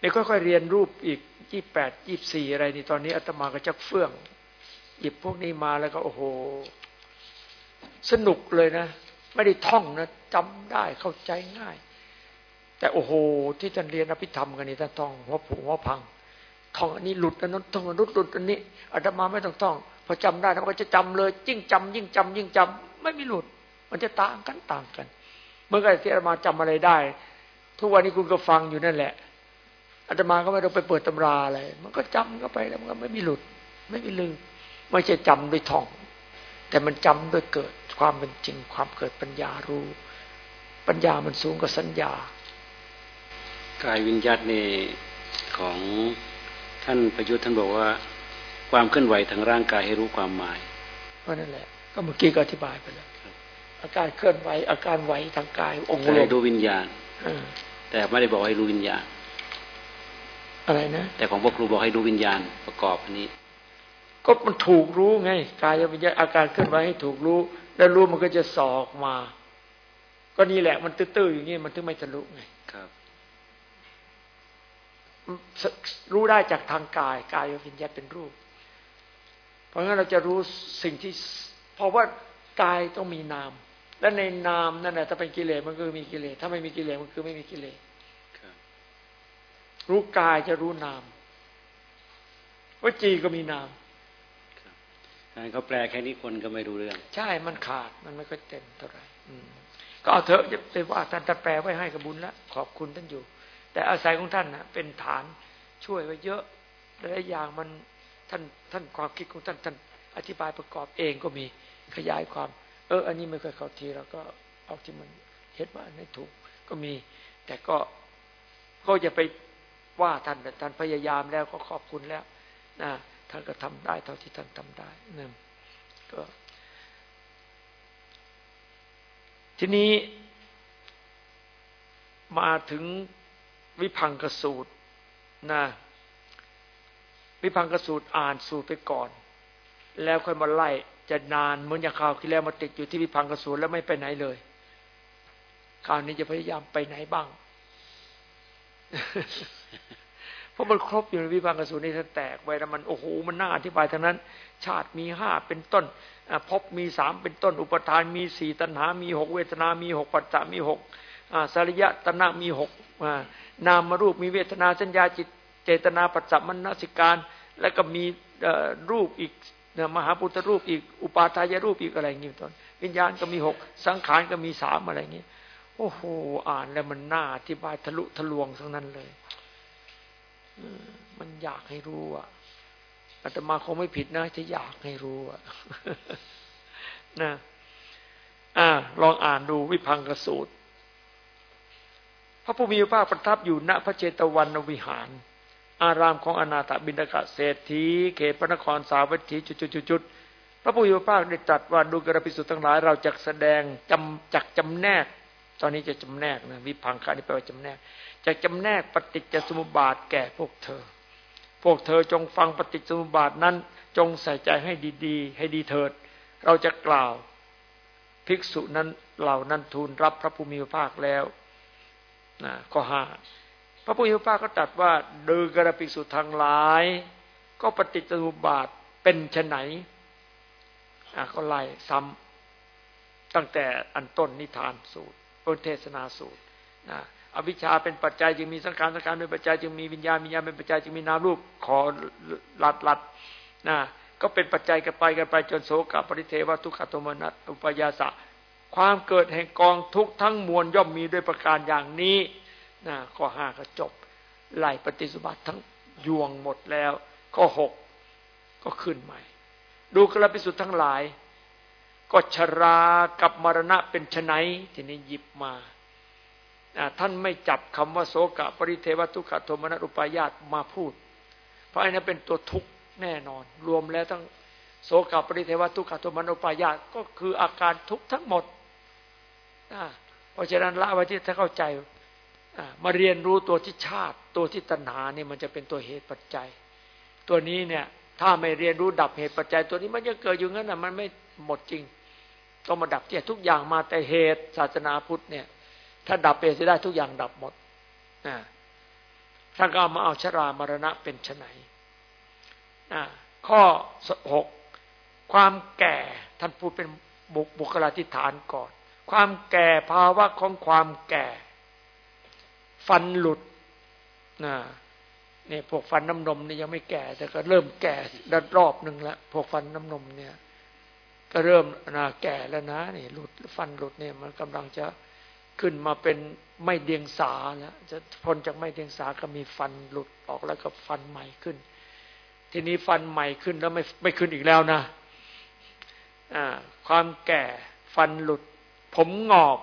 ในค่อยๆเรียนรูปอีกยี่แปดยี่สี่อะไรนี่ตอนนี้อาตมาก็จักเฟื่อง หยิบพวกนี้มาแล้วก็โอ้โห สนุกเลยนะ ไม่ได้ท่องนะจำได้เข้าใจง่าย แต่โอ้โห ที่ท่านเรียนอภิธรรมกันนี่ท่านท่องหัวผูหัวพังท่องอันนี้หลุดอันนั้นท่องอันนู้นหลุดอันนี้อาตมาไม่ต้องท่องพอจำได้ท่านก็จะจำเลย ยิ่งจำยิ่งจำยิ่งจำไม่มีหลุด มันจะต่างกันต่างกัน เมื่อไงที่อาตมาจำอะไรได้ ทุกวันนี้คุณก็ฟังอยู่นั่นแหละอาตมาก็ไม่ต้องไปเปิดตำราอะไร มันก็จำก็ไปแล้วมันก็ไม่มีหลุด ไม่มีลืมไม่ใช่จำด้วยท่อง แต่มันจำด้วยเกิด ความเป็นจริง ความเกิดปัญญารู้ ปัญญามันสูงกว่าสัญญา กายวิญญาตนี่ของท่านประยุทธ์ท่านบอกว่า ความเคลื่อนไหวทางร่างกายให้รู้ความหมายเพราะนั่นแหละ ก็เมื่อกี้ก็อธิบายไปแล้วอาการเคลื่อนไหวอาการไหวทางกายองค์รวมดูวิญญาณแต่ไม่ได้บอกให้รู้วิญญาณ อะไรนะ แต่ของพวกครูบอกให้รู้วิญญาณประกอบอันนี้ ก็มันถูกรู้ไงกายวิญญาณอาการเคลื่อนไหวให้ถูกรู้ แล้วรู้มันก็จะสอกมา ก็นี่แหละ มันตื้อๆอย่างนี้มันถึงไม่ทะลุไงครับ รู้ได้จากทางกาย กายวิญญาณเป็นรูป เพราะงั้นเราจะรู้สิ่งที่ เพราะว่ากายต้องมีนาม และในนามนั่นแหละถ้าเป็นกิเลสมันก็มีกิเลสถ้าไม่มีกิเลสมันคือไม่มีกิเลสรู้กายจะรู้นามวจีก็มีนาม เขาแปลแค่นี้คนก็ไม่รู้เรื่อง ใช่มันขาดมันไม่ค่อยเต็มเท่าไหร่ก็เอาเถอะจะไปว่าท่านจะแปลไว้ให้กับบุญแล้วขอบคุณท่านอยู่ แต่อาศัยของท่านนะเป็นฐานช่วยไว้เยอะหลายอย่างมันท่านท่านความคิดของท่านท่านอธิบายประกอบเองก็มีขยายความ เออ อันนี้ไม่เคยเข้าทีเราก็เอาที่มันเห็นว่าไม่ถูกก็มี แต่ก็ก็อย่าไปว่าท่านแต่ท่านพยายามแล้วก็ขอบคุณแล้วนะ ท่านก็ทำได้เท่าที่ท่านทำได้นั่นก็ ทีนี้มาถึงวิพังกสูตรนะวิพังกสูตรอ่านสูตรไปก่อน แล้วค่อยมาไล่จะนานเหมือนอย่างคราวที่แล้วมาติดอยู่ที่วิพังกสูตรแล้วไม่ไปไหนเลยคราวนี้จะพยายามไปไหนบ้าง ราะมันครบอยู่ในวิพังกสูตรนี่ถ้าแตกไว้แล้วมันโอ้โหมันน่าอธิบายทั้งนั้น ชาติมีห้าเป็นต้นพบมีสามเป็นต้น อุปทานมีสี่ตัณหา มีหกเวทนา มีหกปัจจะมีหกสริยะตนะมีหกนามรูปมีเวทนาสัญญาจิตเจตนาปัจจมนสิการ แล้วก็มีรูปอีกมหาพุทธรูปอีกอุปาทายรูปอีกอะไรอย่างนี้ต้นวิญญาณก็มีหกสังขารก็มีสามอะไรอย่างนี้โอ้โหอ่านแล้วมันน่าอธิบายทะลุทะลวงทั้งนั้นเลย มันอยากให้รู้อะอาตมาคงไม่ผิดนะที่อยากให้รู้อะนะอ่าลองอ่านดูวิพังกสูตร พระผู้มีพระภาคประทับอยู่ณพระเจตวันวิหาร อารามของอนาถบินกะเศรษฐีเขตพระนครสาวัตถีจุดๆพระผู้มีพระภาคได้ตรัสว่าดูกระพิสุทั้งหลาย เราจะแสดงจำจักจำแนก ตอนนี้จะจำแนกนะวิพังคานี่แปลว่าจำแนก จะจำแนกปฏิจจสมุปบาทแก่พวกเธอ พวกเธอจงฟังปฏิจจสมุปบาทนั้น จงใส่ใจให้ดีๆ ให้ดีเถิด เราจะกล่าว ภิกษุนั้นเหล่านั้นทูลรับพระผู้มีพระภาคแล้วนะข้อห้าพระพุทธเจ้าก็ตรัสว่าดูกระปิสุทางหลาย ก็ปฏิจจสมุปบาทเป็นชไหนอะก็ไล่ซ้ำตั้งแต่อันต้นนิทานสูตร เทศนาสูตร อวิชชาเป็นปัจจัยจึงมีสังขารสังขารเป็นปัจจัยจึงมีวิญญาณวิญญาณเป็นปัจจัยจึงมีนามรูปขอหลัดหลัดนะก็เป็นปัจจัยกันไปกันไปจนโสกปริเทวทุกขโทมนัสอุปยาสะ ความเกิดแห่งกองทุกทั้งมวลย่อมมีด้วยประการอย่างนี้นะข้อห้าก็จบไล่ปฏิสุบัติทั้งยวงหมดแล้ว ข้อหกก็ขึ้นใหม่ ดูกระพิสุทธ์ทั้งหลาย ก็ชรากับมรณะเป็นไนทีนี้หยิบมา ท่านไม่จับคำว่าโสกะปริเทวทุกขโทมนัสอุปายาตมาพูด เพราะอันนั้นเป็นตัวทุกข์แน่นอน รวมแล้วทั้งโสกะปริเทวทุกขโทมนัสอุปายาตก็คืออาการทุกข์ทั้งหมดเพราะฉะนั้นละไว้ที่ถ้าเข้าใจมาเรียนรู้ตัวที่ชาติ ตัวที่ตัณหานี่มันจะเป็นตัวเหตุปัจจัย ตัวนี้เนี่ย ถ้าไม่เรียนรู้ดับเหตุปัจจัย ตัวนี้มันจะเกิดอยู่งั้นนะมันไม่หมดจริง ต้องมาดับที่ทุกอย่างมาแต่เหตุศาสนาพุทธเนี่ย ถ้าดับเองได้ทุกอย่างดับหมดท่านก็มาเอาชรามรณะเป็นไนข้อหกความแก่ท่านพูดเป็นบุบุคลาธิฐานก่อน ความแก่ภาวะของความแก่ ฟันหลุดนะนี่พวกฟันน้ำนมนี่ยังไม่แก่ แต่ก็เริ่มแก่ดันรอบหนึ่งแล้วพวกฟันน้ำนมเนี่ย ก็เริ่มนะแก่แล้วนะนี่หลุดฟันหลุดเนี่ยมันกำลังจะ ขึ้นมาเป็นไม่เดียงสาแล้วจะพ้นจากไม่เดียงสาก็มีฟันหลุดออกแล้วก็ฟันใหม่ขึ้น ทีนี้ฟันใหม่ขึ้นแล้วไม่ไม่ขึ้นอีกแล้วนะอ่าความแก่ฟันหลุด ผมงอก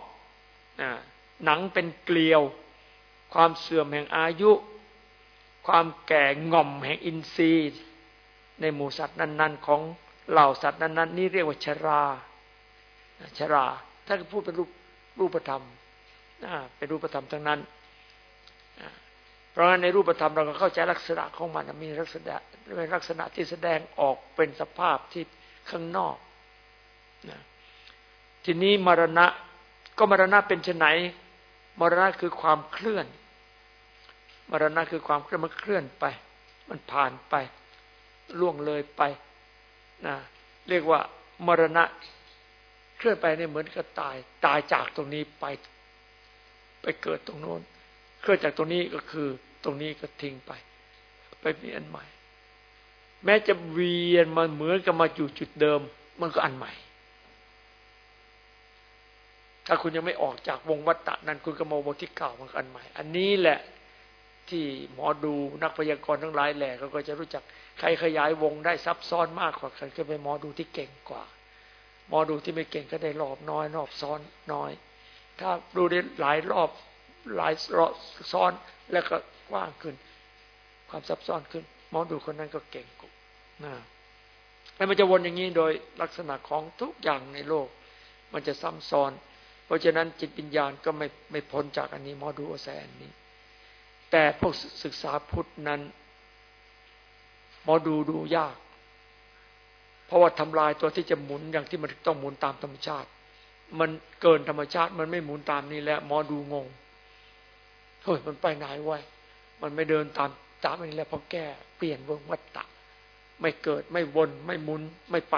หนังเป็นเกลียว ความเสื่อมแห่งอายุ ความแก่ง่อมแห่งอินทรีย์ ในหมู่สัตว์นั้น ๆ ของเหล่าสัตว์นั้น ๆ นี่เรียกว่าชราชรา ถ้าพูดเป็นรูปรูปธรรม เป็นรูปธรรมทั้งนั้น เพราะฉะนั้นในรูปธรรมเราก็เข้าใจลักษณะของมันมีลักษณะเป็นลักษณะที่แสดงออกเป็นสภาพที่ข้างนอกนะทีนี้มรณะก็มรณะเป็นไนมรณะคือความเคลื่อน มรณะคือความเคลื่อนมันเคลื่อนไป มันผ่านไป ล่วงเลยไปนะเรียกว่ามรณะเคลื่อนไปเนี่ยเหมือนกับตาย ตายจากตรงนี้ไป ไปเกิดตรงโน้นเคลื่อนจากตรงนี้ก็คือ ตรงนี้ก็ทิ้งไป ไปมีอันใหม่ แม้จะเวียนมาเหมือนกับมาอยู่จุดเดิม มันก็อันใหม่ ถ้าคุณยังไม่ออกจากวงวัฏฏะนั้น คุณก็มองวงที่เก่ามันอันใหม่ อันนี้แหละที่หมอดูนักพยากรณ์ทั้งหลายแหล่เขาก็จะรู้จักใครขยายวงได้ซับซ้อนมากกว่าใครก็เป็นหมอดูที่เก่งกว่า หมอดูที่ไม่เก่งก็ได้รอบน้อยรอบซ้อนน้อย ถ้าดูได้หลายรอบหลายรอบซ้อนแล้วก็กว้างขึ้น ความซับซ้อนขึ้น มองดูคนนั้นก็เก่งกว่านะแล้วมันจะวนอย่างนี้โดยลักษณะของทุกอย่างในโลก มันจะซ้ำซ้อน เพราะฉะนั้นจิตวิญญาณก็ไม่ไม่พ้นจากอันนี้มอดูอแสนนี้ แต่พวกศึกษาพุทธนั้นมอดูดูยาก เพราะว่าทำลายตัวที่จะหมุนอย่างที่มันต้องหมุนตามธรรมชาติ มันเกินธรรมชาติ มันไม่หมุนตามนี้แล้วหมอดูงงเฮ้ยมันไปไหนวะมันไม่เดินตามตามนี้แล้วพอแก้เปลี่ยนวงวัฏฏะไม่เกิดไม่วน ไม่หมุนไม่ไป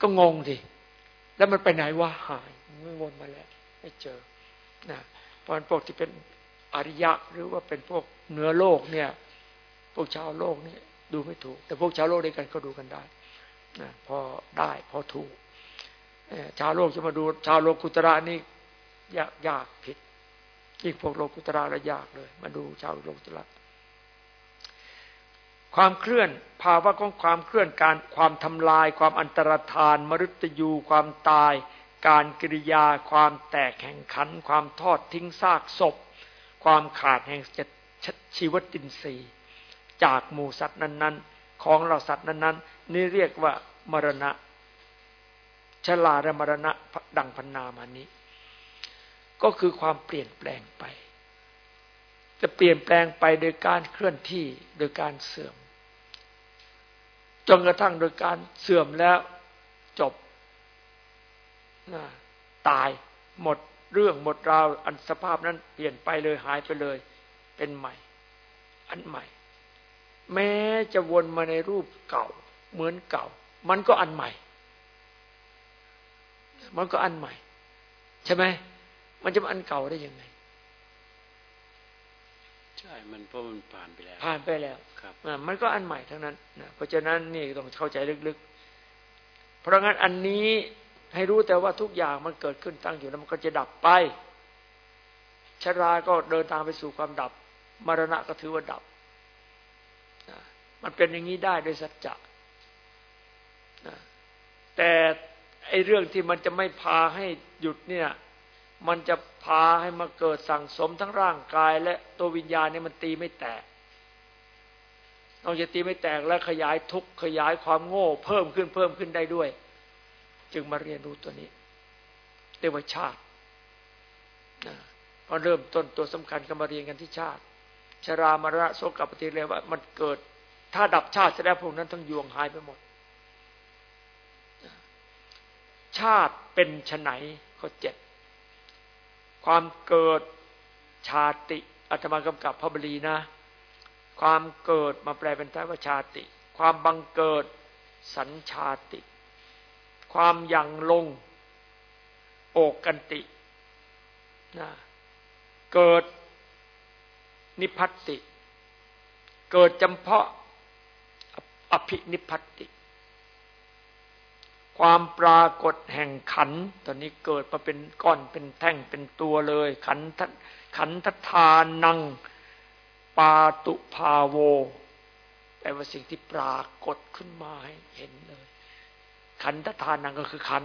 ก็งงทีแล้วมันไปไหนวะหายไม่วนมาแล้ว ไม่เจอนะเพราะพวกที่เป็นอริยะหรือว่าเป็นพวกเหนือโลกเนี่ย พวกชาวโลกเนี่ยดูไม่ถูก แต่พวกชาวโลกด้วยกันก็ดูกันได้นะพอได้พอถูก ชาวโลกจะมาดูชาวโลกุตระนี่ยากยากผิดยิ่งพวกโลกุตระระยากเลย มาดูชาวโลกุตระความเคลื่อนภาวะของความเคลื่อนการความทำลาย ความอันตรธาน มรุตยูความตาย การกิริยา ความแตกแห่งขัน ความทอดทิ้งซากศพ ความขาดแห่งชีวตินทรีย์จากหมู่สัตว์นั้น ๆ ของเราสัตว์นั้น ๆ นี่เรียกว่ามรณะ ชลาและมรณะดังพันนามานี้ ก็คือความเปลี่ยนแปลงไป จะเปลี่ยนแปลงไปโดยการเคลื่อนที่โดยการเสื่อมจนกระทั่งโดยการเสื่อมแล้วจบตายหมดเรื่องหมดราวอันสภาพนั้นเปลี่ยนไปเลยหายไปเลย เป็นใหม่ อันใหม่ แม้จะวนมาในรูปเก่าเหมือนเก่า มันก็อันใหม่ มันก็อันใหม่ ใช่ไหมมันจะมาอันเก่าได้ยังไงใช่มันเพราะมันผ่านไปแล้ว ผ่านไปแล้วครับมันก็อันใหม่ทั้งนั้นนะเพราะฉะนั้นนี่ต้องเข้าใจลึกๆ เพราะงั้นอันนี้ให้รู้แต่ว่าทุกอย่างมันเกิดขึ้นตั้งอยู่แล้วมันก็จะดับไปชราก็เดินทางไปสู่ความดับ มรณะก็ถือว่าดับ มันเป็นอย่างนี้ได้โดยสัจจะแต่ ไอ้เรื่องที่มันจะไม่พาให้หยุดเนี่ย มันจะพาให้มาเกิดสั่งสมทั้งร่างกาย และตัววิญญาณเนี่ยมันตีไม่แตกนอกจากตีไม่แตกแล้วขยายทุกขยายความโง่ เพิ่มขึ้นเพิ่มขึ้นได้ด้วย จึงมาเรียนรู้ตัวนี้เรียกว่าชาติพอเริ่มต้นตัวสำคัญก็มาเรียนกันที่ชาติ ชรามระโสกปฏิเลยว่า มันเกิด ถ้าดับชาติแสดงพวกนั้นทั้งยวงหายไปหมด ชาติเป็นชไหนข้อเจ็ดความเกิดชาติอาตมากำกับพระบรีนะ ความเกิดมาแปลเป็นไทยว่าชาติ ความบังเกิดสัญชาติ ความยังลง โอกกันตินะเกิดนิพัติ เกิดจำเพาะอภินิพัติ ความปรากฏแห่งขัน ตอนนี้เกิดมาเป็นก้อนเป็นแท่งเป็นตัวเลย ขันทขันททานัง ปาตุภาโวแปลว่าสิ่งที่ปรากฏขึ้นมาให้เห็นเลย ขันททานังก็คือขัน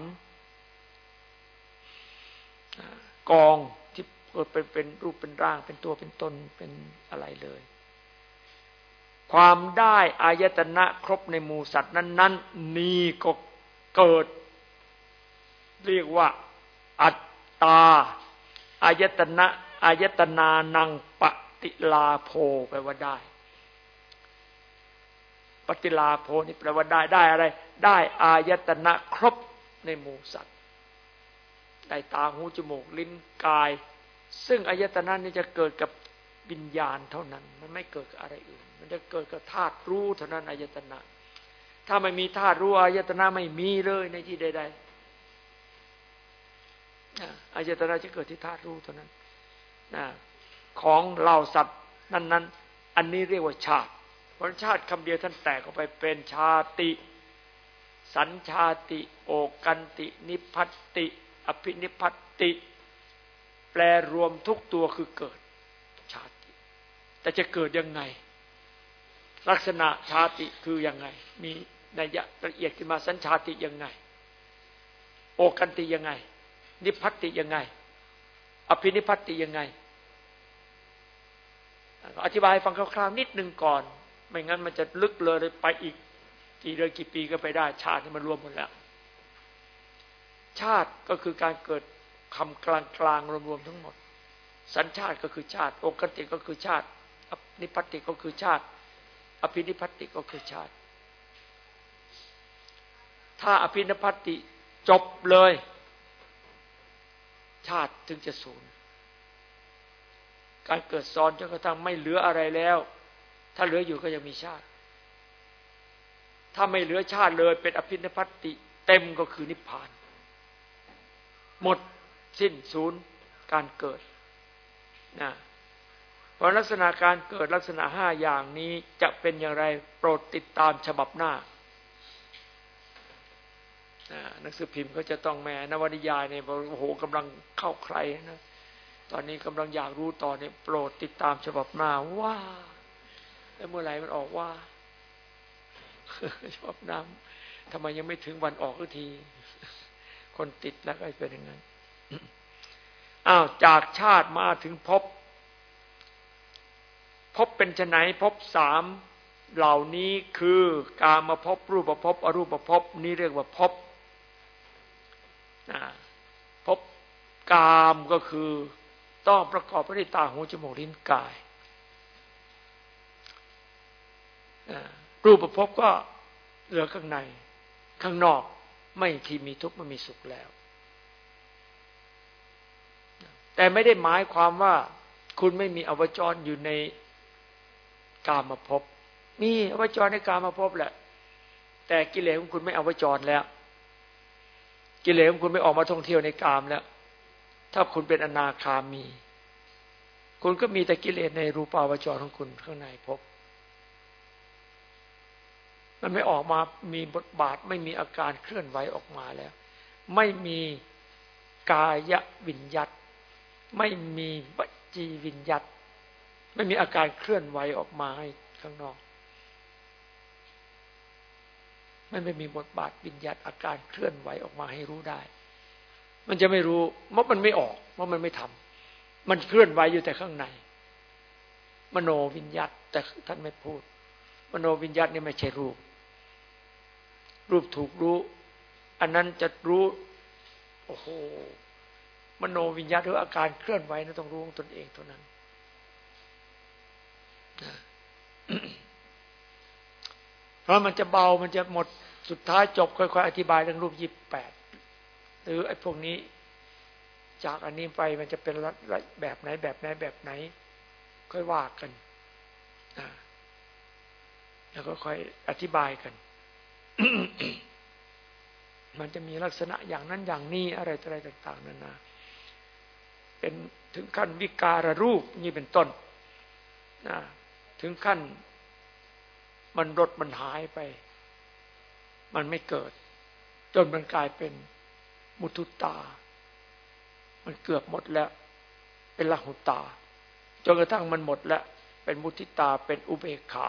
กองที่เกิดเป็นเป็นรูปเป็นร่าง เป็นตัวเป็นตนเป็นอะไรเลย ความได้อายตนะครบในหมู่สัตว์นั้น ๆ นี่ก็ เกิด เรียกว่า อัตตาอายตนะอายตนานังปฏิลาโภแปลว่าได้ ปฏิลาโภนี่แปลว่าได้ได้อะไร ได้อายตนะครบในหมู่สัตว์ได้ตาหูจมูกลิ้นกาย ซึ่งอายตนะนี้จะเกิดกับวิญญาณเท่านั้น มันไม่เกิดกับอะไรอื่น มันจะเกิดกับธาตุรู้เท่านั้นอายตนะ ถ้าไม่มีธาตุรู้อายตนะไม่มีเลยในที่ใดๆอายตนะจะเกิดที่ธาตุรู้เท่านั้นของเราสัตว์นั้น ๆ อันนี้เรียกว่าชาติเพราะชาติคำเดียวท่านแตกออกไปเป็นชาติ สัญชาติ โอกันติ นิพัตติ อภินิพัตติ แปลรวมทุกตัวคือเกิด ชาติ แต่จะเกิดยังไงลักษณะชาติคือยังไง มี นัยละเอียดขึ้นมาสัญชาติยังไง โอกันติยังไง นิพัติยังไง อภินิพัติยังไง อธิบายฟังคร่าวๆนิดนึงก่อน ไม่งั้นมันจะลึกเลยไปอีก กี่เดือนกี่ปีก็ไปได้ ชาติที่มันรวมหมดแล้ว ชาติก็คือการเกิดคำกลางกลางรวมๆทั้งหมด สัญชาติก็คือชาติ โอกติก็คือชาตินิพัติก็คือชาติ อภินิพัติก็คือชาติ ถ้าอภินิพัติจบเลย ชาติถึงจะสูญการเกิดซ้อนจนกระทั่งไม่เหลืออะไรแล้ว ถ้าเหลืออยู่ก็ยังมีชาติ ถ้าไม่เหลือชาติเลย เป็นอภินิพัติเต็มก็คือนิพพาน หมดสิ้นศูนย์การเกิดนะเพราะลักษณะการเกิดลักษณะห้าอย่างนี้จะเป็นอย่างไรโปรดติดตามฉบับหน้า หนังสือพิมพ์ก็จะต้องแม่นวนิยายเนี่ยโอ้โหกำลังเข้าใครนะตอนนี้กำลังอยากรู้ตอนนี้โปรดติดตามฉบับหน้าว่าแล้วเมื่อไหร่มันออกว่าฉบับน้ำทำไมยังไม่ถึงวันออกที คนติดแล้วก็เป็นอย่างนั้นอ้าวจากชาติมาถึงพบ พบเป็นชไหนพบสามเหล่านี้คือ การมาพบรูปประพบอรูปประพบนี่เรียกว่าพบ พบกามก็คือต้องประกอบไปด้วยตาหูจมูกลิ้นกาย รูปประพก็เหลือข้างใน ข้างนอกไม่ที่มีทุกข์ไม่มีสุขแล้ว แต่ไม่ได้หมายความว่าคุณไม่มีอวจรอยู่ในกามาพบมีอวจรในกามาพบแหละ แต่กิเลสของคุณไม่อวจรแล้ว กิเลสของคุณไม่ออกมาท่องเที่ยวในกามแล้ว ถ้าคุณเป็นอนาคามี คุณก็มีแต่กิเลสในรูปาวจรของคุณข้างในพบ มันไม่ออกมามีบทบาทไม่มีอาการเคลื่อนไหวออกมาแล้ว ไม่มีกายวิญญัตไม่มีวจีวิญญัตไม่มีอาการเคลื่อนไหวออกมาให้ข้างนอก มันไม่มีบทบาทวิญญัตอาการเคลื่อนไหวออกมาให้รู้ได้ มันจะไม่รู้เพราะมันไม่ออกเพราะมันไม่ทำมันเคลื่อนไหวอยู่แต่ข้างใน มโนวิญญาตแต่ท่านไม่พูด มโนวิญญาตนี่ไม่ใช่รูป รูปถูกรู้ อันนั้นจะรู้โอ้โหมโนวิญญาตหรืออาการเคลื่อนไหวนั้นต้องรู้ของตนเองเท่านั้น เพราะมันจะเบามันจะหมดสุดท้ายจบค่อยๆอธิบายเรื่องรูปยี่แปดหรือไอ้พวกนี้ จากอันนี้ไปมันจะเป็นแบบไหนแบบไหนแบบไหน ค่อยว่ากันแล้วก็ค่อยอธิบายกัน มันจะมีลักษณะอย่างนั้นอย่างนี้อะไรอะไรต่าง ๆนานาเป็นถึงขั้นวิการรูปนี่เป็นต้นนะถึงขั้น มันลดมันหายไป มันไม่เกิด จนมันกลายเป็นมุทุตา มันเกือบหมดแล้ว เป็นละหุตา จนกระทั่งมันหมดแล้ว เป็นมุทิตา เป็นอุเบกขา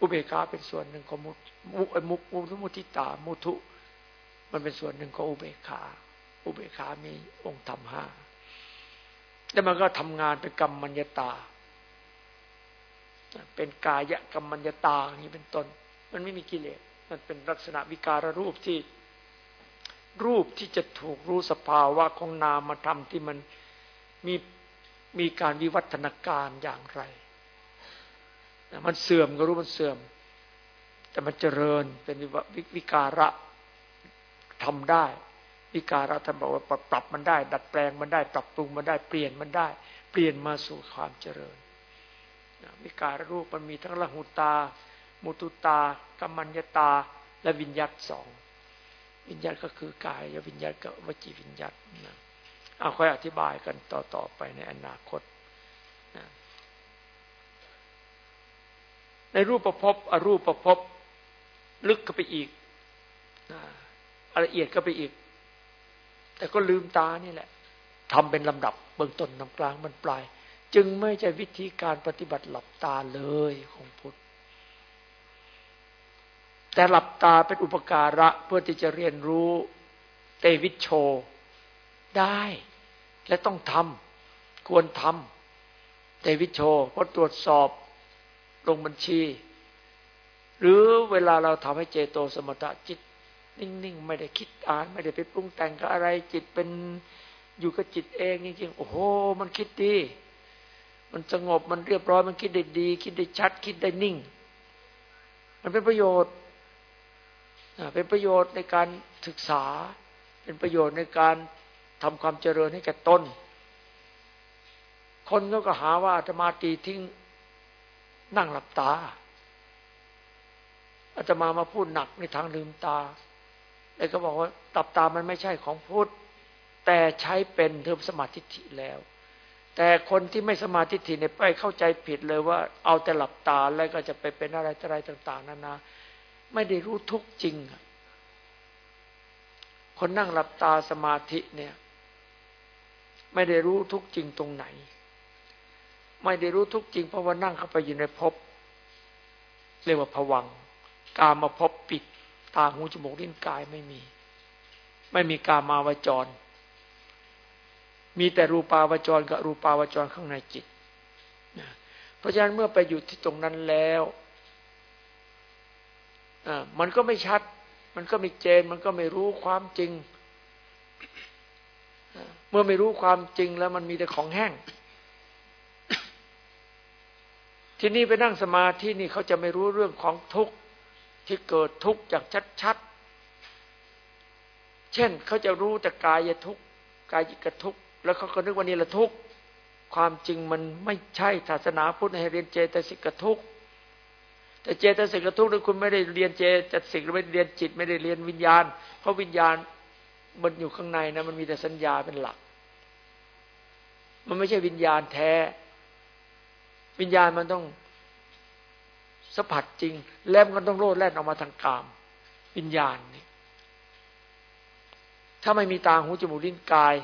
อุเบกขาเป็นส่วนหนึ่งของมุมุมุมุมุทิตา มุทุ มันเป็นส่วนหนึ่งของอุเบกขา อุเบกขามีองค์ธรรมห้าแล้วมันก็ทำงานเป็นกรรมมัญญตา เป็นกายกรรมมัญญตาอย่างนี้เป็นต้น มันไม่มีกิเลส มันเป็นลักษณะวิการรูปที่ รูปที่จะถูกรู้สภาวะของนามธรรมที่มันมีมีการวิวัฒนาการอย่างไร มันเสื่อมก็รู้มันเสื่อม แต่มันเจริญเป็นวิการะทำได้ วิการะท่านบอกว่าปรับมันได้ ดัดแปลงมันได้ ปรับปรุงมันได้ เปลี่ยนมันได้ เปลี่ยนมาสู่ความเจริญ วิการรูปมันมีทั้งละหุตา มุตุตากัมมัญญตา และวิญญาตสอง วิญญาณก็คือกายวิญญาณกับวจีวิญญาณนะเอาค่อยอธิบายกันต่อๆไปในอนาคตนะในรูปประพบอรูปประพบลึกก็ไปอีกละเอียดก็ไปอีก แต่ก็ลืมตานี่แหละทำเป็นลำดับเบื้องต้นนำกลางมันปลาย จึงไม่ใช่วิธีการปฏิบัติหลับตาเลยของพุทธ แต่หลับตาเป็นอุปการะเพื่อที่จะเรียนรู้เตวิชโชได้ และต้องทำควรทำเตวิชโชเพราะตรวจสอบลงบัญชี หรือเวลาเราทำให้เจโตสมถะจิต นิ่งๆ ไม่ได้คิดอ่าน ไม่ได้ไปปรุงแต่งกับอะไรจิตเป็นอยู่กับจิตเองจริงๆ โอ้โห มันคิดดี มันสงบมันเรียบร้อยมันคิดได้ดี คิดได้ชัด คิดได้นิ่ง มันเป็นประโยชน์เป็นประโยชน์ในการศึกษา เป็นประโยชน์ในการทำความเจริญให้แก่ตนคนก็หาว่าอาตมาตีทิ้งนั่งหลับตาอาตมามาพูดหนักในทางลืมตาแล้วก็บอกว่าตับตามันไม่ใช่ของพุทธแต่ใช้เป็นเทอมสมาธิิแล้ว แต่คนที่ไม่สมาธิิเนี่ยไปเข้าใจผิดเลยว่า เอาแต่หลับตาแล้วก็จะไปเป็นอะไรอะไรต่าง ๆนานาไม่ได้รู้ทุกจริง คนนั่งหลับตาสมาธิเนี่ย ไม่ได้รู้ทุกจริงตรงไหน ไม่ได้รู้ทุกจริง เพราะว่านั่งเข้าไปอยู่ในภพเรียกว่าผวังกามาภพปิด ตาหูจมูกลิ้นกายไม่มี ไม่มีกามาวจร มีแต่รูปาวจรกับรูปาวจรข้างในจิต เพราะฉะนั้นเมื่อไปอยู่ที่ตรงนั้นแล้วมันก็ไม่ชัด มันก็ไม่เจน มันก็ไม่รู้ความจริง เมื่อไม่รู้ความจริงแล้วมันมีแต่ของแห้ง ที่นี่ไปนั่งสมาธินี่เขาจะไม่รู้เรื่องของทุกข์ที่เกิดทุกข์จากชัดๆ เช่นเขาจะรู้แต่กายทุกข์กายกทุกข์ แล้วเขาก็นึกว่านี่ละทุกข์ความจริงมันไม่ใช่ศาสนาพุทธให้เรียนเจตสิกทุกข์แต่เจตสิกทุกข์นั้นคุณไม่ได้เรียนเจตสิกไม่ได้เรียนจิต ไม่ได้เรียนวิญญาณ เพราะวิญญาณมันอยู่ข้างในนะมันมีแต่สัญญาเป็นหลัก มันไม่ใช่วิญญาณแท้ วิญญาณมันต้องสัมผัสจริง แล้วมันต้องโลดแล่นออกมาทางกาม วิญญาณนี่ถ้าไม่มีตาหูจมูกลิ้นกาย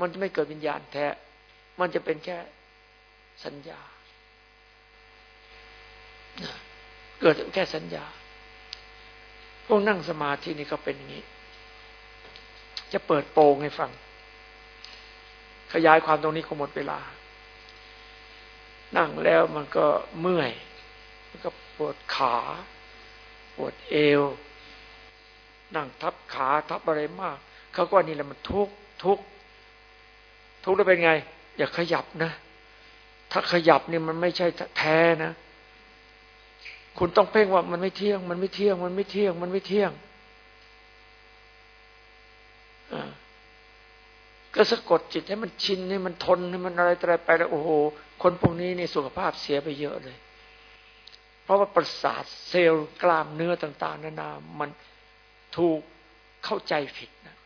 มันจะไม่เกิดวิญญาณแท้ มันจะเป็นแค่สัญญา เกิดแค่สัญญา พวกนั่งสมาธินี่ก็เป็นอย่างนี้ จะเปิดโปงให้ฟัง ขยายความตรงนี้คงหมดเวลา นั่งแล้วมันก็เมื่อย มันก็ปวดขา ปวดเอว นั่งทับขาทับอะไรมาก เขาก็นี่แหละมันทุกทุก ทุกข์แล้วเป็นไง อย่าขยับนะ ถ้าขยับนี่มันไม่ใช่แท้นะ คุณต้องเพ่งว่ามันไม่เที่ยง มันไม่เที่ยง มันไม่เที่ยง มันไม่เที่ยงก็สะกดจิตให้มันชินให้มันทนให้มันอะไรอะไรไปแล้วโอ้โหคนพวกนี้นี่สุขภาพเสียไปเยอะเลย เพราะว่าประสาทเซลล์กล้ามเนื้อต่าง ๆ นานา มันถูกเข้าใจผิดนะ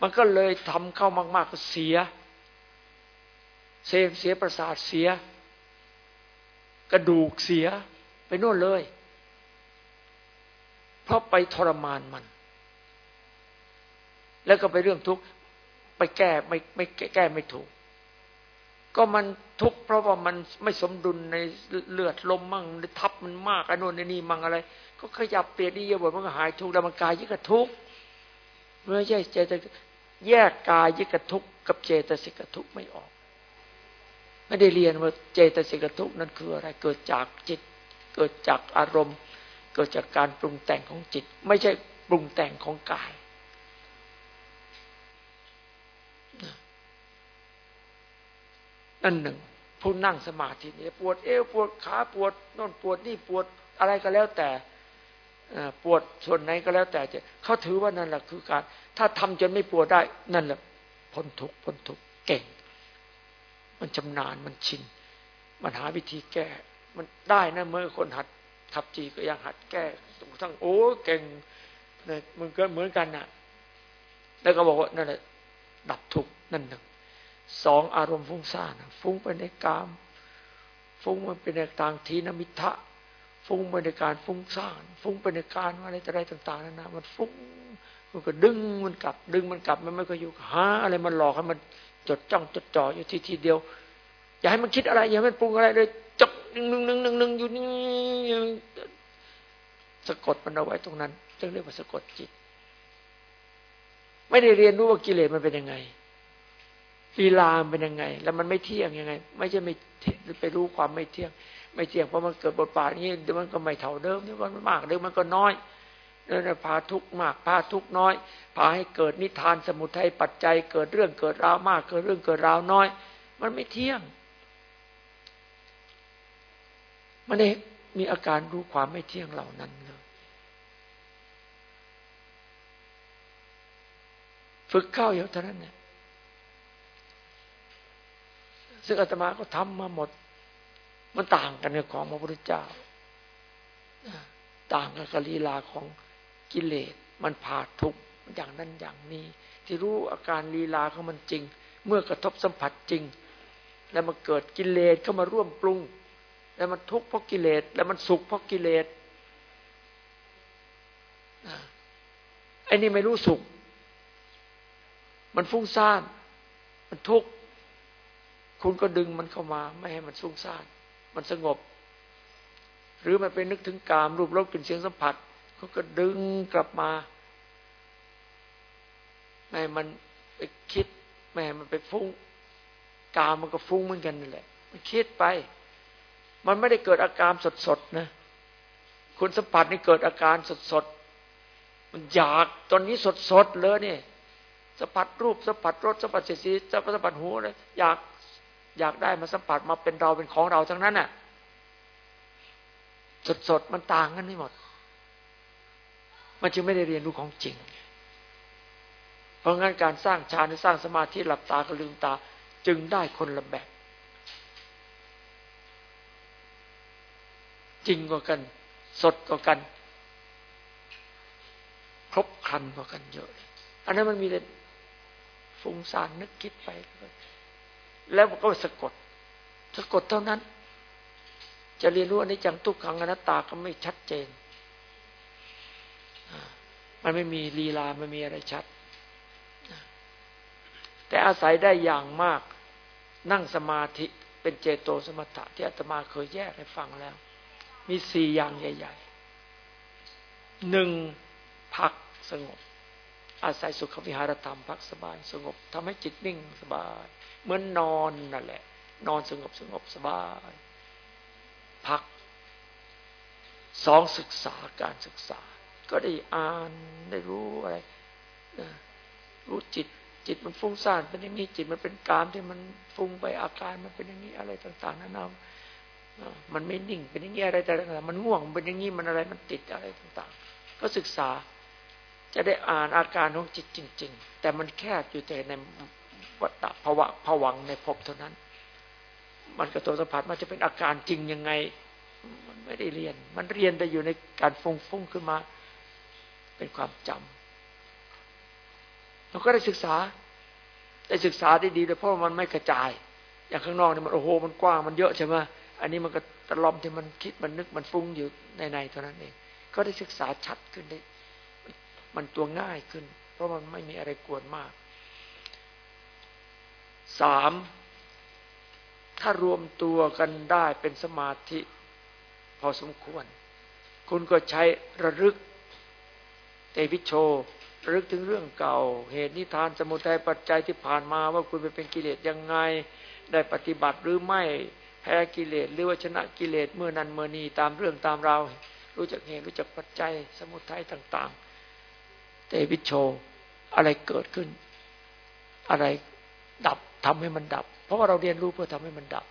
มันก็เลยทำเข้ามาก ๆ ก็เสีย เซลล์เสียประสาทเสีย กระดูกเสียไปโน่นเลย เพราะไปทรมานมัน แล้วก็ไปเรื่องทุกข์ไปแก้ไม่ไม่แก้ไม่ถูก ก็มันทุกข์เพราะว่ามันไม่สมดุลในเลือดลมมั่งทับมันมากอันโน้นอันนี้มั่งอะไร ก็ขยับเปลี่ยนดีเยอะบ่มันก็หายทุกข์แล้วมันกายยิ่งกระทุกข์เมื่อใช่เจ แยกกายยิกระทุกกับเจตสิกทุกไม่ออก ไม่ได้เรียนว่าเจตสิกทุกนั้นคืออะไร เกิดจากจิต เกิดจากอารมณ์ เกิดจากการปรุงแต่งของจิต ไม่ใช่ปรุงแต่งของกายนั่นหนึ่งผู้นั่งสมาธินี่ปวดเอวปวดขาปวดนอนปวดนี่ปวดอะไรก็แล้วแต่ ปวดส่วนไหนก็แล้วแต่จะเขาถือว่านั่นแหละคือการ ถ้าทำจนไม่ปวดได้ นั่นแหละพ้นทุกพ้นทุกเก่ง มันชำนาญมันชิน มันหาวิธีแก้ มันได้นะเมื่อคนหัดขับจีก็ยังหัดแก้ทั้งโอ้เก่งเนี่ยมันก็เหมือนกันน่ะ แล้วก็บอกว่านั่นแหละดับทุกนั่นหนึ่งสองอารมณ์ฟุ้งซ่านฟุ้งไปในกาม ฟุ้งมันเป็นในทางทีนมิทะ ฟุ้งไปในการฟุ้งซ่านฟุ้งไปในการอะไรอะไรต่างๆนั่นนะมันฟุ้งมันก็ดึงมันกลับ ดึงมันกลับมันไม่ก็อยู่หาอะไรมันหลอกให้มันจดจ้องจดจ่ออยู่ที่ทีเดียว อย่าให้มันคิดอะไร อย่าให้มันปรุงอะไรเลยจบหนึ่งหนึ่งหนึ่งหนึ่งหนึ่งอยู่นี่สะกดมันเอาไว้ตรงนั้นจึงเรียกว่าสะกดจิต ไม่ได้เรียนรู้ว่ากิเลสมันเป็นยังไงลีลาเป็นยังไง แล้วมันไม่เที่ยงยังไง ไม่ใช่ไม่ไปรู้ความไม่เที่ยง ไม่เที่ยงเพราะมันเกิดบทบาทนี้เดี๋ยวมันก็ไม่เท่าเดิมเดี๋ยวมันมากเดี๋ยวมันก็น้อยเดี๋ยวพาทุกมากพาทุกน้อย พาให้เกิดนิทานสมุทัยปัจจัย เกิดเรื่องเกิดราวมาก เกิดเรื่องเกิดราวน้อย มันไม่เที่ยง มันเองมีอาการรู้ความไม่เที่ยงเหล่านั้นเลยฝึกเข้าอย่างเท่านั้นเนี่ยซึ่งอาตมาก็ทำมาหมด มันต่างกันในของพระพุทธเจ้า ต่างกันกับลีลาของกิเลส มันผ่าทุกอย่างนั้นอย่างนี้ ที่รู้อาการลีลาของมันจริง เมื่อกระทบสัมผัสจริง แล้วมันเกิดกิเลสเข้ามาร่วมปรุง แล้วมันทุกข์เพราะกิเลส แล้วมันสุขเพราะกิเลสไอ้นี่ไม่รู้สุข มันฟุ้งซ่าน มันทุกข์ คุณก็ดึงมันเข้ามา ไม่ให้มันฟุ้งซ่าน มันสงบ หรือมันไปนึกถึงกามรูปรสกลิ่นเสียงสัมผัสเขาก็ดึงกลับมาไม่มันไปคิดไม่มันไปฟุ้งกามมันก็ฟุ้งเหมือนกันนั่นแหละ มันคิดไป มันไม่ได้เกิดอาการสดๆนะคุณสัมผัสนี่เกิดอาการสดๆมันอยากตอนนี้สดๆเลยเนี่ยสัมผัสรูปสัมผัสรสสัมผัสเสียงสัมผัสหูเลยอยาก อยากได้มาสัมผัสมาเป็นเราเป็นของเราทั้งนั้นน่ะ สดๆมันต่างกันไม่หมด มันจึงไม่ได้เรียนรู้ของจริง เพราะงั้นการสร้างฌานสร้างสมาธิหลับตากับลืมตา จึงได้คนละแบบจริงกว่ากัน สดกว่ากัน ครบครันกว่ากันเยอะ อันนั้นมันมีแต่ฟุ้งซ่านนึกคิดไป แล้วก็สะกด สะกดเท่านั้น จะเรียนรู้อนิจจังทุกขังอนัตตาก็ไม่ชัดเจน มันไม่มีลีลาไม่มีอะไรชัด แต่อาศัยได้อย่างมาก นั่งสมาธิเป็นเจโตสมถะที่อาตมาเคยแยกให้ฟังแล้ว มีสี่อย่างใหญ่ๆหนึ่งพักสงบ อาศัยสุขวิหารธรรมพักสบายสงบทำให้จิตนิ่งสบาย เหมือนนอนนั่นแหละ นอนสงบสงบสบาย พักสองศึกษาการศึกษา ก็ได้อ่านได้รู้อะไรรู้จิตจิตมันฟุ้งซ่านเป็นอย่างนี้จิตมันเป็นกามที่มันฟุ้งไปอาการมันเป็นอย่างนี้อะไรต่าง ๆนั่นนามันไม่นิ่งเป็นอย่างนี้อะไรแต่างๆมันง่วงเป็นอย่างนี้มันอะไรมันติดอะไรต่าง ๆ ก็ศึกษา จะได้อ่านอาการของจิตจริง ๆ แต่มันแคบอยู่แต่ในวัตตะภวะผวังในภพเท่านั้น มันกระตัวสัมผัสมันจะเป็นอาการจริงยังไง มันไม่ได้เรียน มันเรียนแต่อยู่ในการฟุ้งฟุ้งขึ้นมา เป็นความจำเราก็ได้ศึกษา ได้ศึกษาได้ดีเลยเพราะมันไม่กระจาย อย่างข้างนอกนี่มันโอ้โหมันกว้างมันเยอะใช่ไหมอันนี้มันก็ตะลอมที่มันคิดมันนึกมันฟุ้งอยู่ในในเท่านั้นเอง ก็ได้ศึกษาชัดขึ้นได้ มันตัวง่ายขึ้น เพราะมันไม่มีอะไรกวนมากสามถ้ารวมตัวกันได้เป็นสมาธิ พอสมควร คุณก็ใช้ระลึกเตวิโชระลึกถึงเรื่องเก่า เหตุนิทานสมุทัยปัจจัยที่ผ่านมาว่าคุณไปเป็นกิเลสยังไง ได้ปฏิบัติหรือไม่แพ้กิเลสหรือว่าชนะกิเลสเมื่อนันเมื่อนีตามเรื่องตามราวรู้จักเหตุรู้จักปัจจัยสมุทัยต่าง ๆ เตวิโช อะไรเกิดขึ้น อะไรดับทำให้มันดับ เพราะว่าเราเรียนรู้เพื่อทำให้มันดับ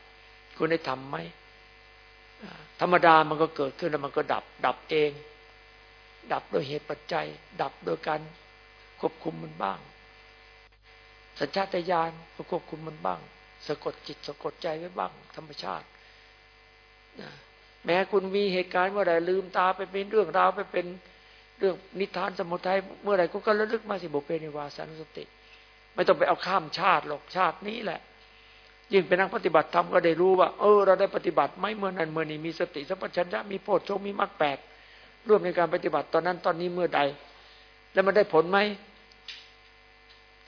คุณได้ทํำไหมธรรมดามันก็เกิดขึ้นแล้วมันก็ดับ ดับเอง ดับโดยเหตุปัจจัย ดับโดยการควบคุมมันบ้าง สัญชาตญาณก็ควบคุมมันบ้าง สะกดจิตสะกดใจไว้บ้าง ธรรมชาติแม้คุณมีเหตุการณ์เมื่อไรลืมตาไปเป็นเรื่องราวไปเป็น เรื่องนิทานสมุทัยเมื่อไรก็ระลึกมาสิบุเพนิวาสานุสติ ไม่ต้องไปเอาข้ามชาติหรอกชาตินี้แหละ ยิ่งเป็นนักปฏิบัติธรรมก็ได้รู้ว่า เออ เราได้ปฏิบัติไหมเมื่อนั้นเมื่อนี้มีสติสัมปชัญญะมีโพชฌงมีมรรคแปดร่วมในการปฏิบัติตอนนั้นตอนนี้เมื่อใด แล้วมันได้ผลไหม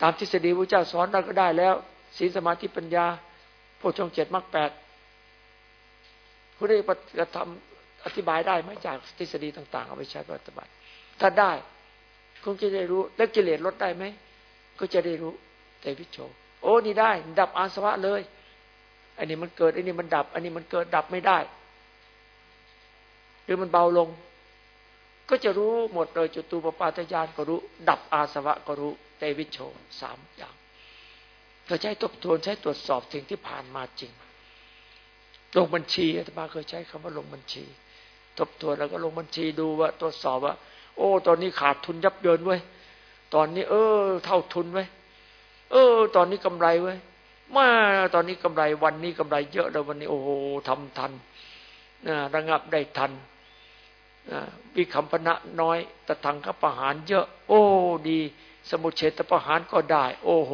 ตามทฤษฎีพระเจ้าสอนเราก็ได้แล้วศีลสมาธิปัญญาโพชฌงเจ็ดมรรคแปดคุณได้ปฏิธรรมอธิบายได้ไหมจากทฤษฎีต่าง ๆ เอาไปใช้ปฏิบัติ ถ้าได้คงจะได้รู้ แล้วกิเลสลดได้ไหม ก็จะได้รู้แต่วิโชโอ้นี่ได้ ดับอาสวะเลย อันนี้มันเกิด อันนี้มันดับ อันนี้มันเกิดดับไม่ได้ หรือมันเบาลง ก็จะรู้หมดเลยจุตูปปาตยานก็รู้ ดับอาสวะก็รู้เตวิโชสามอย่างก็ใช้ทบทวนใช้ตรวจสอบสิ่งที่ผ่านมาจริง ลงบัญชีอาตมาเคยใช้คำว่าลงบัญชี ทบทวนแล้วก็ลงบัญชีดูว่าตรวจสอบว่า โอ้ ตอนนี้ขาดทุนยับเยินไว้ตอนนี้ เออ เท่าทุนไว้เออ ตอนนี้กำไรไว้มาตอนนี้กำไรวันนี้กำไรเยอะแล้ววันนี้ โอ้โหทำทันนะระงับได้ทันนะวิคัมพนะน้อยตะทังกประหารเยอะ โอ้ ดี สมุเฉตประหารก็ได้ โอ้โห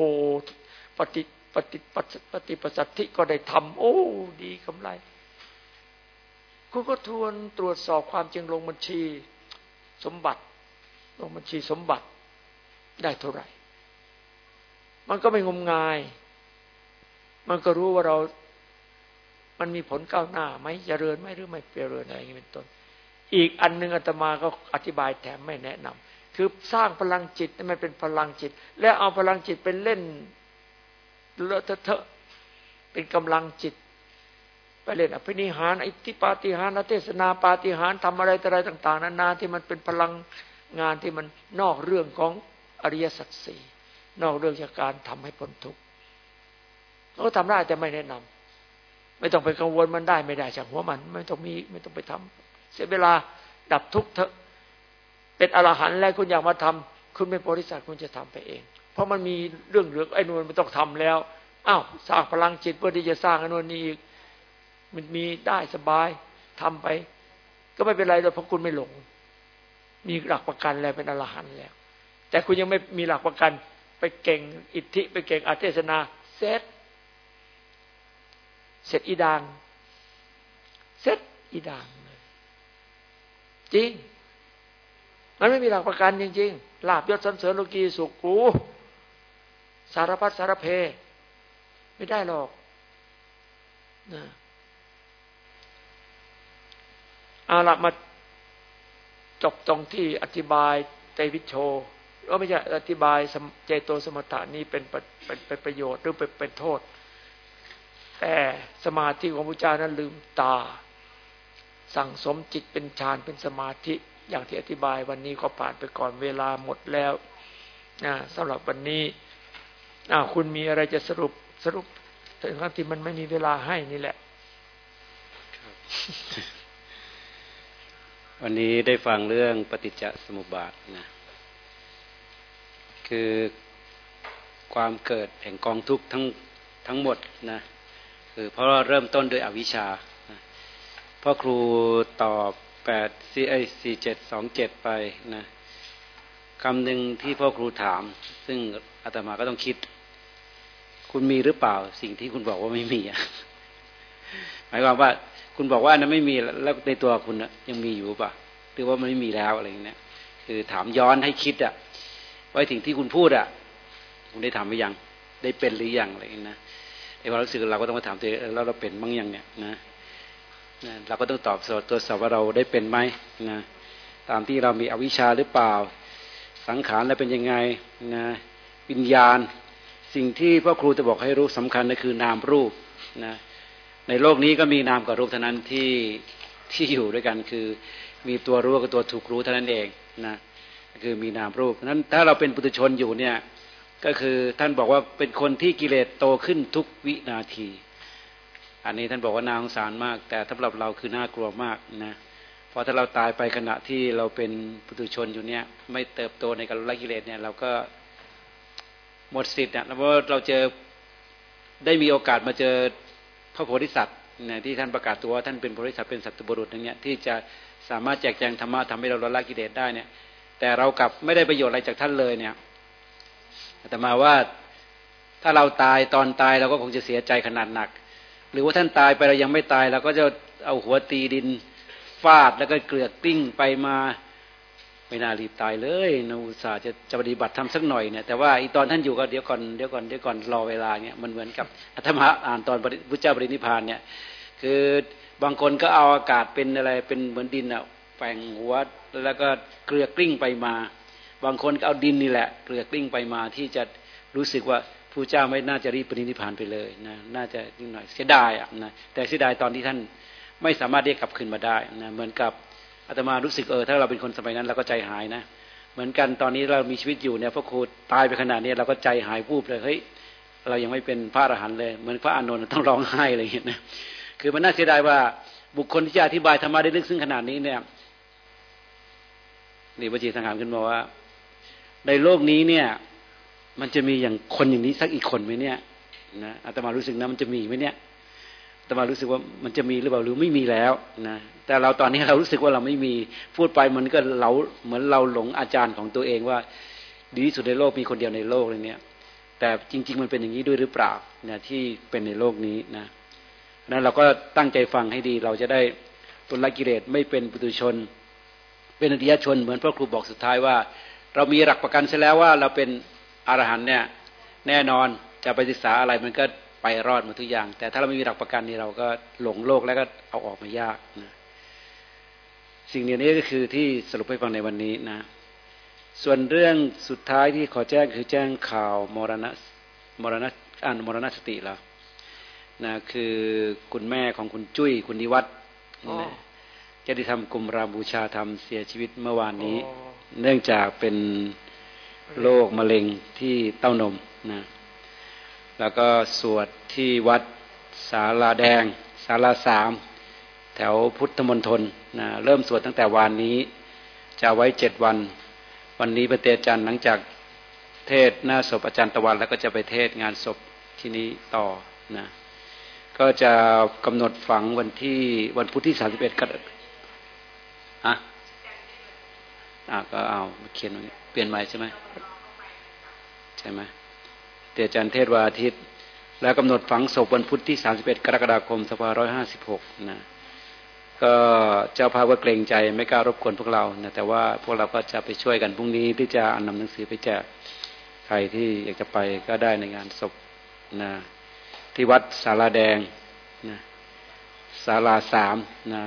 ปฏิปฏิปฏิปสัตธิก็ได้ทำโอ้ ดีกำไร คุณก็ทวนตรวจสอบความจริงลงบัญชี สมบัติ ลงบัญชีสมบัติได้เท่าไหร่ มันก็ไม่งมงาย มันก็รู้ว่าเรา มันมีผลก้าวหน้าไหมเจริญไหมหรือไม่เจริญอะไรอย่างนี้เป็นต้น อีกอันหนึ่งอาตมาก็อธิบายแถมไม่แนะนำคือสร้างพลังจิตให้มันเป็นพลังจิต แล้วเอาพลังจิตเป็นเล่นเลอะเทอะเป็นกำลังจิต ไปเล่นอภินิหารอิทธิปาฏิหาริเทศนาปาฏิหาริทำอะไรอะไรต่าง ๆนานาที่มันเป็นพลังงานที่มันนอกเรื่องของอริยสัจสี่นอกเรื่องจากการทำให้พ้นทุกข์เขาทำได้แต่ไม่แนะนำไม่ต้องไปกังวลมันได้ไม่ได้จากหัวมัน ไม่ต้องมีไม่ต้องไปทำเสียเวลาดับทุกข์เถอะเป็นอรหันต์แล้วคุณอยากมาทำคุณไม่บริษัทคุณจะทำไปเอง เพราะมันมีเรื่องเหลือไอ้นวลมันต้องทำแล้วอ้าวสร้างพลังจิตเพื่อที่จะสร้างไอ้นวลนี้อีก มันมีได้สบายทำไป ก็ไม่เป็นไรเลยเพราะคุณไม่หลง มีหลักประกันแล้วเป็นอรหันต์แล้ว แต่คุณยังไม่มีหลักประกัน ไปเก่งอิทธิ ไปเก่งอาเทศนาเสร็จเสร็จอีดางเสร็จอีดางเลยจริง มันไม่มีหลักประกันจริงๆลาบยศสันเสริญโลกีสุขกูสารพัดสารเพ ไม่ได้หรอกนะ เอาละมาจบตรงที่อธิบายเตวิชโชก็ไม่ใช่อธิบายเจโตสมถานี้เป็นเป็นเป็นประโยชน์หรือเป็นเป็นโทษ แต่สมาธิของพระเจ้านั้นลืมตา สั่งสมจิตเป็นฌานเป็นสมาธิอย่างที่อธิบายวันนี้ก็ผ่านไปก่อนเวลาหมดแล้วนะสำหรับวันนี้คุณมีอะไรจะสรุปสรุปถึงที่มันไม่มีเวลาให้นี่แหละ วันนี้ได้ฟังเรื่องปฏิจจสมุปบาทนะคือความเกิดแห่งกองทุกข์ทั้งทั้งหมดนะคือเพราะเราเริ่มต้นโดยอวิชชาพ่อครูตอบแปดสี่ไอสี่เจ็ดสองเจ็ดไปนะคำหนึ่งที่พ่อครูถาม ซึ่งอาตมาก็ต้องคิด คุณมีหรือเปล่าสิ่งที่คุณบอกว่าไม่มีหมายความว่า คุณบอกว่าอันนั้นไม่มีแล้วในตัวคุณยังมีอยู่ป่ะหรือว่ามันไม่มีแล้วอะไรอย่างเงี้ยคือถามย้อนให้คิดอะไว้ถึงที่คุณพูดอะคุณได้ทำหรือยัง ได้เป็นหรือยังอะไรนะในความรู้สึกเราก็ต้องมาถามตัวเองแล้วเราเป็นบ้างยังเนี่ยนะเราก็ต้องตอบตัวสอบว่าเราได้เป็นไหมนะตามที่เรามีอวิชชาหรือเปล่า สังขารแล้วเป็นยังไงนะวิญญาณ สิ่งที่พ่อครูจะบอกให้รู้สำคัญก็คือนามรูปนะ ในโลกนี้ก็มีนามกับรูปเท่านั้นที่ที่อยู่ด้วยกันคือมีตัวรู้กับตัวถูกรู้เท่านั้นเองนะคือมีนามรูปนั้นถ้าเราเป็นปุถุชนอยู่เนี่ยก็คือท่านบอกว่าเป็นคนที่กิเลสโตขึ้นทุกวินาที อันนี้ท่านบอกว่านาสงสารมาก แต่สำหรับเราคือน่ากลัวมากนะเพราะถ้าเราตายไปขณะที่เราเป็นปุถุชนอยู่เนี่ยไม่เติบโตในการละกิเลสเนี่ยเราก็หมดสิทธิ์เนี่ยเพราะเราเจอได้มีโอกาสมาเจอ พระโพธิสัตว์เนี่ยที่ท่านประกาศตัวว่าท่านเป็นโพธิสัตว์เป็นสัตบุรุษอย่างเงี้ยที่จะสามารถแจกแจงธรรมะทำให้เราละกิเลสได้เนี่ย แต่เรากลับไม่ได้ประโยชน์อะไรจากท่านเลยเนี่ยแต่มาว่าถ้าเราตายตอนตายเราก็คงจะเสียใจขนาดหนัก หรือว่าท่านตายไปเรายังไม่ตายเราก็จะเอาหัวตีดินฟาดแล้วก็เกลือกติ้งไปมา ไม่น่ารีบตายเลยนะอุสาจะจะปฏิบัติทำสักหน่อยเนี่ยแต่ว่าอีตอนท่านอยู่ก็เดี๋ยวก่อนเดี๋ยวก่อนเดี๋ยวก่อนรอเวลาเนี่ยมันเหมือนกับอาตมาอ่านตอนพระเจ้าปรินิพานเนี่ยคือบางคนก็เอาอากาศเป็นอะไรเป็นเหมือนดินอะแฝงหัวแล้วก็เกลือกลิ้งไปมา บางคนก็เอาดินนี่แหละ เกลือกลิ้งไปมาที่จะรู้สึกว่าผู้เจ้าไม่น่าจะรีบปรินิพานไปเลยนะน่าจะนิดหน่อยเสียดายอะนะแต่เสียดายตอนที่ท่านไม่สามารถเรียกกลับคืนมาได้นะเหมือนกับ อาตมารู้สึกเออถ้าเราเป็นคนสมัยนั้นเราก็ใจหายนะ เหมือนกันตอนนี้เรามีชีวิตอยู่เนี่ยพระครูตายไปขนาดนี้เราก็ใจหายวูบเลยเฮ้ยเรายังไม่เป็นพระอรหันต์เลย เหมือนพระอานนท์ต้องร้องไห้อะไรอย่างเงี้ยนะคือมันน่าเสียดายว่าบุคคลที่จะอธิบายธรรมะได้ลึกซึ้งขนาดนี้เนี่ยนี่พระจีสังหารขึ้นมาว่า ในโลกนี้เนี่ย มันจะมีอย่างคนอย่างนี้สักอีกคนไหมเนี่ยนะอาตมารู้สึกนะมันจะมีไหมเนี่ย ตมารู้สึกว่ามันจะมีหรือเปล่าหรือไม่มีแล้วนะแต่เราตอนนี้เรารู้สึกว่าเราไม่มีพูดไปมันก็เราเหมือนเราหลงอาจารย์ของตัวเองว่า ดีที่สุดในโลกมีคนเดียวในโลกเลยเนี่ย แต่จริง ๆ มันเป็นอย่างนี้ด้วยหรือเปล่านะที่เป็นในโลกนี้นะนั้นเราก็ตั้งใจฟังให้ดีเราจะได้ตุลกิเลสไม่เป็นปุถุชน เป็นอริยชน เหมือนพระครูบอกสุดท้ายว่า เรามีหลักประกันเสียแล้วว่าเราเป็นอรหันเนี่ยแน่นอนจะไปศึกษาอะไรมันก็ ไปรอดหมดทุกอย่าง แต่ถ้าเราไม่มีหลักประกันนี่เราก็หลงโลกแล้วก็เอาออกมายากนะสิ่งนี้ก็คือที่สรุปให้ฟังในวันนี้นะ ส่วนเรื่องสุดท้ายที่ขอแจ้งคือแจ้งข่าวมรณะมรณะอ่านมรณสติแล้วนะคือคุณแม่ของคุณจุ้ยคุณนิวัฒน์จะได้ทำกลุ่มราบูชาธรรมเสียชีวิตเมื่อวานนี้ เนื่องจากเป็นโรคมะเร็งที่เต้านมนะ แล้วก็สวดที่วัดสาลาแดงสาลาสามแถวพุทธมณฑลนะเริ่มสวดตั้งแต่วานนี้ จะไว้เจ็ดวัน วันนี้ปเตจันหลังจากเทศหน้าศพอาจารย์ตะวัน แล้วก็จะไปเทศงานศพที่นี้ต่อนะก็จะกำหนดฝังวันที่วันพุธที่สามสิบเอ็ดก็อะอะก็เอาเขียนเปลี่ยนใหม่ใช่ไหมใช่ไหม เตจันเทศวาอาทิตย์ แล้วกำหนดฝังศพวันพุธที่สามสิบเอ็ดกรกฎาคมสภาร้อยห้าสิบหกนะก็เจ้าภาพก็เกรงใจไม่กล้ารบกวนพวกเรานะแต่ว่าพวกเราก็จะไปช่วยกันพรุ่งนี้ที่จะนำหนังสือไปแจกใครที่อยากจะไปก็ได้ในงานศพนะที่วัดสาราแดงนะศาลาสามนะ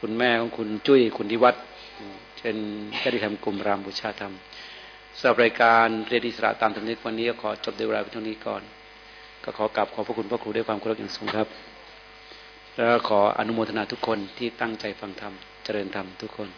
คุณแม่ของคุณจุ้ยคุณที่วัดเช่นก็ได้ทำกลุ่มรามบูชาธรรม สำหรับรายการเรียนอิสระตามธรรมเนียวันนี้ก็ขอจบในเวลาเพียงเท่านี้ก่อน ก็ขอกราบขอบพระคุณพระครูด้วยความเคารพอย่างสูงครับ แล้วขออนุโมทนาทุกคนที่ตั้งใจฟังธรรมเจริญธรรมทุกคน